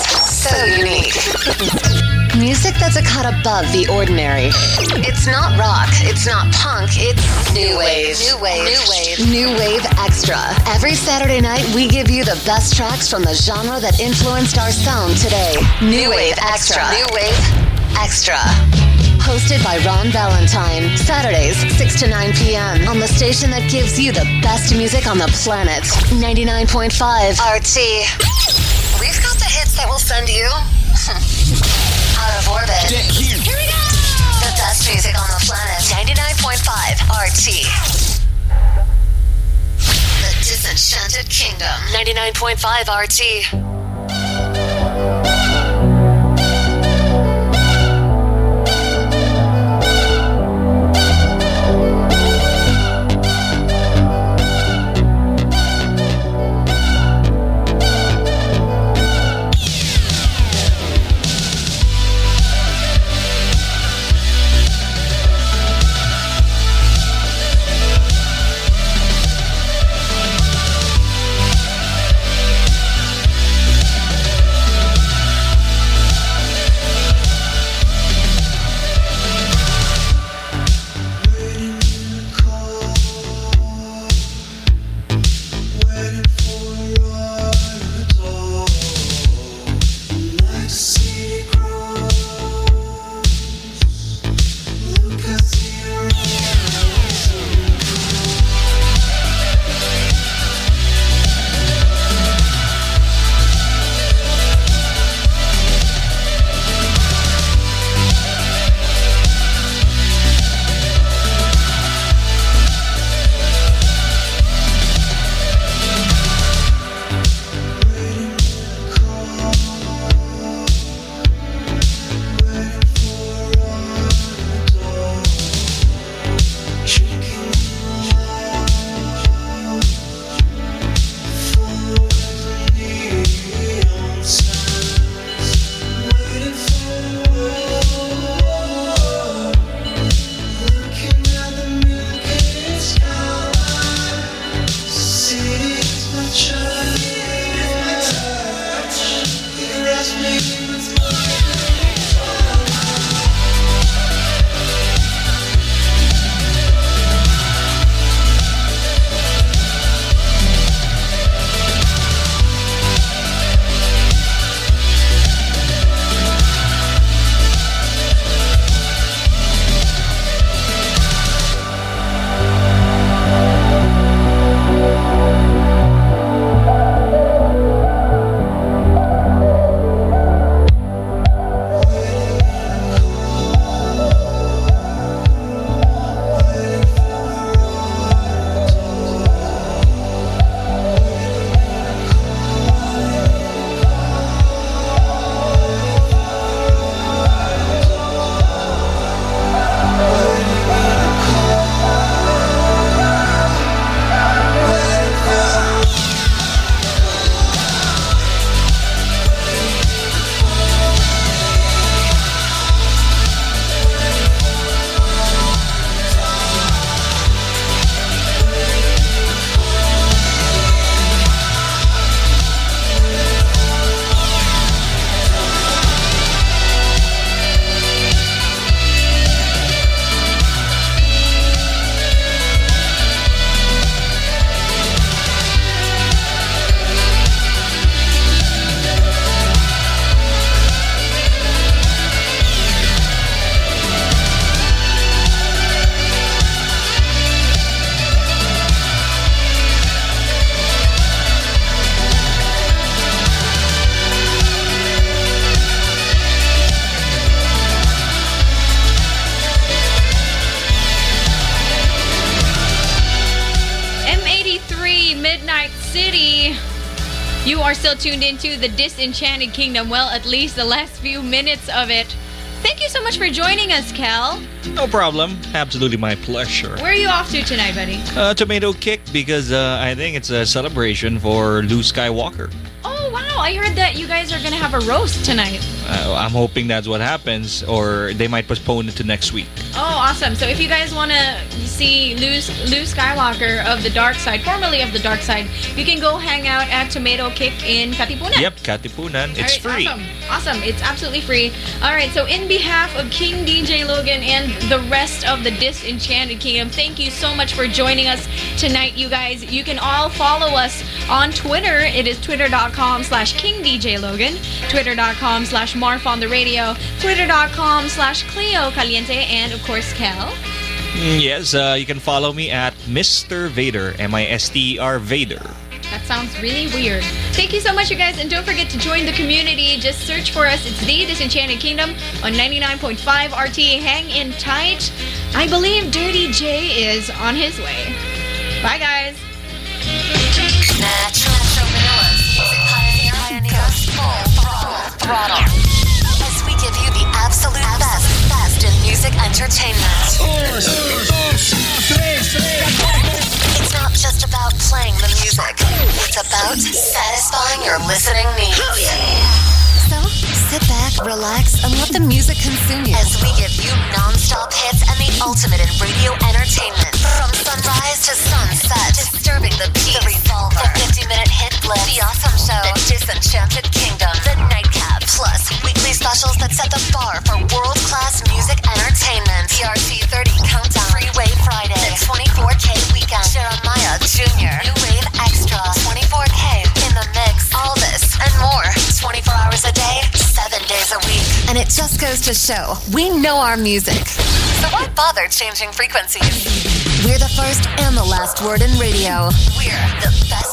so unique. Music that's a cut above the ordinary. It's not rock, it's not punk, it's new wave. New wave. New wave. New wave extra. Every Saturday night, we give you the best tracks from the genre that influenced our sound today. New wave extra. New wave extra. Hosted by Ron Valentine. Saturdays, 6 to 9 p.m. on the station that gives you the best music on the planet. 99.5 RT. We've got the hits that will send you <laughs> out of orbit. Here we go! The best music on the planet. 99.5 RT. The Disenchanted Kingdom. 99.5 RT. Tuned into the Disenchanted Kingdom. Well, at least the last few minutes of it. Thank you so much for joining us, Cal. No problem. Absolutely my pleasure. Where are you off to tonight, buddy? Uh, tomato kick because uh, I think it's a celebration for Luke Skywalker. Oh, wow. I heard that you guys are going to have a roast tonight. Uh, I'm hoping that's what happens, or they might postpone it to next week. Oh, awesome. So if you guys want to see Luke, Luke Skywalker of the Dark Side, formerly of the Dark Side, you can go hang out at Tomato Kick in Katipunan. Yep, Katipunan. It's right, free. Awesome. Awesome. It's absolutely free. All right. So, in behalf of King DJ Logan and the rest of the Disenchanted Kingdom, thank you so much for joining us tonight, you guys. You can all follow us on Twitter. It is twitter.com slash King DJ Logan, twitter.com slash Marf on the radio, twitter.com slash Cleo Caliente, and of course, Kel. Mm, Yes, uh, you can follow me at Mr. Vader, M-I-S-T-E-R Vader. That sounds really weird. Thank you so much, you guys. And don't forget to join the community. Just search for us. It's The Disenchanted Kingdom on 99.5 RT. Hang in tight. I believe Dirty J is on his way. Bye, guys. Metro Manila's music pioneer goes full throttle. Entertainment. It's not just about playing the music. It's about satisfying your listening needs. So, sit back, relax, and let the music consume you as we give you non-stop hits and the ultimate in radio entertainment. From sunrise to sunset, disturbing the peace, the revolver, the 50-minute hit blitz, the awesome show, the Disenchanted Kingdom, the Nightcap, plus weekly specials that set the bar for world-class music PRT 30 Countdown, Freeway Friday, the 24K Weekend, Jeremiah Jr., New Wave Extra, 24K in the mix. All this and more, 24 hours a day, 7 days a week. And it just goes to show, we know our music. So why bother changing frequencies? We're the first and the last word in radio. We're the best